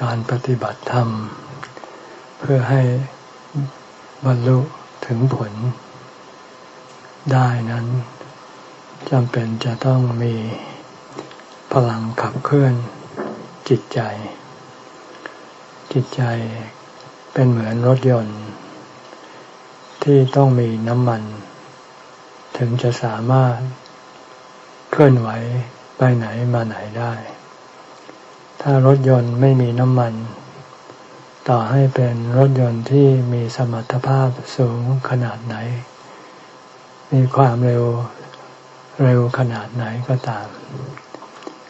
การปฏิบัติธรรม เพื่อให้บรรลุถึงผลได้นั้นจำเป็นจะต้องมีพลังขับเคลื่อนจิตใจ จิตใจเป็นเหมือนรถยนต์ ที่ต้องมีน้ำมัน ถึงจะสามารถ เคลื่อนไหวไปไหนมาไหนได้ ถ้ารถยนต์ไม่มีน้ำมัน ต่อให้เป็นรถยนต์ที่มีสมรรถภาพสูงขนาดไหน มีความเร็วเร็วขนาดไหนก็ตาม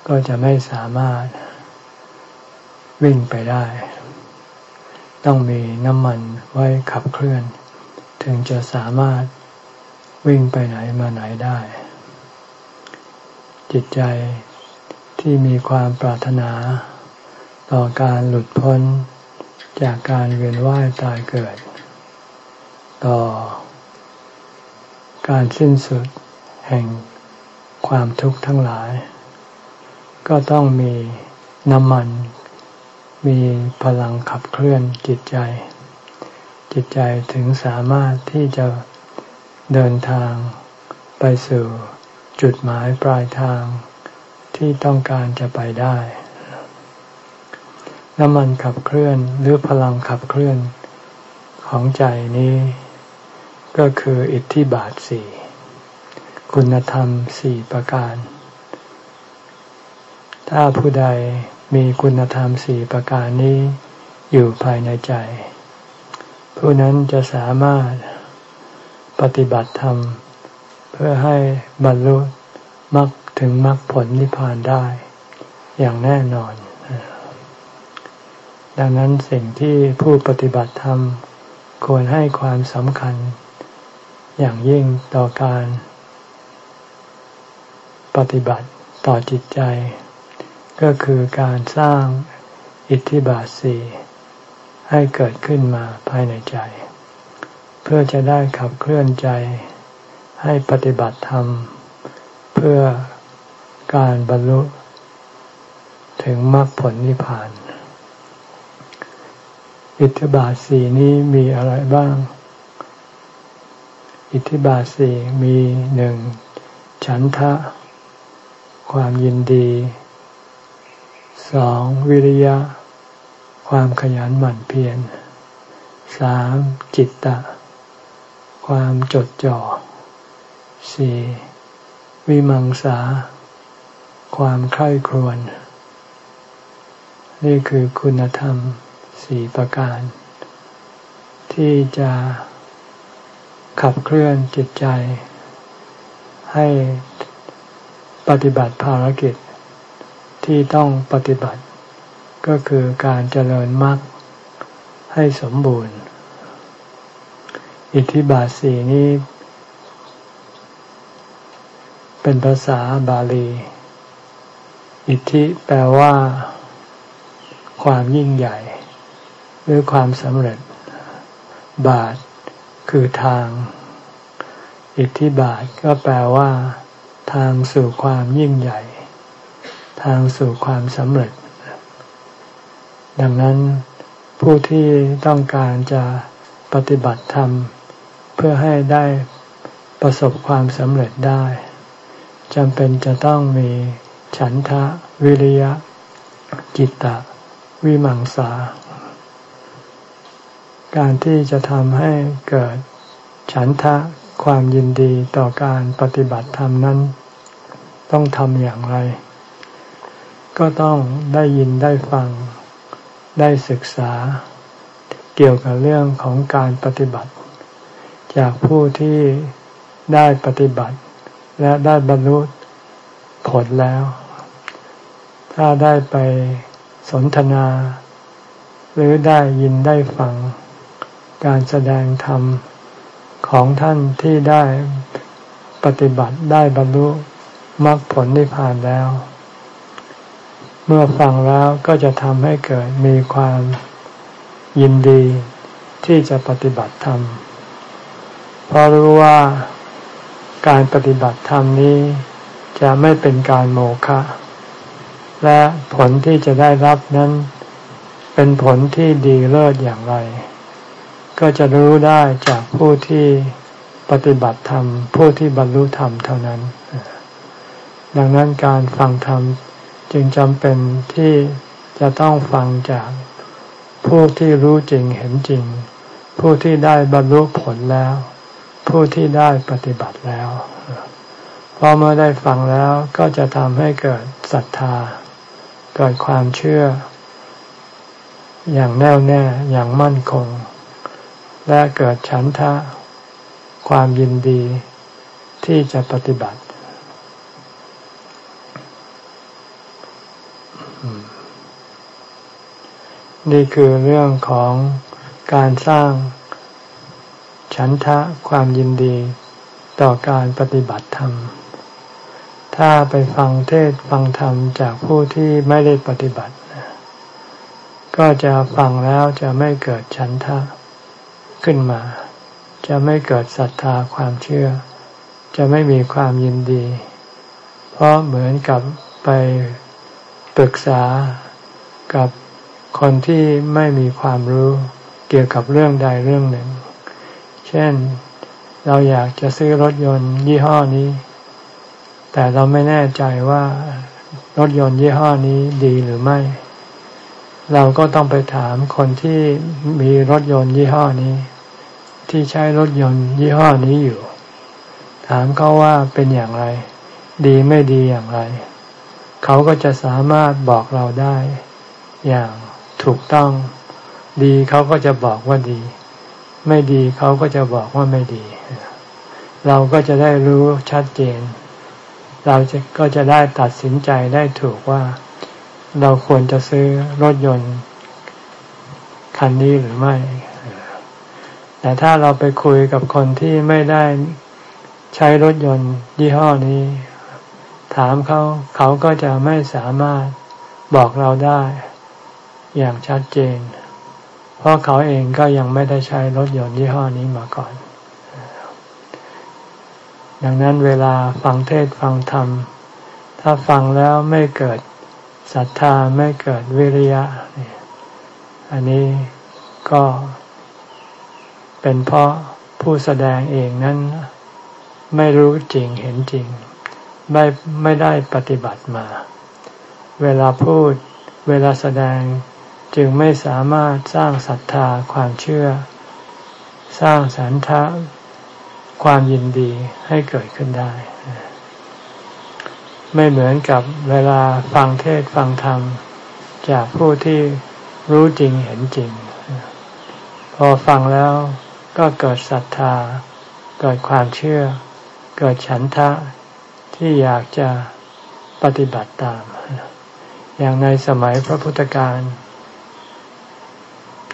ก็จะไม่สามารถวิ่งไปได้ ต้องมีน้ำมันไว้ขับเคลื่อน ถึงจะสามารถวิ่งไปไหนมาไหนได้ จิตใจที่มีความปรารถนา ต่อการหลุดพ้นจากการเวียนว่ายตายเกิด ต่อ การสิ้นสุดแห่งความทุกข์ทั้งหลาย ก็ต้องมีน้ำมัน มีพลังขับเคลื่อนจิตใจ จิตใจถึงสามารถที่จะเดินทางไปสู่ จุดหมายปลายทางที่ต้องการจะไปได้ น้ำมันขับเคลื่อนหรือพลังขับเคลื่อนของใจนี้ ก็คืออิทธิบาทสี่คุณธรรมสี่ประการ ถ้าผู้ใดมีคุณธรรมสี่ประการนี้อยู่ภายในใจ ผู้นั้นจะสามารถปฏิบัติธรรม เพื่อให้บรรลุมรรคถึงมรรคผลนิพพานได้ อย่างแน่นอน ดังนั้นสิ่งที่ผู้ปฏิบัติธรรมควรให้ความสำคัญ อย่างยิ่งต่อการ ปฏิบัติต่อจิตใจ ก็คือการสร้างอิทธิบาทสีให้เกิดขึ้นมาภายในใจ เพื่อจะได้ขับเคลื่อนใจ ให้ปฏิบัติธรรม เพื่อการบรรลุถึงมรรคผลนิพพาน อิทธิบาทสีนี้มีอะไรบ้าง อิทธิบาทสีมีหนึ่งฉันทะ ความยินดีสองวิริยะ ความขยันหมั่นเพียรสามจิตตะ ความจดจ่อ สี่วิมังสา ความใคร่ครวญนี่คือคุณธรรมสี่ประการ ที่จะขับเคลื่อนจิตใจ ให้ปฏิบัติภารกิจที่ต้องปฏิบัติ ก็คือการเจริญมรรคให้สมบูรณ์ อิทธิบาทสีนี้ เป็นภาษาบาลี อิทธิแปลว่า ความยิ่งใหญ่ หรือความสำเร็จ บาท คือทาง อิทธิบาทก็แปลว่า ทางสู่ความยิ่งใหญ่ ทางสู่ความสำเร็จ ดังนั้นผู้ที่ต้องการจะปฏิบัติธรรม เพื่อให้ได้ประสบความสำเร็จได้ จำเป็นจะต้องมีฉันทะ วิริยะ จิตตะ วิมังสา การที่จะทำให้เกิดฉันทะความยินดีต่อการปฏิบัติธรรมนั้น ต้องทำอย่างไร ก็ต้องได้ยินได้ฟังได้ศึกษา เกี่ยวกับเรื่องของการปฏิบัติ จากผู้ที่ได้ปฏิบัติ และได้บรรลุผลแล้ว ถ้าได้ไปสนทนา หรือได้ยินได้ฟังการแสดงธรรมของท่านที่ได้ปฏิบัติได้บรรลุมรรคผลนิพพานแล้ว เมื่อฟังแล้วก็จะทำให้เกิดมีความยินดีที่จะปฏิบัติธรรมเพราะรู้ว่า การปฏิบัติธรรมนี้จะไม่เป็นการโมฆะและผลที่จะได้รับนั้น เป็นผลที่ดีเลิศอย่างไร ก็จะรู้ได้จากผู้ที่ปฏิบัติธรรม ผู้ที่บรรลุธรรมเท่านั้น ดังนั้นการฟังธรรมจึงจำเป็นที่จะต้องฟังจากผู้ที่รู้จริงเห็นจริง ผู้ที่ได้บรรลุผลแล้ว ผู้ที่ได้ปฏิบัติแล้วพอเมื่อได้ฟังแล้วก็จะทำให้เกิดศรัทธา เกิดความเชื่อ อย่างแน่วแน่อย่างมั่นคง และเกิดฉันทะ ความยินดีที่จะปฏิบัตินี่คือเรื่องของการสร้าง ฉันทะความยินดีต่อการปฏิบัติธรรม ถ้าไปฟังเทศฟังธรรมจากผู้ที่ไม่ได้ปฏิบัติ ก็จะฟังแล้วจะไม่เกิดฉันทะขึ้นมา จะไม่เกิดศรัทธาความเชื่อ จะไม่มีความยินดี เพราะเหมือนกับไปปรึกษากับคนที่ไม่มีความรู้เกี่ยวกับเรื่องใดเรื่องหนึ่ง ช่น เราอยากจะซื้อรถยนต์ยี่ห้อนี้ แต่เราไม่แน่ใจว่ารถยนต์ยี่ห้อนี้ดีหรือไม่ เราก็ต้องไปถามคนที่มีรถยนต์ยี่ห้อนี้ ที่ใช้รถยนต์ยี่ห้อนี้อยู่ ถามเขาว่าเป็นอย่างไร ดีไม่ดีอย่างไร เขาก็จะสามารถบอกเราได้ อย่างถูกต้อง ดีเขาก็จะบอกว่าดี ไม่ดีเขาก็จะบอกว่าไม่ดี เราก็จะได้รู้ชัดเจน เราจะก็จะได้ตัดสินใจได้ถูกว่า เราควรจะซื้อรถยนต์คันนี้หรือไม่ แต่ถ้าเราไปคุยกับคนที่ไม่ได้ใช้รถยนต์ยี่ห้อนี้ ถามเขาเขาก็จะไม่สามารถบอกเราได้ อย่างชัดเจนเพราะเขาเองก็ยังไม่ได้ใช้รถยนต์ยี่ห้อนี้มาก่อน ดังนั้นเวลาฟังเทศฟังธรรม ถ้าฟังแล้วไม่เกิดศรัทธาไม่เกิดวิริยะ อันนี้ก็เป็นเพราะผู้แสดงเองนั้นไม่รู้จริงเห็นจริง ไม่ไม่ได้ปฏิบัติมา เวลาพูดเวลาแสดง จึงไม่สามารถสร้างศรัทธาความเชื่อ สร้างสันทะความยินดีให้เกิดขึ้นได้ ไม่เหมือนกับเวลาฟังเทศฟังธรรม จากผู้ที่รู้จริงเห็นจริง พอฟังแล้วก็เกิดศรัทธา เกิดความเชื่อ เกิดฉันทะที่อยากจะปฏิบัติตาม อย่างในสมัยพระพุทธการ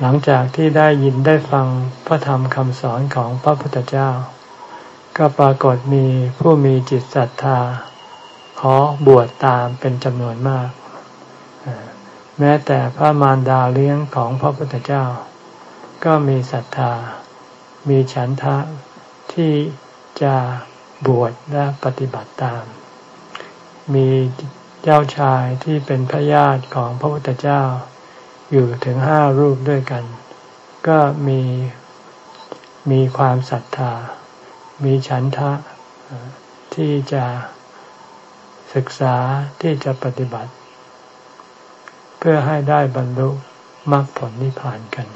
หลังจากที่ได้ยินได้ฟังพระธรรมคำสอนของพระพุทธเจ้า ก็ปรากฏมีผู้มีจิตศรัทธา ขอบวชตามเป็นจำนวนมาก แม้แต่พระมารดาเลี้ยงของพระพุทธเจ้า ก็มีศรัทธา มีฉันทะที่จะบวชและปฏิบัติตาม มีเจ้าชายที่เป็นพระญาติของพระพุทธเจ้า อยู่ถึงห้ารูปด้วยกัน ก็มีมีความศรัทธา มีฉันทะที่จะศึกษาที่จะปฏิบัติ เพื่อให้ได้บรรลุมรรคผลนิพพานกัน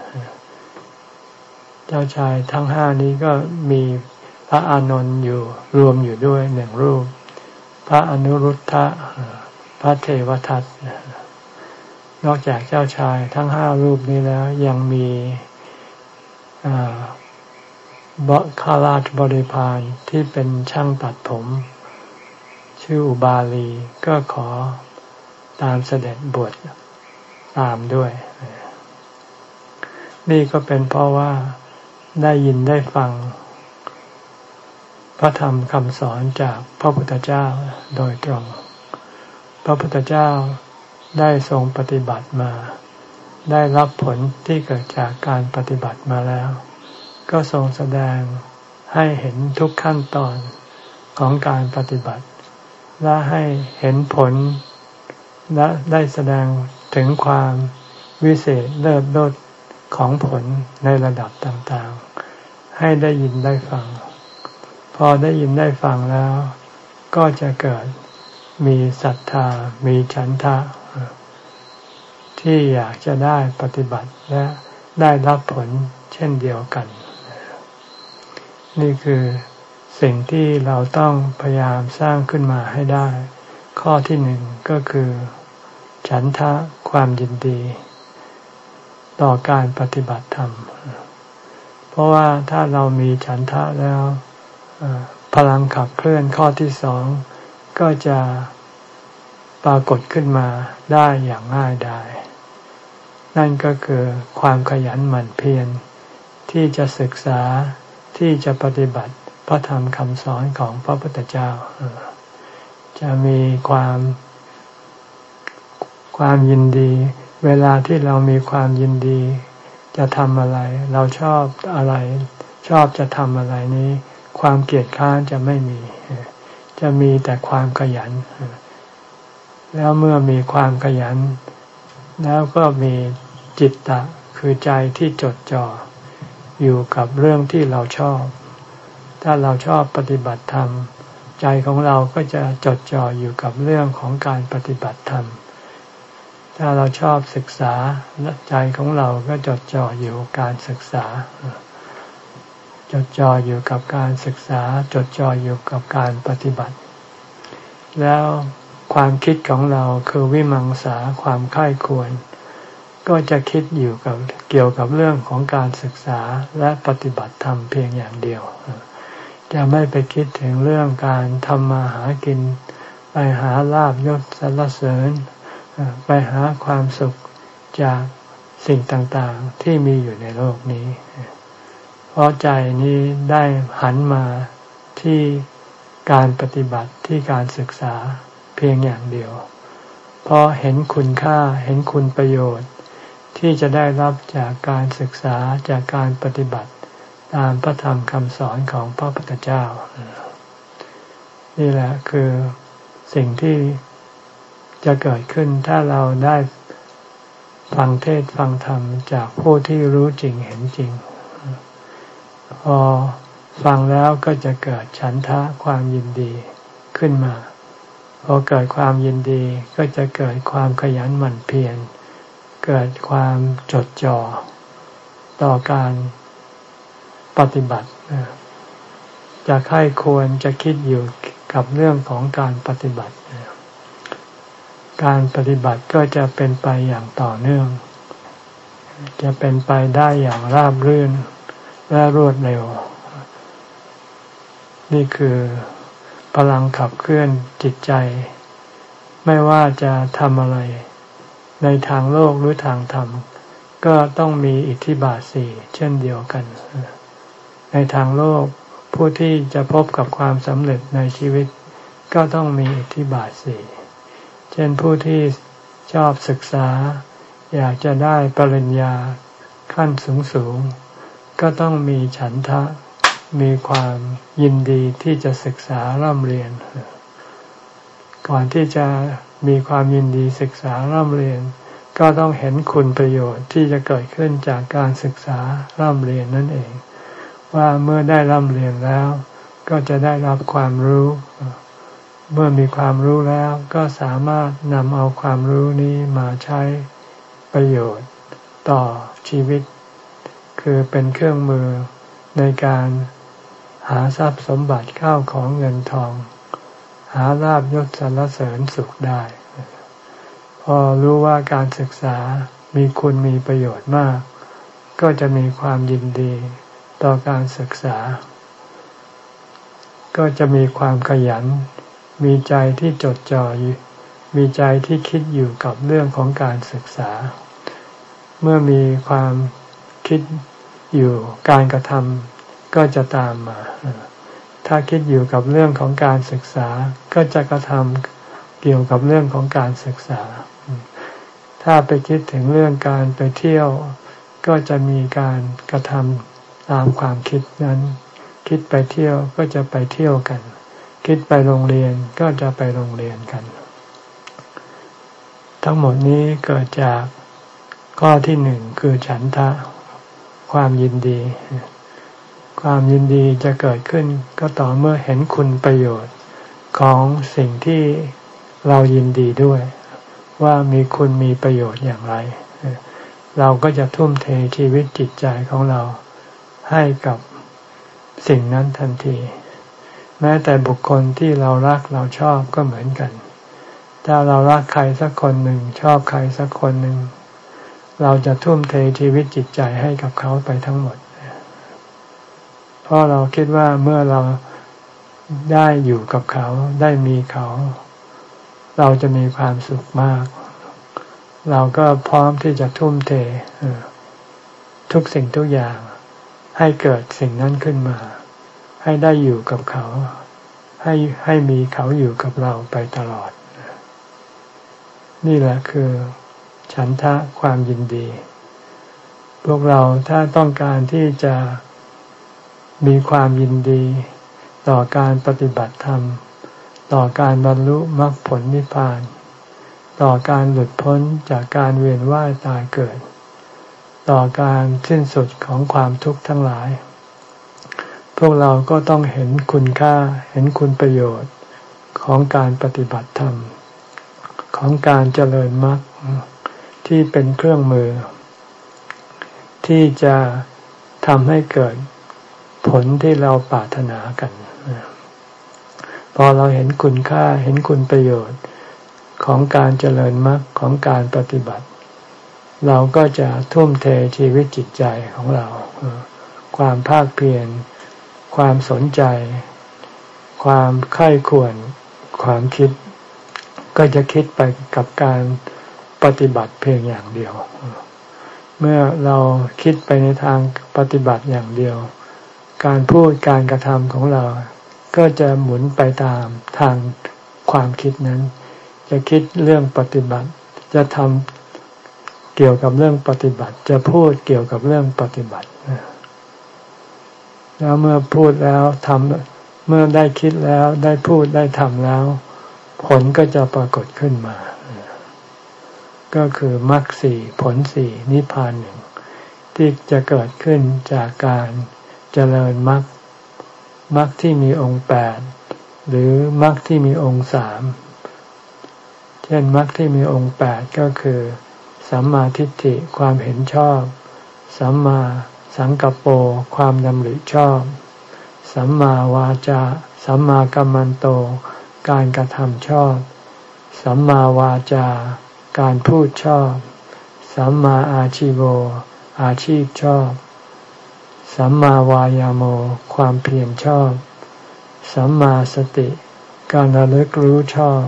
เจ้าชายทั้งห้านี้ก็มีพระอานนท์อยู่รวมอยู่ด้วยหนึ่งรูป พระอนุรุทธะพระเทวทัตน นอกจากเจ้าชายทั้งห้ารูปนี้แล้วยังมีบคาราชบริพารที่เป็นช่างตัดผม ชื่ออุบาลีก็ขอตามเสด็จบวชตามด้วย นี่ก็เป็นเพราะว่าได้ยินได้ฟัง พระธรรมคำสอนจากพระพุทธเจ้าโดยตรง พระพุทธเจ้า ได้ทรงปฏิบัติมา ได้รับผลที่เกิดจากการปฏิบัติมาแล้ว ก็ทรงแสดงให้เห็นทุกขั้นตอนของการปฏิบัติ และให้เห็นผล และได้แสดงถึงความวิเศษเลิศลดของผลในระดับต่างๆ ให้ได้ยินได้ฟัง พอได้ยินได้ฟังแล้ว ก็จะเกิดมีศรัทธา มีฉันทะ ที่อยากจะได้ปฏิบัติและได้รับผลเช่นเดียวกัน นี่คือสิ่งที่เราต้องพยายามสร้างขึ้นมาให้ได้ ข้อที่หนึ่งก็คือ ฉันทะความยินดี ต่อการปฏิบัติธรรม เพราะว่าถ้าเรามีฉันทะแล้วพลังขับเคลื่อนข้อที่สองก็จะปรากฏขึ้นมาได้อย่างง่ายดาย นั่นก็คือความขยันหมั่นเพียรที่จะศึกษาที่จะปฏิบัติพระธรรมคำสอนของพระพุทธเจ้า จะมีความความยินดี เวลาที่เรามีความยินดี จะทำอะไร เราชอบอะไร ชอบจะทำอะไรนี้ ความเกียดค้านจะไม่มี จะมีแต่ความขยัน แล้วเมื่อมีความขยัน แล้วก็มีจิตตะคือใจที่จดจ่ออยู่กับเรื่องที่เราชอบ ถ้าเราชอบปฏิบัติธรรม ใจของเราก็จะจดจ่ออยู่กับเรื่องของการปฏิบัติธรรม ถ้าเราชอบศึกษาใจของเราก็จดจ่ออยู่การศึกษา จดจ่ออยู่กับการศึกษา จดจ่ออยู่กับการปฏิบัติ แล้ว ความคิดของเราคือวิมังสาความค่ายควร ก็จะคิดอยู่กับเกี่ยวกับเรื่องของการศึกษาและปฏิบัติธรรมเพียงอย่างเดียว จะไม่ไปคิดถึงเรื่องการทำมาหากิน ไปหาลาบยศสรรเสริญ ไปหาความสุขจากสิ่งต่างๆที่มีอยู่ในโลกนี้ เพราะใจนี้ได้หันมาที่การปฏิบัติที่การศึกษา เพียงอย่างเดียว เพราะเห็นคุณค่าเห็นคุณประโยชน์ ที่จะได้รับจากการศึกษาจากการปฏิบัติตามพระธรรมคำสอนของพระพุทธเจ้า นี่แหละคือสิ่งที่จะเกิดขึ้นถ้าเราได้ฟังเทศฟังธรรมจากผู้ที่รู้จริงเห็นจริง พอฟังแล้วก็จะเกิดฉันทะความยินดีขึ้นมา พอเกิดความยินดีก็จะเกิดความขยันหมั่นเพียร เกิดความจดจ่อ ต่อการปฏิบัติ จะค่ายควรจะคิดอยู่กับเรื่องของการปฏิบัติ การปฏิบัติก็จะเป็นไปอย่างต่อเนื่อง จะเป็นไปได้อย่างราบรื่นและรวดเร็ว นี่คือ พลังขับเคลื่อนจิตใจ ไม่ว่าจะทำอะไร ในทางโลกหรือทางธรรม ก็ต้องมีอิทธิบาทสี่เช่นเดียวกัน ในทางโลกผู้ที่จะพบกับความสำเร็จในชีวิต ก็ต้องมีอิทธิบาทสี่เช่นผู้ที่ชอบศึกษา อยากจะได้ปริญญาขั้นสูงสูงก็ต้องมีฉันทะ มีความยินดีที่จะศึกษาร่ำเรียน ก่อนที่จะมีความยินดีศึกษาร่ำเรียน ก็ต้องเห็นคุณประโยชน์ที่จะเกิดขึ้นจากการศึกษาร่ำเรียนนั่นเอง ว่าเมื่อได้ร่ำเรียนแล้ว ก็จะได้รับความรู้ เมื่อมีความรู้แล้วก็สามารถนำเอาความรู้นี้มาใช้ประโยชน์ต่อชีวิต คือเป็นเครื่องมือในการ หาทรัพย์สมบัติเข้าของเงินทอง หาลาบยศสรรเสริญสุขได้ พอรู้ว่าการศึกษามีคุณมีประโยชน์มาก ก็จะมีความยินดีต่อการศึกษา ก็จะมีความขยัน มีใจที่จดจ่ออยู่มีใจที่คิดอยู่กับเรื่องของการศึกษา เมื่อมีความคิดอยู่การกระทำ ก็จะตามมา ถ้าคิดอยู่กับเรื่องของการศึกษา ก็จะกระทำเกี่ยวกับเรื่องของการศึกษา ถ้าไปคิดถึงเรื่องการไปเที่ยว ก็จะมีการกระทำตามความคิดนั้น คิดไปเที่ยวก็จะไปเที่ยวกันคคิดไปโรงเรียนก็จะไปโรงเรียนกัน ทั้งหมดนี้เกิดจากข้อที่หนึ่งคือฉันทะความยินดี ความยินดีจะเกิดขึ้นก็ต่อเมื่อเห็นคุณประโยชน์ของสิ่งที่เรายินดีด้วย ว่ามีคุณมีประโยชน์อย่างไร เราก็จะทุ่มเทชีวิตจิตใจของเราให้กับสิ่งนั้นทันที แม้แต่บุคคลที่เรารักเราชอบก็เหมือนกัน ถ้าเรารักใครสักคนหนึ่งชอบใครสักคนหนึ่ง เราจะทุ่มเทชีวิตจิตใจให้กับเขาไปทั้งหมด ราะเราคิดว่าเมื่อเราได้อยู่กับเขาได้มีเขา เราจะมีความสุขมาก เราก็พร้อมที่จะทุ่มเททุกสิ่งทุกอย่าง ให้เกิดสิ่งนั้นขึ้นมา ให้ได้อยู่กับเขา ให้ให้มีเขาอยู่กับเราไปตลอด นี่แหละคือ ฉันทะความยินดี พวกเราถ้าต้องการที่จะ มีความยินดี ต่อการปฏิบัติธรรม ต่อการบรรลุมรรคผลนิพพาน ต่อการหลุดพ้นจากการเวียนว่ายตายเกิด ต่อการสิ้นสุดของความทุกข์ทั้งหลาย พวกเราก็ต้องเห็นคุณค่าเห็นคุณประโยชน์ของการปฏิบัติธรรม ของการเจริญมรรคที่เป็นเครื่องมือ ที่จะทำให้เกิด ผลที่เราปรารถนากัน พอเราเห็นคุณค่าเห็นคุณประโยชน์ของการเจริญมรรคของการปฏิบัติ เราก็จะทุ่มเทชีวิตจิตใจของเรา ความภาคเพียรความสนใจ ความไข้ควรความคิด ก็จะคิดไปกับการปฏิบัติเพียงอย่างเดียว เมื่อเราคิดไปในทางปฏิบัติอย่างเดียว การพูดการกระทำของเรา ก็จะหมุนไปตามทางความคิดนั้น จะคิดเรื่องปฏิบัติ จะทำเกี่ยวกับเรื่องปฏิบัติ จะพูดเกี่ยวกับเรื่องปฏิบัติ แล้วเมื่อพูดแล้วทำเมื่อได้คิดแล้วได้พูดได้ทำแล้ว ผลก็จะปรากฏขึ้นมา ก็คือมรรคสี่ผลสี่นิพพานหนึ่งที่จะเกิดขึ้นจากการ เจริญมรรคมรรคที่มีองค์แปดหรือมรรคที่มีองค์สามเช่นมรรคที่มีองค์แปดก็คือ สัมมาทิฏฐิความเห็นชอบ สัมมาสังกัปโปความดำริชอบ สัมมาวาจา สัมมากัมมันโต การกระทำชอบ สัมมาวาจา การพูดชอบ สัมมาอาชิโวอาชีพชอบ สัมมาวายาโม ความเพียรชอบ สัมมาสติ การระลึกรู้ชอบ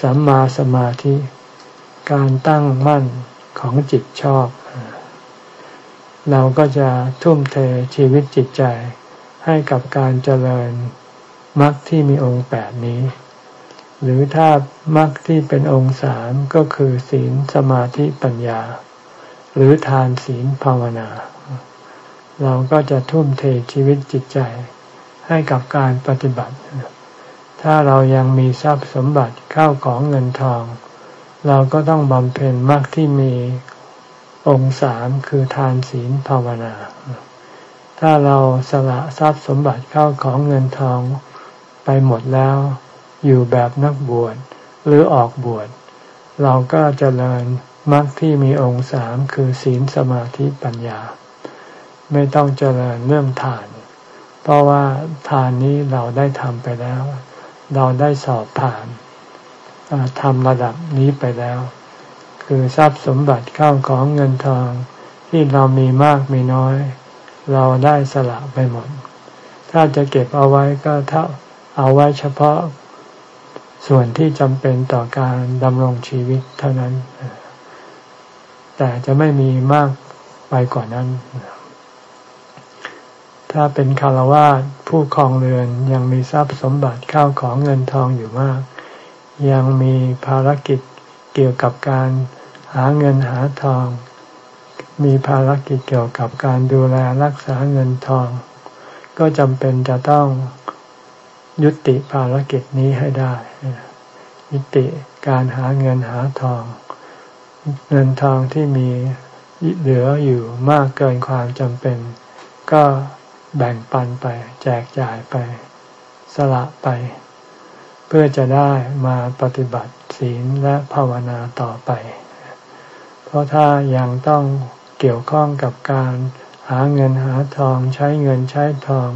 สัมมาสมาธิ การตั้งมั่นของจิตชอบ เราก็จะทุ่มเทชีวิตจิตใจให้กับการเจริญมรรคที่มีองค์แปดนี้ หรือถ้ามรรคที่เป็นองค์สามก็คือศีลสมาธิปัญญา หรือทานศีลภาวนา เราก็จะทุ่มเทชีวิตจิตใจให้กับการปฏิบัติ ถ้าเรายังมีทรัพย์สมบัติเข้าของเงินทอง เราก็ต้องบำเพ็ญมรรคที่มีองค์สามคือทานศีลภาวนา ถ้าเราสละทรัพย์สมบัติเข้าของเงินทองไปหมดแล้ว อยู่แบบนักบวชหรือออกบวช เราก็จเจริญมรรคที่มีองค์สามคือศีลสมาธิปัญญา ไม่ต้องเจริญเรื่องทาน เพราะว่าทานนี้เราได้ทำไปแล้ว เราได้สอบผ่านทำระดับนี้ไปแล้ว คือทรัพย์สมบัติเข้าของเงินทองที่เรามีมากมีน้อย เราได้สละไปหมด ถ้าจะเก็บเอาไว้ก็เท่าเอาไว้เฉพาะส่วนที่จำเป็นต่อการดำรงชีวิตเท่านั้น แต่จะไม่มีมากไปกว่านั้น ถ้าเป็นคารวะผู้ครองเรือนยังมีทรัพย์สมบัติเข้าของเงินทองอยู่มาก ยังมีภารกิจเกี่ยวกับการหาเงินหาทอง มีภารกิจเกี่ยวกับการดูแลรักษาเงินทอง ก็จำเป็นจะต้องยุติภารกิจนี้ให้ได้ ยุติการหาเงินหาทอง เงินทองที่มีเหลืออยู่มากเกินความจำเป็น ก็ แบ่งปันไป แจกจ่ายไป สละไป เพื่อจะได้มาปฏิบัติศีลและภาวนาต่อไป เพราะถ้ายังต้องเกี่ยวข้องกับการหาเงินหาทองใช้เงินใช้ทอง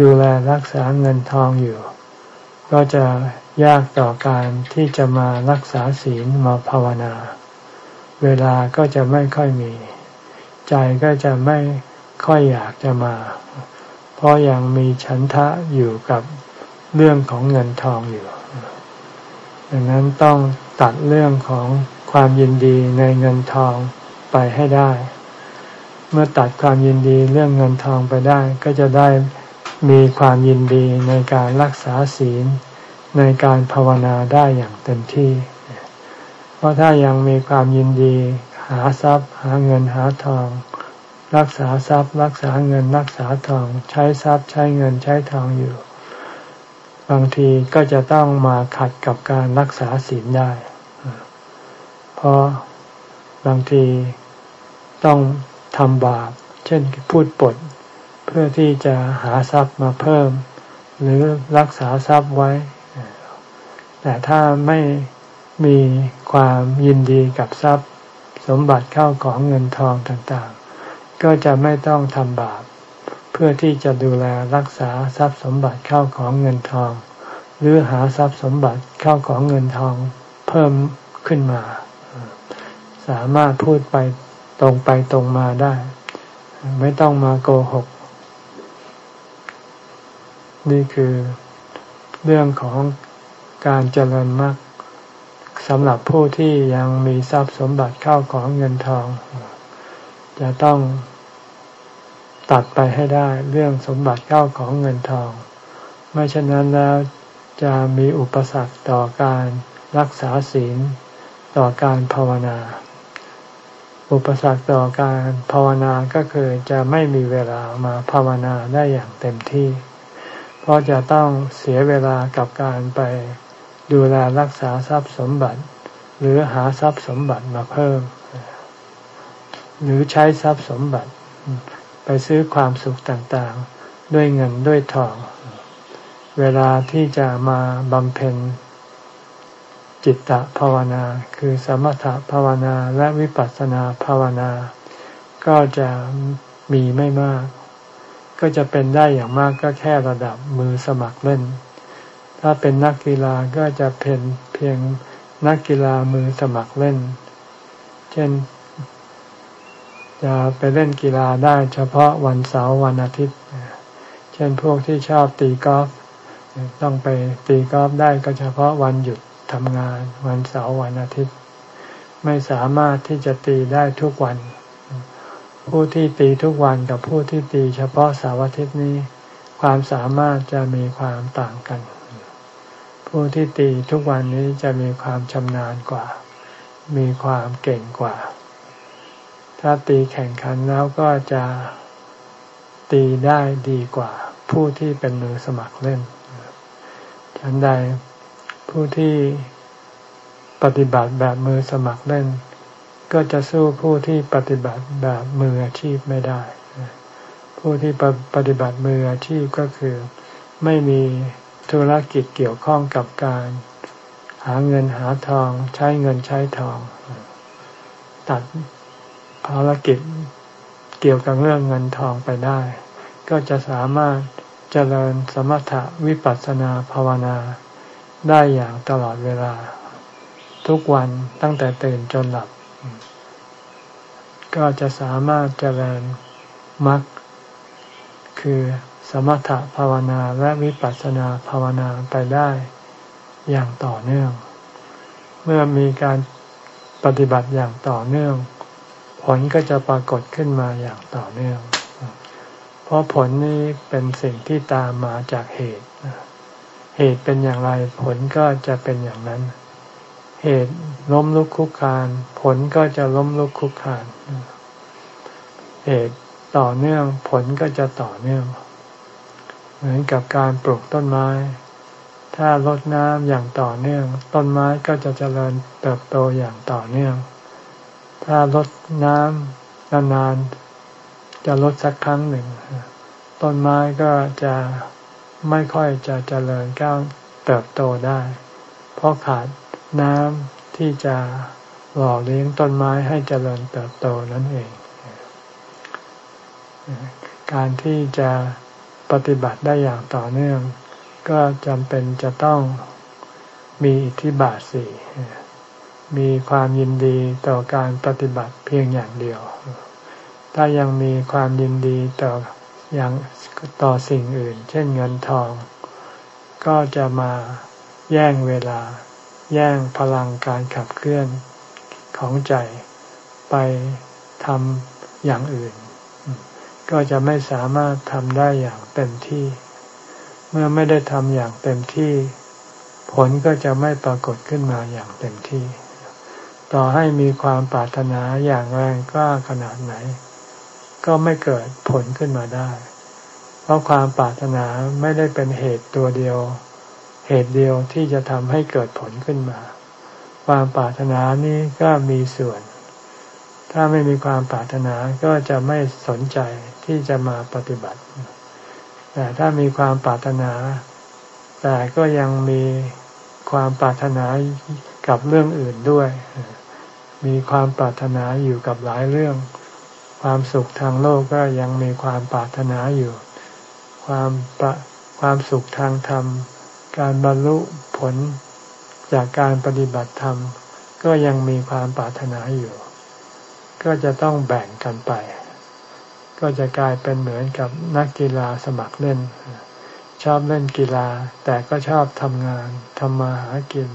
ดูแลรักษาเงินทองอยู่ ก็จะยากต่อการที่จะมารักษาศีลมาภาวนา เวลาก็จะไม่ค่อยมี ใจก็จะไม่ค่อยอยากจะมา เพราะยังมีฉันทะอยู่กับเรื่องของเงินทองอยู่ดังนั้นต้องตัดเรื่องของความยินดีในเงินทองไปให้ได้ เมื่อตัดความยินดีเรื่องเงินทองไปได้ ก็จะได้มีความยินดีในการรักษาศีลในการภาวนาได้อย่างเต็มที่ เพราะถ้ายังมีความยินดีหาทรัพย์ หาเงินหาทอง รักษาทรัพย์ รักษาเงินรักษาทองใช้ทรัพย์ใช้เงินใช้ทองอยู่ บางทีก็จะต้องมาขัดกับการรักษาศีลได้ เพราะบางทีต้องทำบาป เช่นพูดปด เพื่อที่จะหาทรัพย์มาเพิ่ม หรือรักษาทรัพย์ไว้ แต่ถ้าไม่มีความยินดีกับทรัพย์ สมบัติเข้าของเงินทองต่าง ก็จะไม่ต้องทำบาป เพื่อที่จะดูแลรักษาทรัพย์สมบัติเข้าของเงินทอง หรือหาทรัพย์สมบัติเข้าของเงินทองเพิ่มขึ้นมา สามารถพูดไปตรงไปตรงมาได้ ไม่ต้องมาโกหก นี่คือเรื่องของการเจริญมรรคสำหรับผู้ที่ยังมีทรัพย์สมบัติเข้าของเงินทอง จะต้องตัดไปให้ได้เรื่องสมบัติเข้าของเงินทอง ไม่เช่นนั้นแล้วจะมีอุปสรรคต่อการรักษาศีลต่อการภาวนา อุปสรรคต่อการภาวนาก็คือจะไม่มีเวลามาภาวนาได้อย่างเต็มที่ เพราะจะต้องเสียเวลากับการไปดูแลรักษาทรัพย์สมบัติ หรือหาทรัพย์สมบัติมาเพิ่ม หรือใช้ทรัพย์สมบัติ ไปซื้อความสุขต่างๆ ด้วยเงินด้วยทอง เวลาที่จะมาบำเพ็ญจิตตภาวนา คือสมถภาวนาและวิปัสสนาภาวนา ก็จะมีไม่มาก ก็จะเป็นได้อย่างมากก็แค่ระดับมือสมัครเล่น ถ้าเป็นนักกีฬาก็จะเป็นเพียงนักกีฬามือสมัครเล่น เช่น จะไปเล่นกีฬาได้เฉพาะวันเสาร์วันอาทิตย์ เช่นพวกที่ชอบตีกอล์ฟต้องไปตีกอล์ฟได้ก็เฉพาะวันหยุดทำงาน วันเสาร์วันอาทิตย์ ไม่สามารถที่จะตีได้ทุกวัน ผู้ที่ตีทุกวันกับผู้ที่ตีเฉพาะเสาร์อาทิตย์นี้ ความสามารถจะมีความต่างกัน ผู้ที่ตีทุกวันนี้จะมีความชำนาญกว่า มีความเก่งกว่า ถ้าตีแข่งขันแล้วก็จะตีได้ดีกว่า ผู้ที่เป็นมือสมัครเล่นฉันใดผู้ที่ปฏิบัติแบบมือสมัครเล่น ก็จะสู้ผู้ที่ปฏิบัติแบบมืออาชีพไม่ได้ ผู้ที่ปฏิบัติมืออาชีพก็คือ ไม่มีธุรกิจเกี่ยวข้องกับการ หาเงินหาทอง ใช้เงินใช้ทอง ตัด ภารกิจเกี่ยวกับเรื่องเงินทองไปได้ ก็จะสามารถเจริญสมถะวิปัสสนาภาวนาได้อย่างตลอดเวลา ทุกวันตั้งแต่ตื่นจนหลับ ก็จะสามารถเจริญมรรคคือสมถะภาวนาและวิปัสสนาภาวนาไปได้อย่างต่อเนื่อง เมื่อมีการปฏิบัติอย่างต่อเนื่อง ผลก็จะปรากฏขึ้นมาอย่างต่อเนื่อง เพราะผลนี้เป็นสิ่งที่ตามมาจากเหตุ เหตุเป็นอย่างไรผลก็จะเป็นอย่างนั้น เหตุล้มลุกคุกคาน ผลก็จะล้มลุกคุกคาน เหตุต่อเนื่องผลก็จะต่อเนื่องเวมือนกับการปลูกต้นไม้ ถ้ารดน้ำอย่างต่อเนื่อง ต้นไม้ก็จะเจริญเติบโตอย่างต่อเนื่อง ถ้ารดน้ำนานๆจะลดสักครั้งหนึ่ง ต้นไม้ก็จะไม่ค่อยจะเจริญก้าวเติบโตได้ เพราะขาดน้ำที่จะหล่อเลี้ยงต้นไม้ให้เจริญเติบโตนั่นเอง การที่จะปฏิบัติได้อย่างต่อเนื่อง ก็จำเป็นจะต้องมีอิทธิบาทสี่ มีความยินดีต่อการปฏิบัติเพียงอย่างเดียว ถ้ายังมีความยินดีต่ออย่างต่อสิ่งอื่น เช่นเงินทอง ก็จะมาแย่งเวลา แย่งพลังการขับเคลื่อนของใจไปทำอย่างอื่น ก็จะไม่สามารถทำได้อย่างเต็มที่ เมื่อไม่ได้ทำอย่างเต็มที่ ผลก็จะไม่ปรากฏขึ้นมาอย่างเต็มที่ ต่อให้มีความปรารถนาอย่างแรงกล้าขนาดไหน ก็ไม่เกิดผลขึ้นมาได้ เพราะความปรารถนาไม่ได้เป็นเหตุตัวเดียว เหตุเดียวที่จะทำให้เกิดผลขึ้นมา ความปรารถนานี้ก็มีส่วน ถ้าไม่มีความปรารถนาก็จะไม่สนใจที่จะมาปฏิบัติ แต่ถ้ามีความปรารถนา แต่ก็ยังมีความปรารถนากับเรื่องอื่นด้วย มีความปรารถนาอยู่กับหลายเรื่อง ความสุขทางโลกก็ยังมีความปรารถนาอยู่ ความปะความสุขทางธรรม การบรรลุผลจากการปฏิบัติธรรม ก็ยังมีความปรารถนาอยู่ ก็จะต้องแบ่งกันไป ก็จะกลายเป็นเหมือนกับนักกีฬาสมัครเล่น ชอบเล่นกีฬาแต่ก็ชอบทำงานทำมาหากิน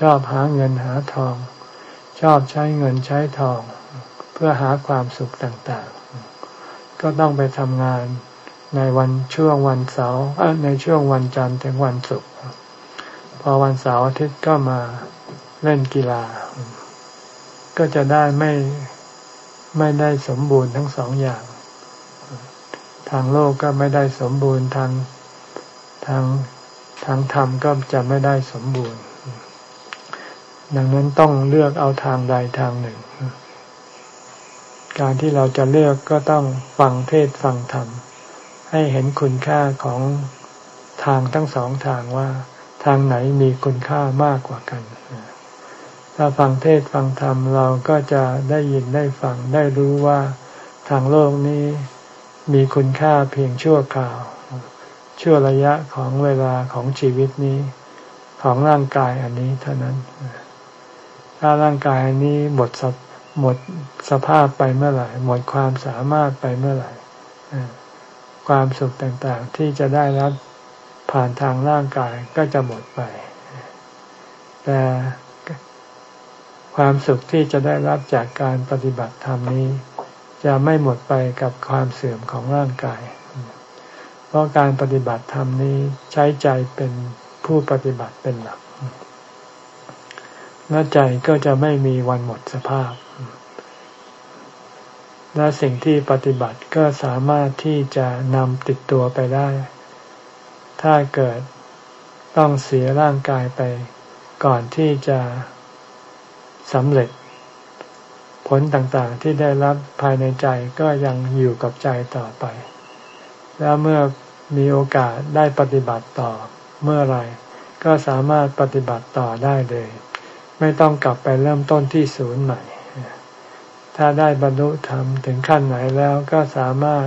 ชอบหาเงินหาทอง ชอบใช้เงินใช้ทอง เพื่อหาความสุขต่างๆ ก็ต้องไปทำงานในวันช่วงวันเสาร์ในช่วงวันจันทร์ถึงวันศุกร์พอวันเสาร์อาทิตย์ก็มาเล่นกีฬา ก็จะได้ไม่ไม่ได้สมบูรณ์ทั้งสองอย่าง ทางโลกก็ไม่ได้สมบูรณ์ทางทางทางธรรมก็จะไม่ได้สมบูรณ์ ดังนั้นต้องเลือกเอาทางใดทางหนึ่ง การที่เราจะเลือกก็ต้องฟังเทศฟังธรรม ให้เห็นคุณค่าของทางทั้งสองทางว่า ทางไหนมีคุณค่ามากกว่ากัน ถ้าฟังเทศฟังธรรมเราก็จะได้ยินได้ฟังได้รู้ว่าทางโลกนี้มีคุณค่าเพียงชั่วคราว ชั่วระยะของเวลาของชีวิตนี้ของร่างกายอันนี้เท่านั้น ถ้าร่างกายนนี้หมดสหมดสภาพไปเมื่อไหร่ หมดความสามารถไปเมื่อไหร่ความสุขต่างๆที่จะได้รับผ่านทางร่างกายก็จะหมดไป แต่ความสุขที่จะได้รับจากการปฏิบัติธรรมนี้ จะไม่หมดไปกับความเสื่อมของร่างกาย เพราะการปฏิบัติธรรมนี้ใช้ใจเป็นผู้ปฏิบัติเป็นหลัก และใจก็จะไม่มีวันหมดสภาพ และสิ่งที่ปฏิบัติก็สามารถที่จะนำติดตัวไปได้ ถ้าเกิดต้องเสียร่างกายไป ก่อนที่จะสำเร็จ ผลต่างๆที่ได้รับภายในใจก็ยังอยู่กับใจต่อไป แล้วเมื่อมีโอกาสได้ปฏิบัติต่อเมื่อไรก็สามารถปฏิบัติต่อได้เลย ไม่ต้องกลับไปเริ่มต้นที่ศูนย์ใหม่ ถ้าได้บรรลุธรรมถึงขั้นไหนแล้วก็สามารถ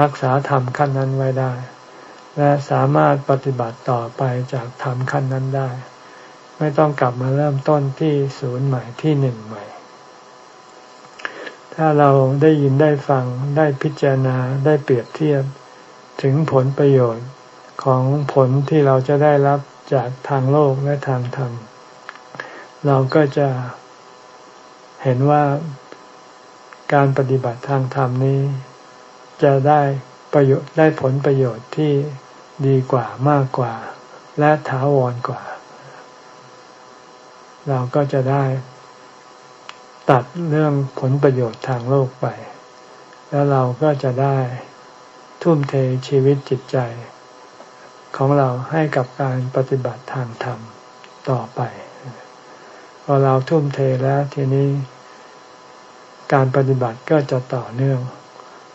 รักษาธรรมขั้นนั้นไว้ได้ และสามารถปฏิบัติต่อไปจากธรรมขั้นนั้นได้ ไม่ต้องกลับมาเริ่มต้นที่ศูนย์ใหม่ที่หนึ่งใหม่ ถ้าเราได้ยินได้ฟังได้พิจารณาได้เปรียบเทียบถึงผลประโยชน์ของผลที่เราจะได้รับจากทางโลกและทางธรรม เราก็จะเห็นว่าการปฏิบัติทางธรรมนี้ จะได้ประโยชน์ได้ผลประโยชน์ที่ดีกว่ามากกว่า และถาวรกว่า เราก็จะได้ตัดเรื่องผลประโยชน์ทางโลกไป แล้วเราก็จะได้ทุ่มเทชีวิตจิตใจ ของเราให้กับการปฏิบัติทางธรรมต่อไป พอเราทุ่มเทแล้วทีนี้ การปฏิบัติก็จะต่อเนื่อง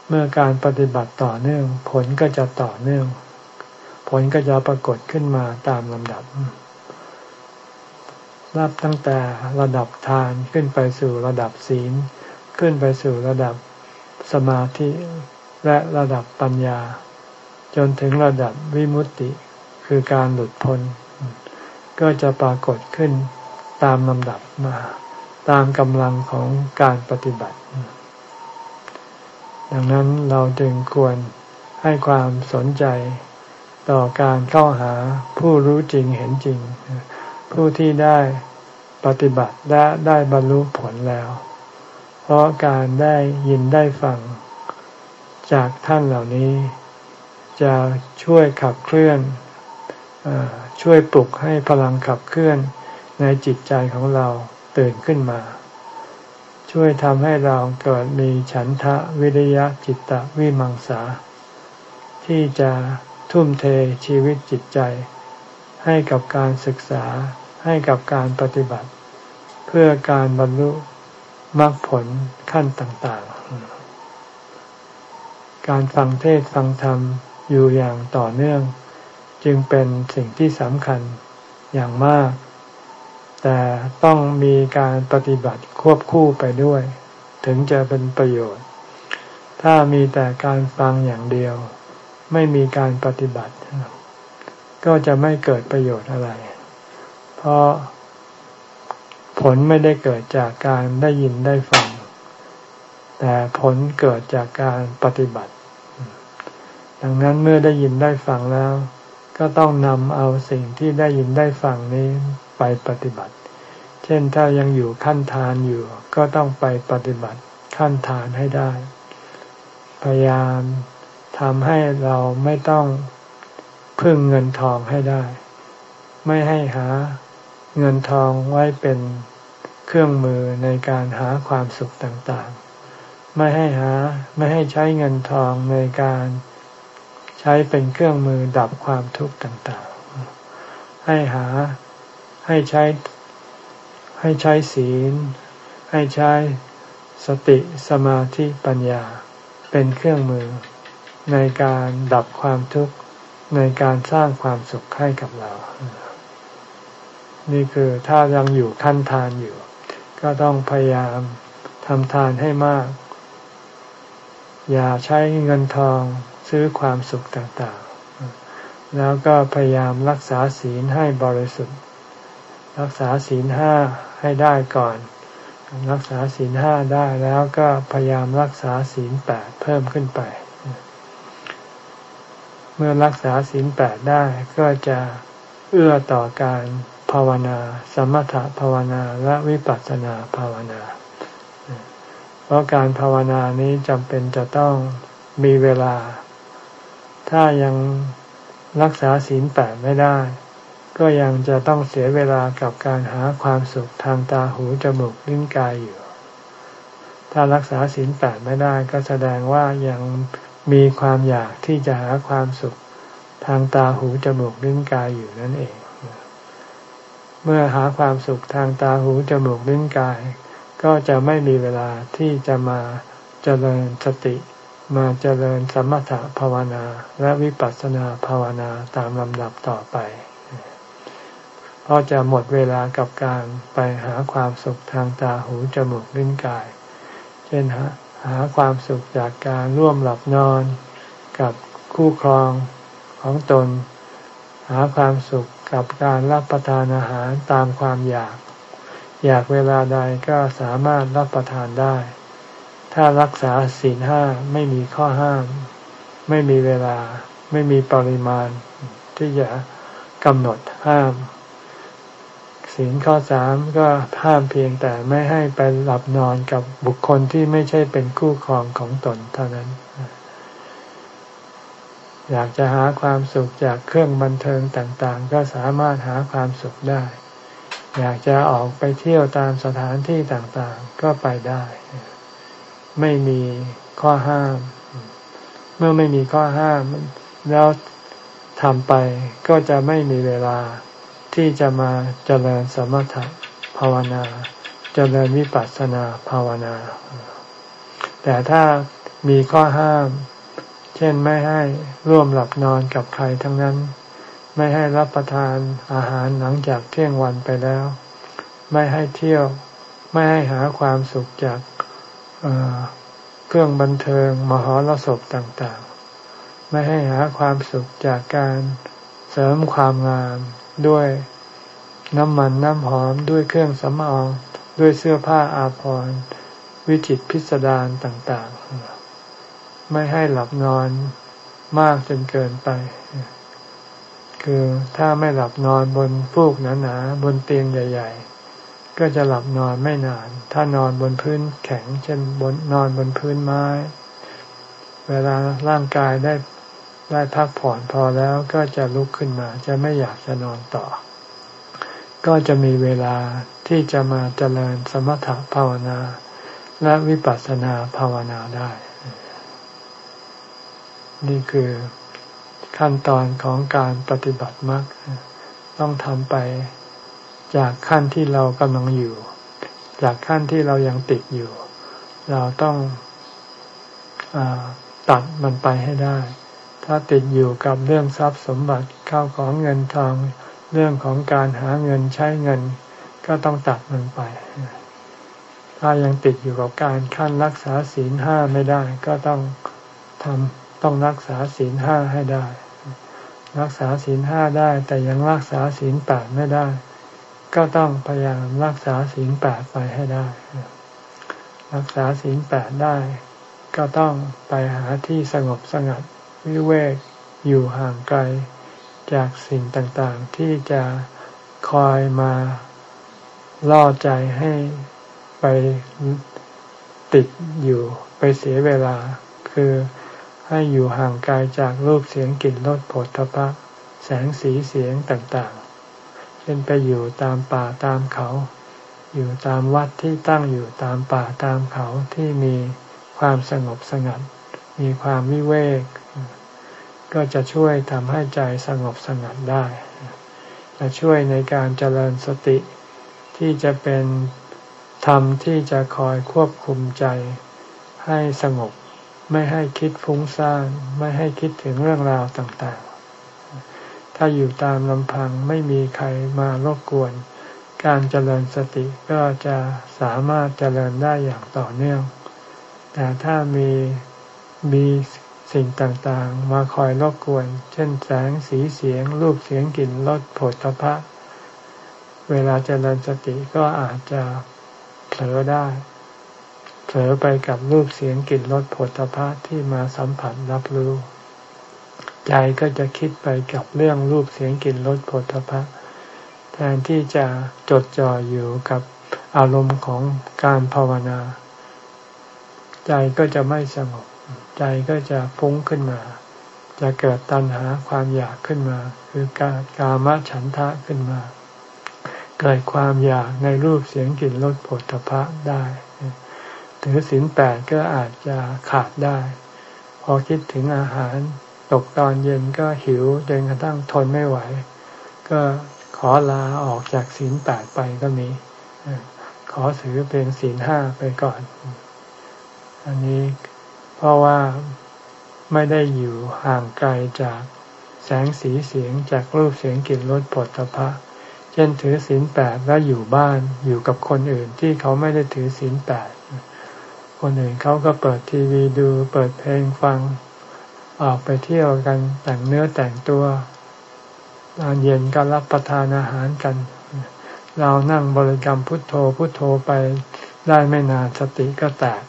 เมื่อการปฏิบัติต่อเนื่อง ผลก็จะต่อเนื่อง ผลก็จะปรากฏขึ้นมาตามลำดับรับตั้งแต่ระดับทานขึ้นไปสู่ระดับศีล ขึ้นไปสู่ระดับสมาธิและระดับปัญญา จนถึงระดับวิมุตติ คือการหลุดพ้น ก็จะปรากฏขึ้น ตามลำดับมา ตามกำลังของการปฏิบัติ ดังนั้นเราจึงควรให้ความสนใจต่อการเข้าหาผู้รู้จริงเห็นจริง ผู้ที่ได้ปฏิบัติและได้บรรลุผลแล้ว เพราะการได้ยินได้ฟัง จากท่านเหล่านี้ จะช่วยขับเคลื่อนช่วยปลุกให้พลังขับเคลื่อน ในจิตใจของเราตื่นขึ้นมา ช่วยทำให้เราเกิดมีฉันทะวิริยะจิตตะวิมังสา ที่จะทุ่มเทชีวิตจิตใจ ให้กับการศึกษาให้กับการปฏิบัติ เพื่อการบรรลุมรรคผลขั้นต่างๆ การฟังเทศฟังธรรมอยู่อย่างต่อเนื่อง จึงเป็นสิ่งที่สำคัญอย่างมาก แต่ต้องมีการปฏิบัติควบคู่ไปด้วย ถึงจะเป็นประโยชน์ ถ้ามีแต่การฟังอย่างเดียว ไม่มีการปฏิบัติ ก็จะไม่เกิดประโยชน์อะไร เพราะผลไม่ได้เกิดจากการได้ยินได้ฟัง แต่ผลเกิดจากการปฏิบัติ ดังนั้นเมื่อได้ยินได้ฟังแล้ว ก็ต้องนำเอาสิ่งที่ได้ยินได้ฟังนี้ ไปปฏิบัติ เช่นถ้ายังอยู่ขั้นทานอยู่ก็ต้องไปปฏิบัติขั้นทานให้ได้ พยายามทำให้เราไม่ต้องพึ่งเงินทองให้ได้ ไม่ให้หาเงินทองไว้เป็นเครื่องมือในการหาความสุขต่างๆ ไม่ให้หาไม่ให้ใช้เงินทองในการใช้เป็นเครื่องมือดับความทุกข์ต่างๆ ให้หา ให้ใช้ ให้ใช้ศีล ให้ใช้สติสมาธิปัญญา เป็นเครื่องมือ ในการดับความทุกข์ในการสร้างความสุขให้กับเรา นี่คือถ้ายังอยู่ขั้นทานอยู่ ก็ต้องพยายามทำทานให้มาก อย่าใช้เงินทองซื้อความสุขต่างๆ แล้วก็พยายามรักษาศีลให้บริสุทธิ์ รักษาศีลห้าให้ได้ก่อน รักษาศีลห้าได้แล้วก็พยายามรักษาศีลแปดเพิ่มขึ้นไป เมื่อรักษาศีลแปดได้ก็จะเอื้อต่อการภาวนา สมถภาวนาและวิปัสสนาภาวนา เพราะการภาวนานี้จำเป็นจะต้องมีเวลา ถ้ายังรักษาศีลแปดไม่ได้ ก็ยังจะต้องเสียเวลากับการหาความสุขทางตาหูจมูกลิ้นกายอยู่ ถ้ารักษาศีลแปดไม่ได้ก็แสดงว่ายังมีความอยากที่จะหาความสุขทางตาหูจมูกลิ้นกายอยู่นั่นเอง เมื่อหาความสุขทางตาหูจมูกลิ้นกาย ก็จะไม่มีเวลาที่จะมาเจริญสติ มาเจริญสมถภาวนาและวิปัสสนาภาวนาตามลำดับต่อไป เพราะจะหมดเวลากับการไปหาความสุขทางตาหูจมูกลิ้นกาย เช่นหาหาความสุขจากการร่วมหลับนอน กับคู่ครองของตน หาความสุขกับการรับประทานอาหารตามความอยาก อยากเวลาใดก็สามารถรับประทานได้ ถ้ารักษาศีลห้าไม่มีข้อห้าม ไม่มีเวลา ไม่มีปริมาณ ที่จะกำหนดห้าม ศีลข้อสามก็ห้ามเพียงแต่ไม่ให้ไปหลับนอนกับบุคคลที่ไม่ใช่เป็นคู่ครองของตนเท่านั้น อยากจะหาความสุขจากเครื่องบันเทิงต่างๆ ก็สามารถหาความสุขได้ อยากจะออกไปเที่ยวตามสถานที่ต่างๆ ก็ไปได้ ไม่มีข้อห้าม เมื่อไม่มีข้อห้ามแล้วทำไปก็จะไม่มีเวลา ที่จะมาเจริญสมถะภาวนา เจริญวิปัสสนาภาวนา แต่ถ้ามีข้อห้าม เช่นไม่ให้ร่วมหลับนอนกับใครทั้งนั้น ไม่ให้รับประทานอาหารหลังจากเที่ยงวันไปแล้ว ไม่ให้เที่ยว ไม่ให้หาความสุขจากเครื่องบันเทิง มหรสพต่างๆ ไม่ให้หาความสุขจากการเสริมความงาม ด้วยน้ำมันน้ำหอมด้วยเครื่องสำอางด้วยเสื้อผ้าอาภรณ์วิจิตพิสดารต่าง ๆ ไม่ให้หลับนอนมากจนเกินไป คือถ้าไม่หลับนอนบนฟูกหนาๆบนเตียงใหญ่ ๆ ก็จะหลับนอนไม่นาน ถ้านอนบนพื้นแข็ง เช่นบนนอนบนพื้นไม้ เวลาร่างกายได้ ได้พักผ่อนพอแล้วก็จะลุกขึ้นมา จะไม่อยากจะนอนต่อ ก็จะมีเวลาที่จะมาเจริญสมถะภาวนา และวิปัสสนาภาวนาได้ นี่คือขั้นตอนของการปฏิบัติมรรคต้องทำไปจากขั้นที่เรากำลังอยู่ จากขั้นที่เรายังติดอยู่ เราต้องอตัดมันไปให้ได้ ถ้าติดอยู่กับเรื่องทรัพย์สมบัติเข้าของเงินทอง เรื่องของการหาเงินใช้เงิน ก็ต้องตัดมันไป ถ้ายังติดอยู่กับการขั้นรักษาศีลห้าไม่ได้ ก็ต้องทำต้องรักษาศีลห้าให้ได้ รักษาศีลห้าได้ แต่ยังรักษาศีลแปดไม่ได้ ก็ต้องพยายามรักษาศีลแปดไปให้ได้ รักษาศีลแปดได้ ก็ต้องไปหาที่สงบสงัด วิเวกอยู่ห่างไกล จากสิ่งต่างๆ ที่จะคอยมาล่อใจให้ไปติดอยู่ไปเสียเวลา คือให้อยู่ห่างไกลจากรูปเสียงกลิ่นรสผลทพะแสงสีเสียงต่างๆ เช่นไปอยู่ตามป่าตามเขา อยู่ตามวัดที่ตั้งอยู่ตามป่าตามเขาที่มีความสงบสงัด มีความวิเวก ก็จะช่วยทำให้ใจสงบสงัดได้ จะช่วยในการเจริญสติที่จะเป็นธรรมที่จะคอยควบคุมใจให้สงบ ไม่ให้คิดฟุ้งซ่านไม่ให้คิดถึงเรื่องราวต่างๆ ถ้าอยู่ตามลำพังไม่มีใครมารบกวน การเจริญสติก็จะสามารถเจริญได้อย่างต่อเนื่อง แต่ถ้ามีมี สิ่งต่างๆ มาคอยรบกวน เช่นแสงสีเสียง รูปเสียงกลิ่นรสผลตภะเวลาเจริญสติก็อาจจะเผลอได้ เผลอไปกับรูปเสียงกลิ่นรสผลตภะที่มาสัมผัสรับรู้ ใจก็จะคิดไปกับเรื่องรูปเสียงกลิ่นรสผลตภะแทนที่จะจดจ่ออยู่กับอารมณ์ของการภาวนา ใจก็จะไม่สงบ ใจก็จะฟุ้งขึ้นมา จะเกิดตัณหาความอยากขึ้นมา คือการกามฉันทะขึ้นมา เกิดความอยากในรูปเสียงกลิ่นรสผลพระได้ถือศีลแปดก็อาจจะขาดได้ พอคิดถึงอาหารตกตอนเย็นก็หิวจนกระทั่งทนไม่ไหว ก็ขอลาออกจากศีลแปดไปก็มีขอถือเป็นศีลห้าไปก่อน อันนี้ เพราะว่าไม่ได้อยู่ห่างไกลจากแสงสีเสียงจากรูปเสียงกลิ่นรสผลตภะเช่นถือศีลแปดแล้วอยู่บ้านอยู่กับคนอื่นที่เขาไม่ได้ถือศีลแปดคนอื่นเขาก็เปิดทีวีดูเปิดเพลงฟัง ออกไปเที่ยวกันแต่งเนื้อแต่งตัวตอนเย็นก็รับประทานอาหารกัน เรานั่งบริกรรมพุทโธพุทโธไปได้ไม่นานสติก็แตก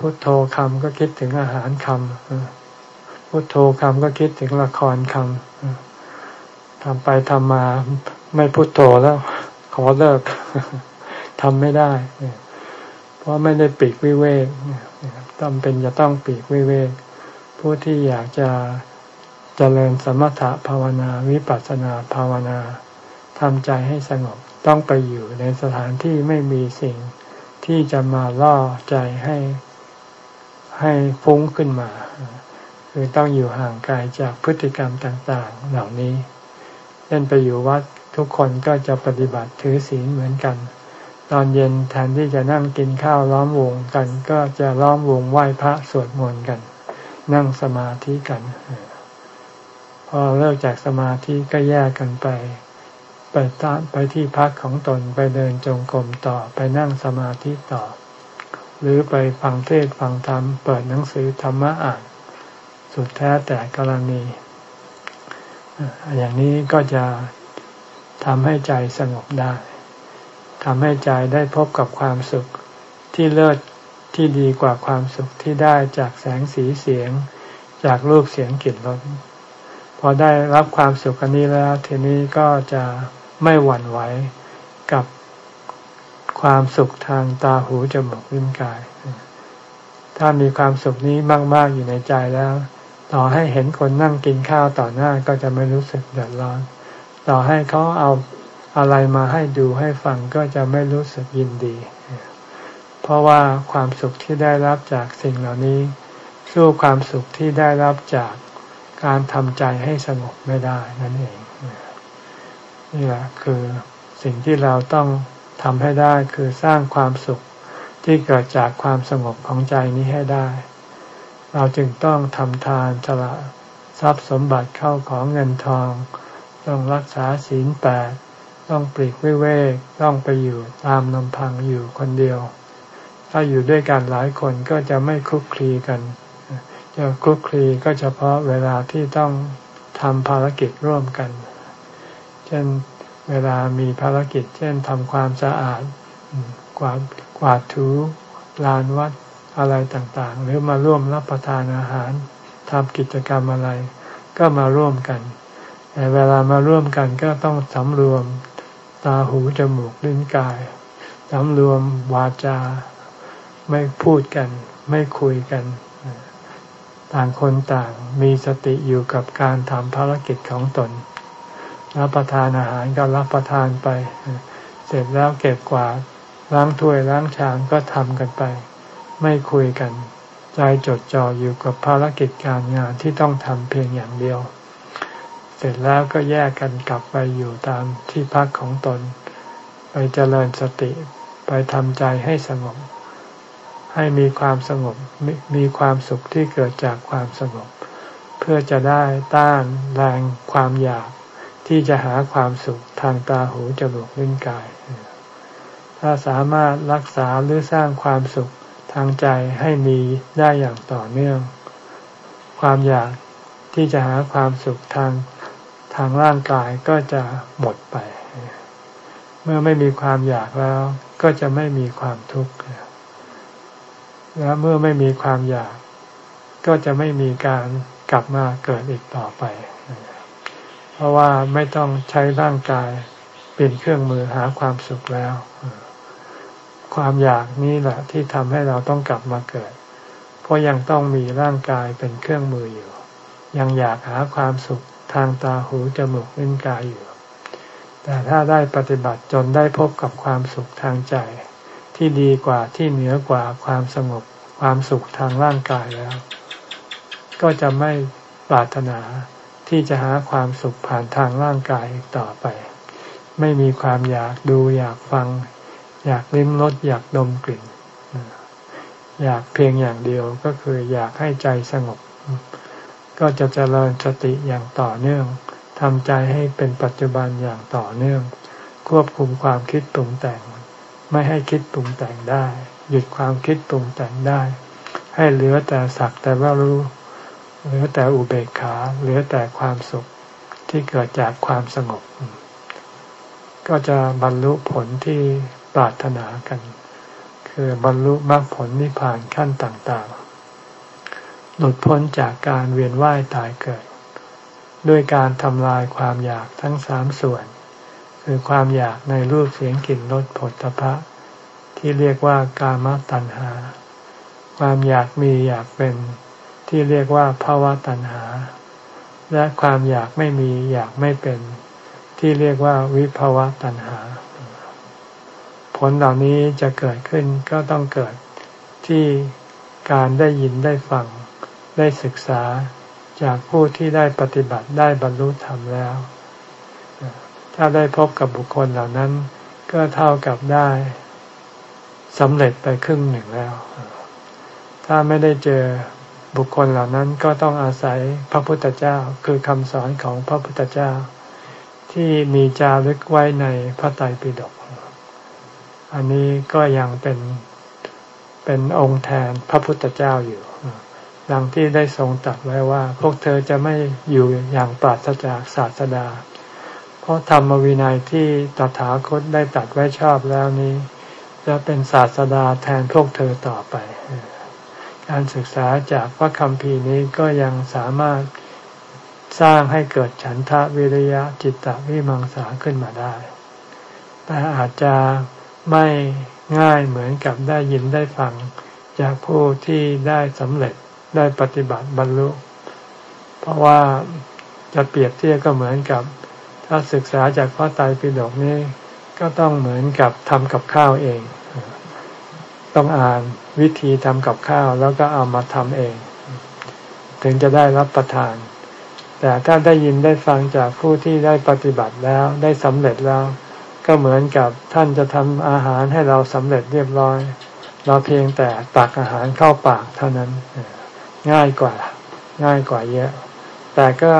พุทโธคำก็คิดถึงอาหารคำพุทโธคำก็คิดถึงละครคำทำไปทำมาไม่พุทโธแล้ว ขอเลิกทำไม่ได้ เพราะไม่ได้ปีกวิเวกจำเป็นจะต้องปีกวิเวก ผู้ที่อยากจะเจริญสมถะภาวนาวิปัสสนาภาวนาทำใจให้สงบต้องไปอยู่ในสถานที่ไม่มีสิ่งที่จะมาล่อใจให้ ให้ฟุ้งขึ้นมา คือต้องอยู่ห่างไกลจากพฤติกรรมต่างๆ เหล่านี้เช่นไปอยู่วัดทุกคนก็จะปฏิบัติถือศีลเหมือนกัน ตอนเย็นแทนที่จะนั่งกินข้าวล้อมวงกัน ก็จะล้อมวงไหว้พระสวดมนต์กัน นั่งสมาธิกัน พอเลิกจากสมาธิก็แยกกันไปไปตามไปที่พักของตนไปเดินจงกรมต่อไปนั่งสมาธิต่อ หรือไปฟังเทศฟังธรรม เปิดหนังสือธรรมะอ่านสุดแท้แต่กรณี อย่างนี้ก็จะทำให้ใจสงบได้ทำให้ใจได้พบกับความสุขที่เลิศที่ดีกว่าความสุขที่ได้จากแสงสีเสียง จากรูปเสียงกลิ่นรสพอได้รับความสุขอันนี้แล้วทีนี้ก็จะไม่หวั่นไหว ความสุขทางตาหูจมูกลิ้นกาย ถ้ามีความสุขนี้มาก ๆ อยู่ในใจแล้ว ต่อให้เห็นคนนั่งกินข้าวต่อหน้าก็จะไม่รู้สึกเดือดร้อน ต่อให้เขาเอาอะไรมาให้ดูให้ฟังก็จะไม่รู้สึกยินดี เพราะว่าความสุขที่ได้รับจากสิ่งเหล่านี้ สู้ความสุขที่ได้รับจากการทำใจให้สงบไม่ได้นั่นเองนี่แหละคือสิ่งที่เราต้อง ทำให้ได้คือสร้างความสุขที่เกิดจากความสงบของใจนี้ให้ได้ เราจึงต้องทำทานสละทรัพย์สมบัติเข้าของเงินทอง ต้องรักษาศีลแปดต้องปลีกวิเวกต้องไปอยู่ตามลำพังอยู่คนเดียว ถ้าอยู่ด้วยกันหลายคนก็จะไม่คลุกคลีกันจะคลุกคลีก็เฉพาะเวลาที่ต้องทำภารกิจร่วมกัน เช่น เวลามีภารกิจเช่นทำความสะอาดกวาดกวาดถูลานวัดอะไรต่างๆ หรือมาร่วมรับประทานอาหารทำกิจกรรมอะไร ก็มาร่วมกัน แต่เวลามาร่วมกันก็ต้องสำรวมตาหูจมูกลิ้นกายสำรวมวาจา ไม่พูดกัน ไม่คุยกัน ต่างคนต่างมีสติอยู่กับการทำภารกิจของตน รับประทานอาหารก็รับประทานไป เสร็จแล้วเก็บกวาดล้างถ้วยล้างชามก็ทำกันไป ไม่คุยกัน ใจจดจ่ออยู่กับภารกิจการงานที่ต้องทำเพียงอย่างเดียว เสร็จแล้วก็แยกกันกลับไปอยู่ตามที่พักของตน ไปเจริญสติไปทำใจให้สงบ ให้มีความสงบมมีความสุขที่เกิดจากความสงบ เพื่อจะได้ต้านแรงความอยาก ที่จะหาความสุขทางตาหูจมูกลิ้นกาย ถ้าสามารถรักษาหรือสร้างความสุขทางใจให้มีได้อย่างต่อเนื่อง ความอยากที่จะหาความสุขทางทางร่างกายก็จะหมดไป เมื่อไม่มีความอยากแล้วก็จะไม่มีความทุกข์และเมื่อไม่มีความอยาก ก็จะไม่มีการกลับมาเกิดอีกต่อไป ราะว่าไม่ต้องใช้ร่างกายเป็นเครื่องมือหาความสุขแล้ว ความอยากนี้แหละที่ทำให้เราต้องกลับมาเกิด เพราะยังต้องมีร่างกายเป็นเครื่องมืออยู่ ยังอยากหาความสุขทางตาหูจมูกลิ้นกายอยู่ แต่ถ้าได้ปฏิบัติจนได้พบกับความสุขทางใจ ที่ดีกว่าที่เหนือกว่าความสงบความสุขทางร่างกายแล้ว ก็จะไม่ปรารถนา ที่จะหาความสุขผ่านทางร่างกายต่อไป ไม่มีความอยากดูอยากฟัง อยากลิ้มรสอยากดมกลิ่น อยากเพียงอย่างเดียวก็คืออยากให้ใจสงบ ก็จะเจริญสติอย่างต่อเนื่องทำใจให้เป็นปัจจุบันอย่างต่อเนื่อง ควบคุมความคิดปรุงแต่ง ไม่ให้คิดปรุงแต่งได้ หยุดความคิดปรุงแต่งได้ ให้เหลือแต่สักแต่ว่ารู้ เหลือแต่อุเบกขา เหลือแต่ความสุขที่เกิดจากความสงบ ก็จะบรรลุผลที่ปรารถนากัน คือบรรลุมรรคผลนิพพานขั้นต่าง ๆ หลุดพ้นจากการเวียนว่ายตายเกิด ด้วยการทำลายความอยากทั้งสามส่วน คือความอยากในรูปเสียงกลิ่นรสผลตภะที่เรียกว่ากามตัณหา ความอยากมีอยากเป็น ที่เรียกว่าภาวะตัณหา และความอยากไม่มีอยากไม่เป็น ที่เรียกว่าวิภาวะตัณหา ผลเหล่านี้จะเกิดขึ้นก็ต้องเกิดที่การได้ยินได้ฟัง ได้ศึกษาจากผู้ที่ได้ปฏิบัติได้บรรลุธรรมแล้ว ถ้าได้พบกับบุคคลเหล่านั้น ก็เท่ากับได้สำเร็จไปครึ่งหนึ่งแล้ว ถ้าไม่ได้เจอ บุคคลเหล่านั้นก็ต้องอาศัยพระพุทธเจ้าคือคำสอนของพระพุทธเจ้า ที่มีจารึกไว้ในพระไตรปิฎกอันนี้ก็ยังเป็นเป็นองค์แทนพระพุทธเจ้าอยู่ดังที่ได้ทรงตรัสไว้ว่า พวกเธอจะไม่อยู่อย่างปราศจากศาสดา เพราะธรรมวินัยที่ตถาคตได้ตัดไว้ชอบแล้วนี้ จะเป็นศาสดาแทนพวกเธอต่อไป การศึกษาจากพระคำพีนี้ก็ยังสามารถสร้างให้เกิดฉันทะวิริยะจิตตวิมังสาขึ้นมาได้ แต่อาจจะไม่ง่ายเหมือนกับได้ยินได้ฟัง จากผู้ที่ได้สำเร็จได้ปฏิบัติบรรลุ เพราะว่าจะเปรียบเทียบก็เหมือนกับ ถ้าศึกษาจากพระไตรปิฎกนี้ ก็ต้องเหมือนกับทำกับข้าวเอง ต้องอ่านวิธีทำกับข้าวแล้วก็เอามาทำเอง ถึงจะได้รับประทาน แต่ถ้าได้ยินได้ฟังจากผู้ที่ได้ปฏิบัติแล้วได้สำเร็จแล้ว ก็เหมือนกับท่านจะทำอาหารให้เราสำเร็จเรียบร้อย เราเพียงแต่ตักอาหารเข้าปากเท่านั้น ง่ายกว่าง่ายกว่าเยอะ แต่ก็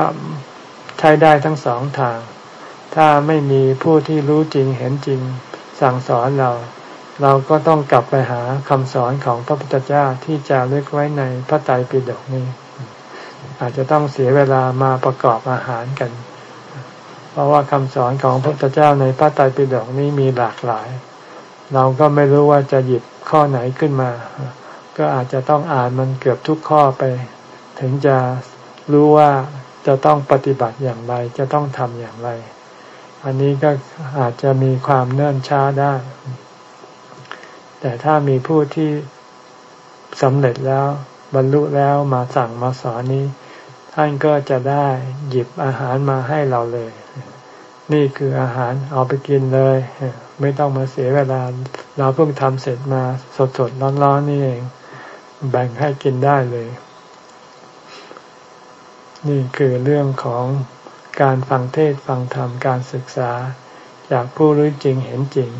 ใช้ได้ทั้งสองทาง ถ้าไม่มีผู้ที่รู้จริงเห็นจริงสั่งสอนเรา เราก็ต้องกลับไปหาคำสอนของพระพุทธเจ้าที่จะเลือกไว้ในพระไตรปิฎกนี้ อาจจะต้องเสียเวลามาประกอบอาหารกัน เพราะว่าคำสอนของพระพุทธเจ้าในพระไตรปิฎกนี้มีหลากหลาย เราก็ไม่รู้ว่าจะหยิบข้อไหนขึ้นมา ก็อาจจะต้องอ่านมันเกือบทุกข้อไป ถึงจะรู้ว่าจะต้องปฏิบัติอย่างไร จะต้องทำอย่างไร อันนี้ก็อาจจะมีความเนื่นช้าได้ แต่ถ้ามีผู้ที่สำเร็จแล้วบรรลุแล้วมาสั่งมาสอนนี้ ท่านก็จะได้หยิบอาหารมาให้เราเลย นี่คืออาหารเอาไปกินเลย ไม่ต้องมาเสียเวลา เราเพิ่งทำเสร็จมาสดๆร้อนๆนี่เอง แบ่งให้กินได้เลย นี่คือเรื่องของการฟังเทศฟังธรรมการศึกษา จากผู้รู้จริงเห็นจริง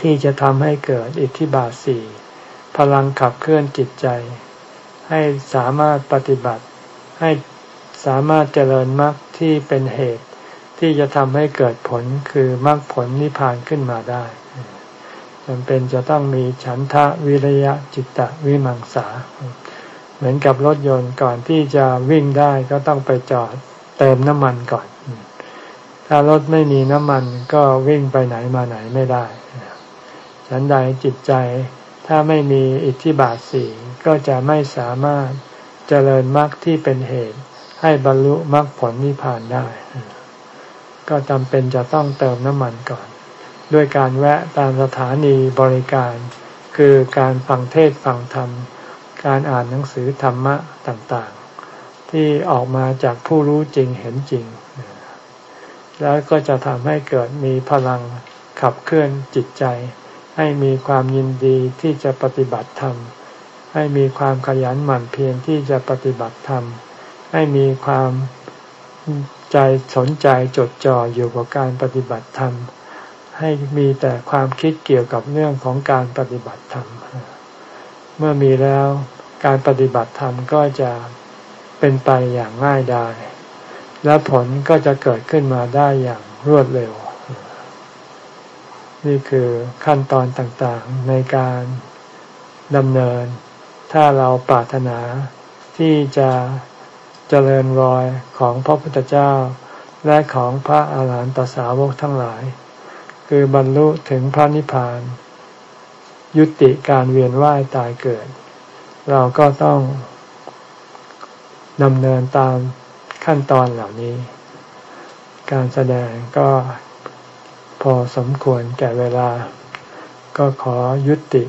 ที่จะทำให้เกิดอิทธิบาทสี่พลังขับเคลื่อนจิตใจ ให้สามารถปฏิบัติ ให้สามารถเจริญมรรคที่เป็นเหตุ ที่จะทำให้เกิดผลคือมรรคผลนิพพานขึ้นมาได้จำเป็นจะต้องมีฉันทะวิริยะจิตตะวิมังสา เหมือนกับรถยนต์ก่อนที่จะวิ่งได้ก็ต้องไปจอดเติมน้ำมันก่อน ถ้ารถไม่มีน้ำมันก็วิ่งไปไหนมาไหนไม่ได้ ฉันใดจิตใจ ถ้าไม่มีอิทธิบาทสี่ก็จะไม่สามารถเจริญมรรคที่เป็นเหตุ ให้บรรลุมรรคผลนิพพานได้ ก็จำเป็นจะต้องเติมน้ำมันก่อน ด้วยการแวะตามสถานีบริการ คือการฟังเทศฟังธรรม การอ่านหนังสือธรรมะต่างๆ ที่ออกมาจากผู้รู้จริงเห็นจริง แล้วก็จะทำให้เกิดมีพลังขับเคลื่อนจิตใจ ให้มีความยินดีที่จะปฏิบัติธรรม ให้มีความขยันหมั่นเพียรที่จะปฏิบัติธรรม ให้มีความใจสนใจจดจ่ออยู่กับการปฏิบัติธรรม ให้มีแต่ความคิดเกี่ยวกับเรื่องของการปฏิบัติธรรม เมื่อมีแล้วการปฏิบัติธรรมก็จะเป็นไปอย่างง่ายดายและผลก็จะเกิดขึ้นมาได้อย่างรวดเร็ว นี่คือขั้นตอนต่างๆในการดำเนิน ถ้าเราปรารถนาที่จะเจริญรอยของพระพุทธเจ้า และของพระอาหารหันตสาวกทั้งหลาย คือบรรลุถึงพระนิพพาน ยุติการเวียนว่ายตายเกิด เราก็ต้องดำเนินตามขั้นตอนเหล่านี้ การแสดงก็ พอสมควรแก่เวลา ก็ขอยุติ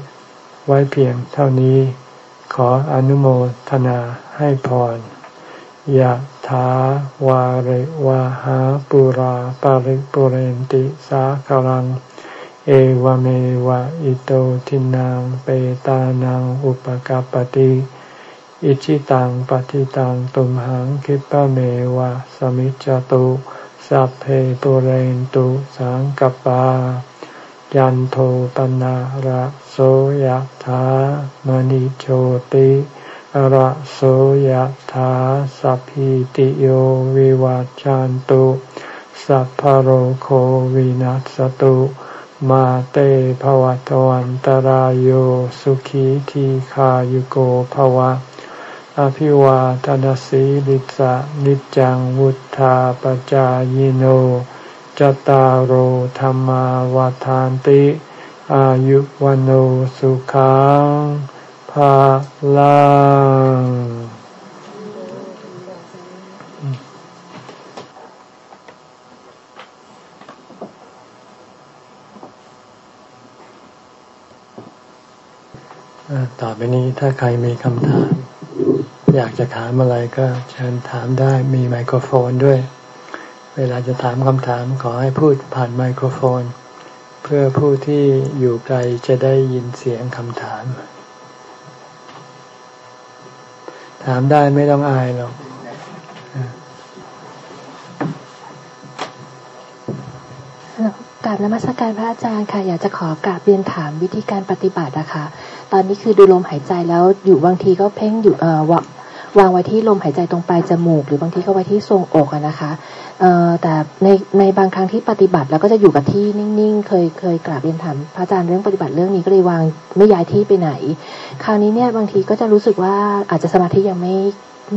ไว้เพียงเท่านี้ ขออนุโมทนาให้พรยะถาวาริวะหาปุราปาริปุเรนติสาคลัง เอวเมวะอิโตทินังเปตานังอุปกาปติอิชิตังปฏิตังตุมหังคิปะเมวะสมิจจตุ สัพเพปุเรนตุสังกปา ยันโทปนะระโสยธามณิโชติระโสยธาสัพพิติโยวิวัจจันตุ สัพพโรโควินัสตุ มาเตภวะตวันตารโยสุขีทีขายุโกภวะ อภิวาทนสีลิสะนิจังวุธาปจายโนจตารโหธรรมาวาทานติ อายุวันโอสุขังภาลังต่อไปนี้ถ้าใครมีคำถาม อยากจะถามอะไรก็เชิญถามได้มีไมโครโฟนด้วย เวลาจะถามคำถามขอให้พูดผ่านไมโครโฟน เพื่อผู้ที่อยู่ไกลจะได้ยินเสียงคำถาม ถามได้ไม่ต้องอายหรอกกราบนมัสการพระอาจารย์ค่ะอยากจะขอกราบเรียนถามวิธีการปฏิบัติอะค่ะตอนนี้คือดูลมหายใจแล้วอยู่บางทีก็เพ่งอยู่เอ่อ วางไว้ที่ลมหายใจตรงปลายจมูก หรือบางทีก็ไว้ที่ทรงอกนะคะแต่ในในบางครั้งที่ปฏิบัติแล้วก็จะอยู่กับที่นิ่งๆ เคยเคยกราบเรียนถามพระอาจารย์เรื่องปฏิบัติเรื่องนี้ก็เลยวางไม่ย้ายที่ไปไหน คราวนี้เนี่ยบางทีก็จะรู้สึกว่าอาจจะสมาธิยังไม่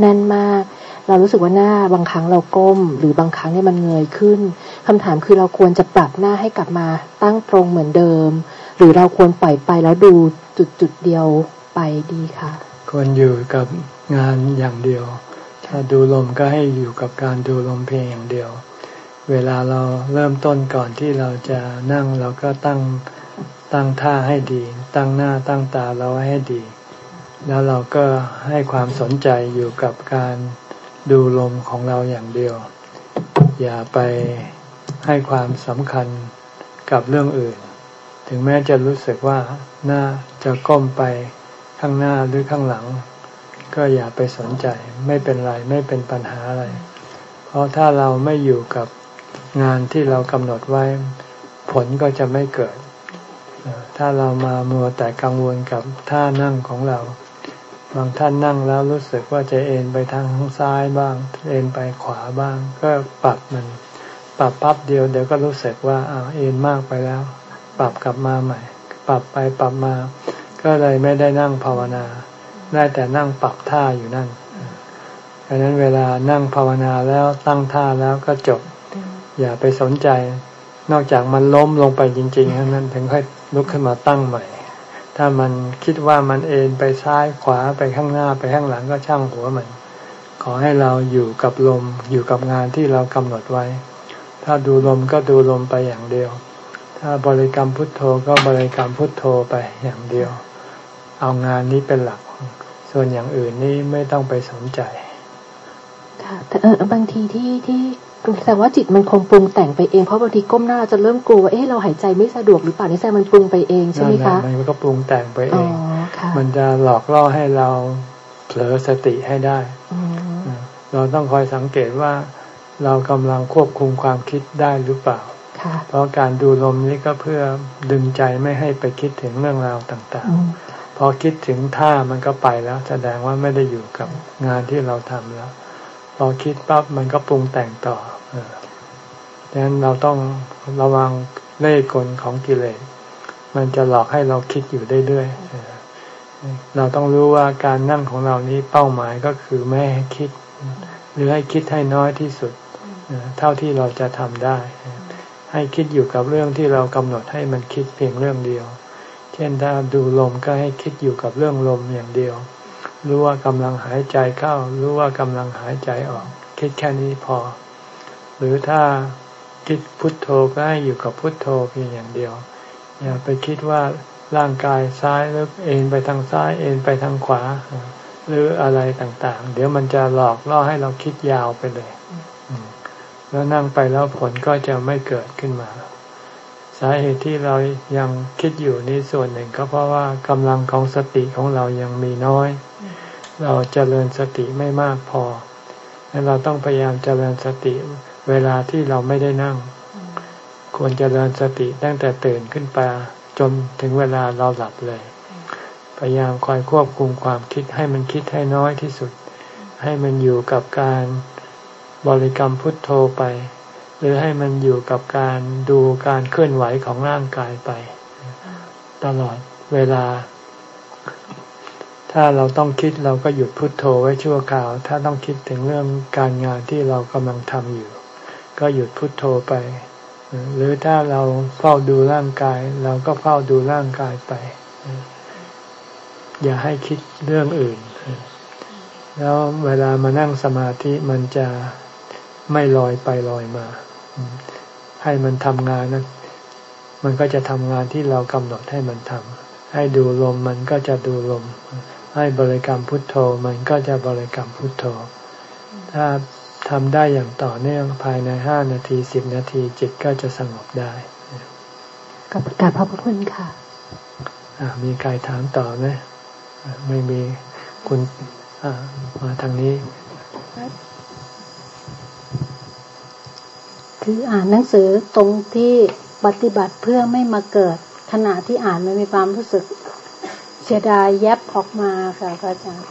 แน่นมาก เรารู้สึกว่าหน้าบางครั้งเราก้ม หรือบางครั้งเนี่ยมันเงยขึ้นคำถามคือเราควรจะปรับหน้าให้กลับมาตั้งตรงเหมือนเดิม หรือเราควรปล่อยไปแล้วดูจุดจุดเดียวไปดีค่ะควรอยู่กับ งานอย่างเดียว ถ้าดูลมก็ให้อยู่กับการดูลมเพียงอย่างเดียว เวลาเราเริ่มต้นก่อนที่เราจะนั่งเราก็ตั้งตั้งท่าให้ดี ตั้งหน้าตั้งตาเราให้ดี แล้วเราก็ให้ความสนใจอยู่กับการดูลมของเราอย่างเดียว อย่าไปให้ความสำคัญกับเรื่องอื่น ถึงแม้จะรู้สึกว่าหน้าจะก้มไปข้างหน้าหรือข้างหลัง ก็อย่าไปสนใจไม่เป็นไรไม่เป็นปัญหาอะไร เพราะถ้าเราไม่อยู่กับงานที่เรากำหนดไว้ ผลก็จะไม่เกิด ถ้าเรามามัวแต่กังวลกับท่านั่งของเรา บางท่านนั่งแล้วรู้สึกว่าจะเอ็นไปทางซ้ายบ้าง เอ็นไปขวาบ้าง ก็ปรับมัน ปรับปั๊บเดียวเดี๋ยวก็รู้สึกว่าอ้าวเอ็นมากไปแล้ว ปรับกลับมาใหม่ ปรับไปปรับมา ก็เลยไม่ได้นั่งภาวนา ได้แต่นั่งปรับท่าอยู่นั่นดังนั้นเวลานั่งภาวนาแล้วตั้งท่าแล้วก็จบ อย่าไปสนใจ นอกจากมันล้มลงไปจริงๆนั้นถึงค่อยลุกขึ้นมาตั้งใหม่ ถ้ามันคิดว่ามันเอ็นไปซ้ายขวาไปข้างหน้าไปข้างหลังก็ช่างหัวมัน ขอให้เราอยู่กับลมอยู่กับงานที่เรากำหนดไว้ ถ้าดูลมก็ดูลมไปอย่างเดียว ถ้าบริกรรมพุทโธก็บริกรรมพุทโธไปอย่างเดียว เอางานนี้เป็นหลัก ส่วนอย่างอื่นนี่ไม่ต้องไปสนใจ ค่ะ แต่เออบางทีที่ที่แต่ว่าจิตมันคงปรุงแต่งไปเองเพราะบางทีก้มหน้าเราจะเริ่มกลัวว่าเอ๊ะเราหายใจไม่สะดวกหรือเปล่านี่แสดงมันปรุงไปเองใช่ไหมคะมันก็ปรุงแต่งไปเองมันจะหลอกล่อให้เราเผลอสติให้ได้เราต้องคอยสังเกตว่าเรากำลังควบคุมความคิดได้หรือเปล่าเพราะการดูลมนี้ก็เพื่อดึงใจไม่ให้ไปคิดถึงเรื่องราวต่างๆ พอคิดถึงท่ามันก็ไปแล้ว แสดงว่าไม่ได้อยู่กับงานที่เราทำแล้ว พอคิดปั๊บมันก็ปรุงแต่งต่อดังนั้นเราต้องระวังเล่ห์กลของกิเลส มันจะหลอกให้เราคิดอยู่เรื่อยๆเราต้องรู้ว่าการนั่งของเรานี้เป้าหมายก็คือไม่ให้คิด หรือให้คิดให้น้อยที่สุด เท่าที่เราจะทำได้ ให้คิดอยู่กับเรื่องที่เรากำหนดให้มันคิดเพียงเรื่องเดียว ช่นถ้าดูลมก็ให้คิดอยู่กับเรื่องลมอย่างเดียว รู้ว่ากำลังหายใจเข้า รู้ว่ากำลังหายใจออก คิดแค่นี้พอ หรือถ้าคิดพุทโธก็ให้อยู่กับพุทโธเพียงอย่างเดียว อย่าไปคิดว่าร่างกายซ้ายแล้วเอ็นไปทางซ้ายเอ็นไปทางขวา หรืออะไรต่างๆ เดี๋ยวมันจะหลอกล่อให้เราคิดยาวไปเลย แล้วนั่งไปแล้วผลก็จะไม่เกิดขึ้นมาาเหตุที่เรายังคิดอยู่นี้ส่วนหนึ่งก็เพราะว่ากำลังของสติของเรายังมีน้อย เราจเจริญสติไม่มากพอให้เราต้องพยายามเจริญสติเวลาที่เราไม่ได้นั่ง ควรเจริญสติตั้งแต่ตื่นขึ้นไปจนถึงเวลาเราหลับเลย พยายามคอยควบคุมความคิดให้มันคิดให้น้อยที่สุด ให้มันอยู่กับการบริกรรมพุทโธไป หรือให้มันอยู่กับการดูการเคลื่อนไหวของร่างกายไป ตลอดเวลา ถ้าเราต้องคิดเราก็หยุดพุดโทโธไว้ชั่วคราว ถ้าต้องคิดถึงเรื่องการงานที่เรากำลังทำอยู่ ก็หยุดพุดโทโธไป หรือถ้าเราเฝ้าดูร่างกาย เราก็เฝ้าดูร่างกายไป อย่าให้คิดเรื่องอื่น แล้วเวลามานั่งสมาธิมันจะไม่ลอยไปลอยมา ให้มันทำงานนะมันก็จะทำงานที่เรากำหนดให้มันทำให้ดูลมมันก็จะดูลม ให้บริกรรมพุทโธ มันก็จะบริกรรมพุทโธ ถ้าทำได้อย่างต่อเนื่องภายในห้านาทีสิบนาทีจิตก็จะสงบได้กับการพระพุทธคุณค่ะมีใครถามต่อไหมไม่มีคุณมาทางนี้ คืออ่านหนังสือตรงที่ปฏิบัติเพื่อไม่มาเกิด ขณะที่อ่านมันมีความรู้สึก เสียดายแยบออกมาค่ะพระอาจารย์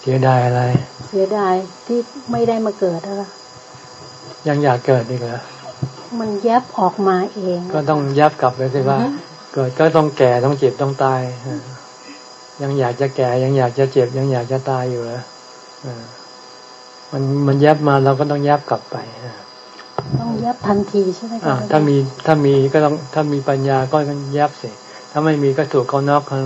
เสียดายอะไร เสียดายที่ไม่ได้มาเกิดอะยังอยากเกิดอีกเหรอมันแยบออกมาเอง ก็ต้องแยบกลับไปสิว่า เกิดก็ต้องแก่ต้องเจ็บต้องตายยังอยากจะแก่ยังอยากจะเจ็บยังอยากจะตายอยู่เหรอ มันมันแยบมาเราก็ต้องแยบกลับไปต้องแยบทันทีใช่ไหมคะถ้ามีถ้ามีก็ต้องถ้ามีปัญญาก็ต้องแยบสิถ้าไม่มีก็ถูกเขานอกเขา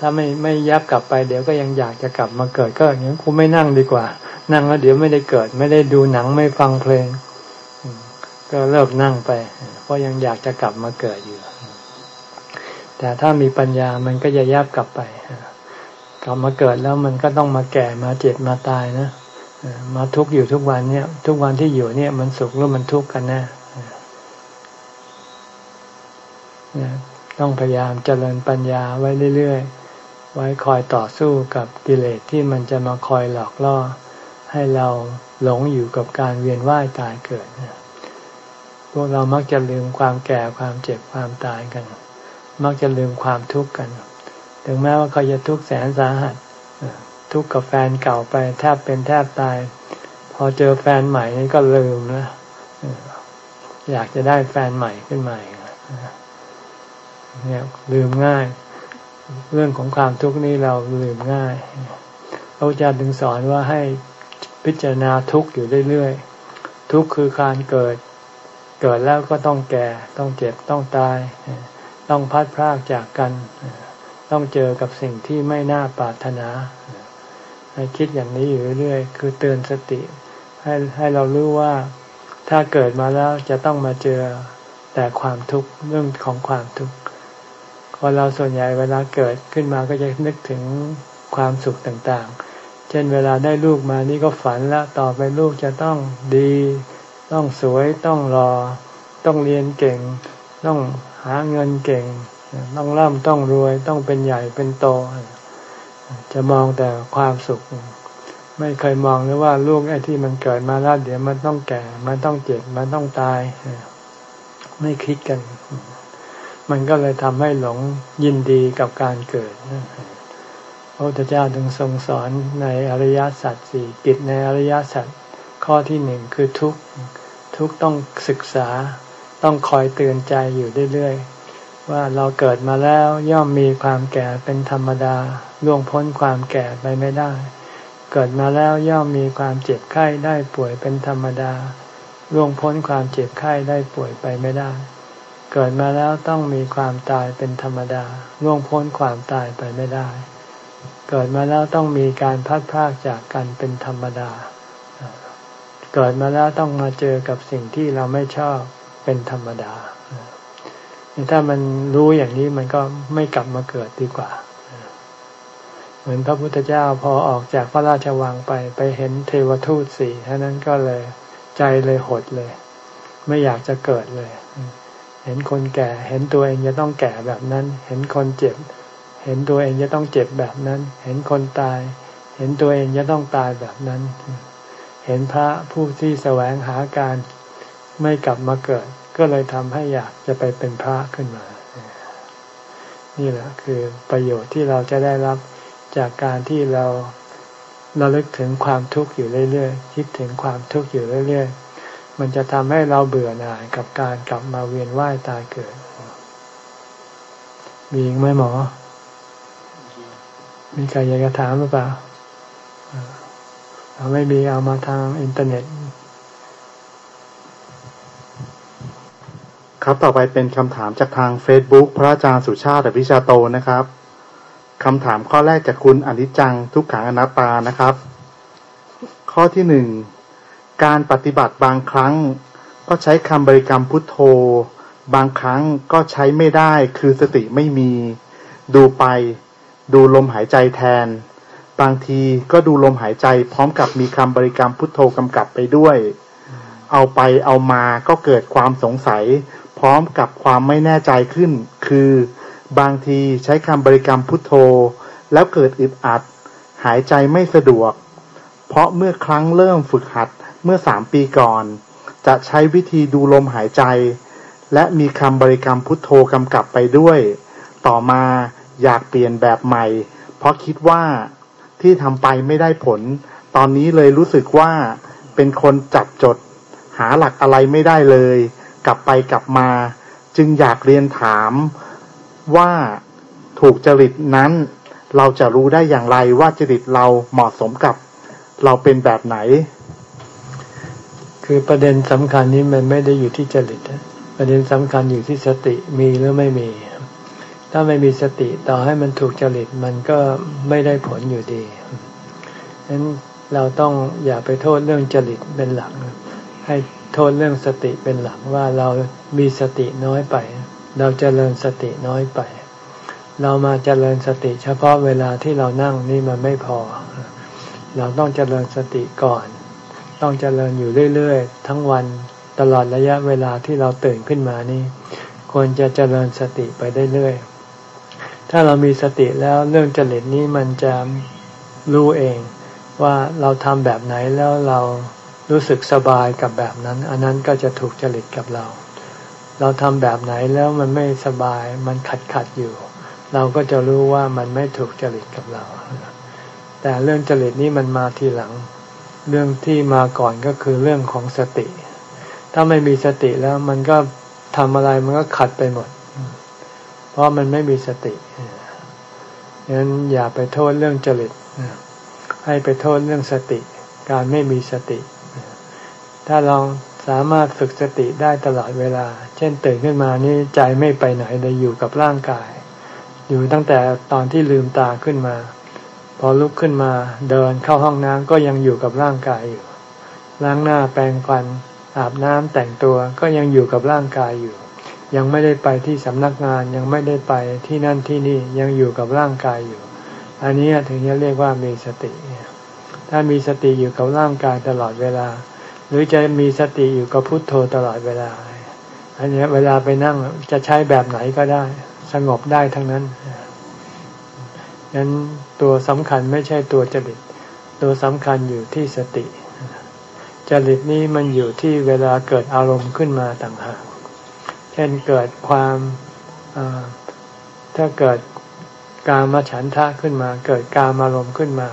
ถ้าไม่ไม่แยบกลับไปเดี๋ยวก็ยังอยากจะกลับมาเกิดก็อย่างนี้กูไม่นั่งดีกว่า นั่งแล้วเดี๋ยวไม่ได้เกิด ไม่ได้ดูหนังไม่ฟังเพลง ก็เลิกนั่งไป เพราะยังอยากจะกลับมาเกิดอยู่ แต่ถ้ามีปัญญามันก็จะแยบกลับไปกลับมาเกิดแล้วมันก็ต้องมาแก่มาเจ็บมาตายนะ มาทุกข์อยู่ทุกวันเนี่ย ทุกวันที่อยู่เนี่ย มันสุขหรือมันทุกข์กันแนะต้องพยายามเจริญปัญญาไว้เรื่อยๆ ไว้คอยต่อสู้กับกิเลสที่มันจะมาคอยหลอกล่อ ให้เราหลงอยู่กับการเวียนว่ายตายเกิดพวกเรามักจะลืมความแก่ความเจ็บความตายกัน มักจะลืมความทุกข์กัน ถึงแม้ว่าเขาจะทุกข์แสนสาหัส ทุกข์กับแฟนเก่าไปแทบเป็นแทบตาย พอเจอแฟนใหม่นี่ก็ลืมนะอยากจะได้แฟนใหม่ขึ้นมาเนี่ยลืมง่าย เรื่องของความทุกข์นี้เราลืมง่ายพระอาจารย์ถึงสอนว่าให้พิจารณาทุกข์อยู่เรื่อยๆทุกข์คือการเกิด เกิดแล้วก็ต้องแก่ ต้องเจ็บต้องตาย ต้องพัดพรากจากกัน ต้องเจอกับสิ่งที่ไม่น่าปรารถนา ให้คิดอย่างนี้อยู่เรื่อยๆคือเตือนสติ ให้ให้เรารู้ว่าถ้าเกิดมาแล้วจะต้องมาเจอแต่ความทุกข์เรื่องของความทุกข์คนเราส่วนใหญ่เวลาเกิดขึ้นมาก็จะนึกถึงความสุขต่างๆ เช่นเวลาได้ลูกมานี่ก็ฝันแล้วต่อไปลูกจะต้องดี ต้องสวยต้องรอ ต้องเรียนเก่ง ต้องหาเงินเก่ง ต้องร่ำต้องรวยต้องเป็นใหญ่เป็นโต จะมองแต่ความสุข ไม่เคยมองเลยว่าลูกไอ้ที่มันเกิดมาแล้วเดี๋ยวมันต้องแก่ มันต้องเจ็บ มันต้องตาย ไม่คิดกัน มันก็เลยทำให้หลงยินดีกับการเกิดพระพุทธเจ้าถึงทรงสอนในอริยสัจสี่กิจในอริยสัจข้อที่หนึ่งคือทุกทุกต้องศึกษาต้องคอยเตือนใจอยู่เรื่อยๆ ว่าเราเกิดมาแล้วย่อมมีความแก่เป็นธรรมดาล่วงพ้นความแก่ไปไม่ได้ เกิดมาแล้วย่อมมีความเจ็บไข้ได้ป่วยเป็นธรรมดาล่วงพ้นความเจ็บไข้ได้ป่วยไปไม่ได้ เกิดมาแล้วต้องมีความตายเป็นธรรมดาล่วงพ้นความตายไปไม่ได้ เกิดมาแล้วต้องมีการพัดพากจากกันเป็นธรรมดา เกิดมาแล้วต้องมาเจอกับสิ่งที่เราไม่ชอบเป็นธรรมดา ถ้ามันรู้อย่างนี้มันก็ไม่กลับมาเกิดดีกว่า เหมือนพระพุทธเจ้าพอออกจากพระราชวังไปไปเห็นเทวทูตสี่ท่านั้นก็เลยใจเลยหดเลย ไม่อยากจะเกิดเลย เห็นคนแก่ เห็นตัวเองจะต้องแก่แบบนั้น เห็นคนเจ็บ เห็นตัวเองจะต้องเจ็บแบบนั้น เห็นคนตาย เห็นตัวเองจะต้องตายแบบนั้น เห็นพระผู้ที่แสวงหาการไม่กลับมาเกิด ก็เลยทำให้อยากจะไปเป็นพระขึ้นมา นี่แหละคือประโยชน์ที่เราจะได้รับจากการที่เราเราลึกถึงความทุกข์อยู่เรื่อยๆ คิดถึงความทุกข์อยู่เรื่อยๆ มันจะทำให้เราเบื่อหน่ายกับการกลับมาเวียนว่ายตายเกิด มีอีกไหมหมอ มีใครอยากจะถามหรือเปล่าเราไม่มีเอามาทางอินเทอร์เน็ต ครับ ต่อไปเป็นคำถามจากทาง Facebook พระอาจารย์สุชาติอภิชาโตนะครับคำถามข้อแรกจากคุณอนิจจังทุกขังอนัตตานะครับ ข้อที่หนึ่งการปฏิบัติบางครั้ง ก็ใช้คำบริกรรมพุทโธ บางครั้งก็ใช้ไม่ได้คือสติไม่มี ดูไป ดูลมหายใจแทน บางทีก็ดูลมหายใจพร้อมกับมีคำบริกรรมพุทโธกำกับไปด้วยเอาไปเอามาก็เกิดความสงสัย พร้อมกับความไม่แน่ใจขึ้น คือบางทีใช้คำบริกรรมพุทโธ แล้วเกิดอึดอัด หายใจไม่สะดวก เพราะเมื่อครั้งเริ่มฝึกหัดเมื่อสามปีก่อน จะใช้วิธีดูลมหายใจ และมีคำบริกรรมพุทโธกำกับไปด้วย ต่อมาอยากเปลี่ยนแบบใหม่ เพราะคิดว่าที่ทำไปไม่ได้ผล ตอนนี้เลยรู้สึกว่าเป็นคนจับจด หาหลักอะไรไม่ได้เลย กลับไปกลับมา จึงอยากเรียนถามว่าถูกจริตนั้น เราจะรู้ได้อย่างไรว่าจริตเราเหมาะสมกับ เราเป็นแบบไหน คือประเด็นสำคัญนี้มันไม่ได้อยู่ที่จริตประเด็นสำคัญอยู่ที่สติมีหรือไม่มี ถ้าไม่มีสติต่อให้มันถูกจริตมันก็ไม่ได้ผลอยู่ดีฉะนั้นเราต้องอย่าไปโทษเรื่องจริตเป็นหลักให้ โทษเรื่องสติเป็นหลักว่าเรามีสติน้อยไป เราจเจริญสติน้อยไป เรามาเจริญสติ เฉพาะเวลาที่เรานั่งนี่มันไม่พอ เราต้องเจริญสติก่อน ต้องเจริญอยู่เรื่อยๆ ทั้งวันตลอดระยะเวลาที่เราตื่นขึ้นมานี่ ควรจะเจริญสติไปได้เรื่อยถ้าเรามีสติแล้วเรื่องจริตนี้มันจะรู้เองว่าเราทำแบบไหนแล้วเรา รู้สึกสบายกับแบบนั้น อันนั้นก็จะถูกจริตกับเรา เราทำแบบไหนแล้วมันไม่สบายมันขัดขัดอยู่ เราก็จะรู้ว่ามันไม่ถูกจริตกับเรา แต่เรื่องจริตนี้มันมาทีหลัง เรื่องที่มาก่อนก็คือเรื่องของสติ ถ้าไม่มีสติแล้วมันก็ทำอะไรมันก็ขัดไปหมด เพราะมันไม่มีสติฉะนั้นอย่าไปโทษเรื่องจริตให้ไปโทษเรื่องสติ การไม่มีสติ ถ้าลองสามารถฝึกสติได้ตลอดเวลา เช่นตื่นขึ้นมานี่ใจไม่ไปไหนเลยอยู่กับร่างกาย อยู่ตั้งแต่ตอนที่ลืมตาขึ้นมา พอลุกขึ้นมาเดินเข้าห้องน้ำก็ยังอยู่กับร่างกายอยู่ ล้างหน้าแปรงฟัน อาบน้ำแต่งตัวก็ยังอยู่กับร่างกายอยู่ ยังไม่ได้ไปที่สำนักงานยังไม่ได้ไปที่นั่นที่นี่ยังอยู่กับร่างกายอยู่ อันนี้ถึงจะเรียกว่ามีสติ ถ้ามีสติอยู่กับร่างกายตลอดเวลา หรือจะมีสติอยู่กับพุทโธตลอดเวลา อันนี้เวลาไปนั่งจะใช้แบบไหนก็ได้ สงบได้ทั้งนั้นนั้นตัวสำคัญไม่ใช่ตัวจริต ตัวสำคัญอยู่ที่สติ จริตนี้มันอยู่ที่เวลาเกิดอารมณ์ขึ้นมาต่างหาก เช่นเกิดความถ้าเกิดการมาฉันทะขึ้นมา เกิดการอารมณ์ขึ้นมา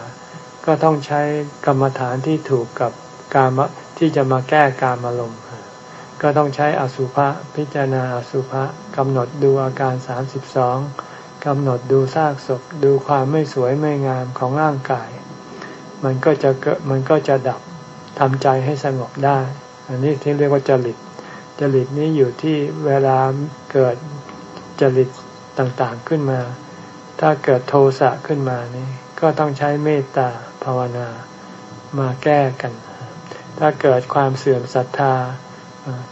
ก็ต้องใช้กรรมฐานที่ถูกกับการ ที่จะมาแก้การอารมณ์ก็ต้องใช้อสุภะพิจารณาอสุภะกำหนดดูอาการสามสิบสองกำหนดดูซากศพดูความไม่สวยไม่งามของร่างกาย มันก็จะเกิดมันก็จะดับทำใจให้สงบได้ อันนี้ที่เรียกว่าจริตจริตนี้อยู่ที่เวลาเกิดจริตต่างๆขึ้นมา ถ้าเกิดโทสะขึ้นมานี่ก็ต้องใช้เมตตาภาวนามาแก้กัน ถ้าเกิดความเสื่อมศรัทธา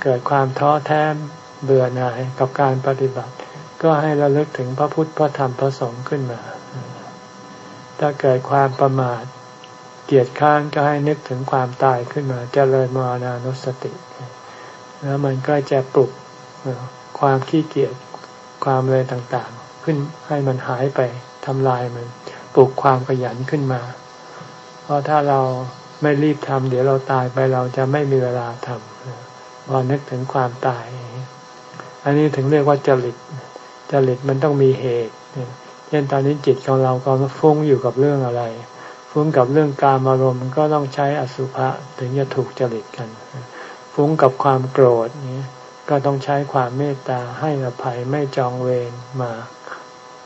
เกิดความท้อแท้เบื่อหน่ายกับการปฏิบัติ ก็ให้ระลึกถึงพระพุทธพระธรรมพระสงฆ์ขึ้นมา ถ้าเกิดความประมาทเกียดข้านก็ให้นึกถึงความตายขึ้นมาจเจริญมรณานุสติ แล้วมันก็จะปลุกความขี้เกียจความอะไรต่างๆ ขึ้นให้มันหายไปทำลายมัน ปลุกความขยันขึ้นมา เพราะถ้าเรา ไม่รีบทำเดี๋ยวเราตายไปเราจะไม่มีเวลาทำพอนึกถึงความตาย อันนี้ถึงเรียกว่าจริต จริตมันต้องมีเหตุเช่นตอนนี้จิตของเราก็ฟุ้งอยู่กับเรื่องอะไรฟุ้งกับเรื่องการอารมณ์ก็ต้องใช้อสุภะถึงจะถูกจริตกัน ฟุ้งกับความโกรธนี้ก็ต้องใช้ความเมตตาให้อภัยไม่จองเวรมา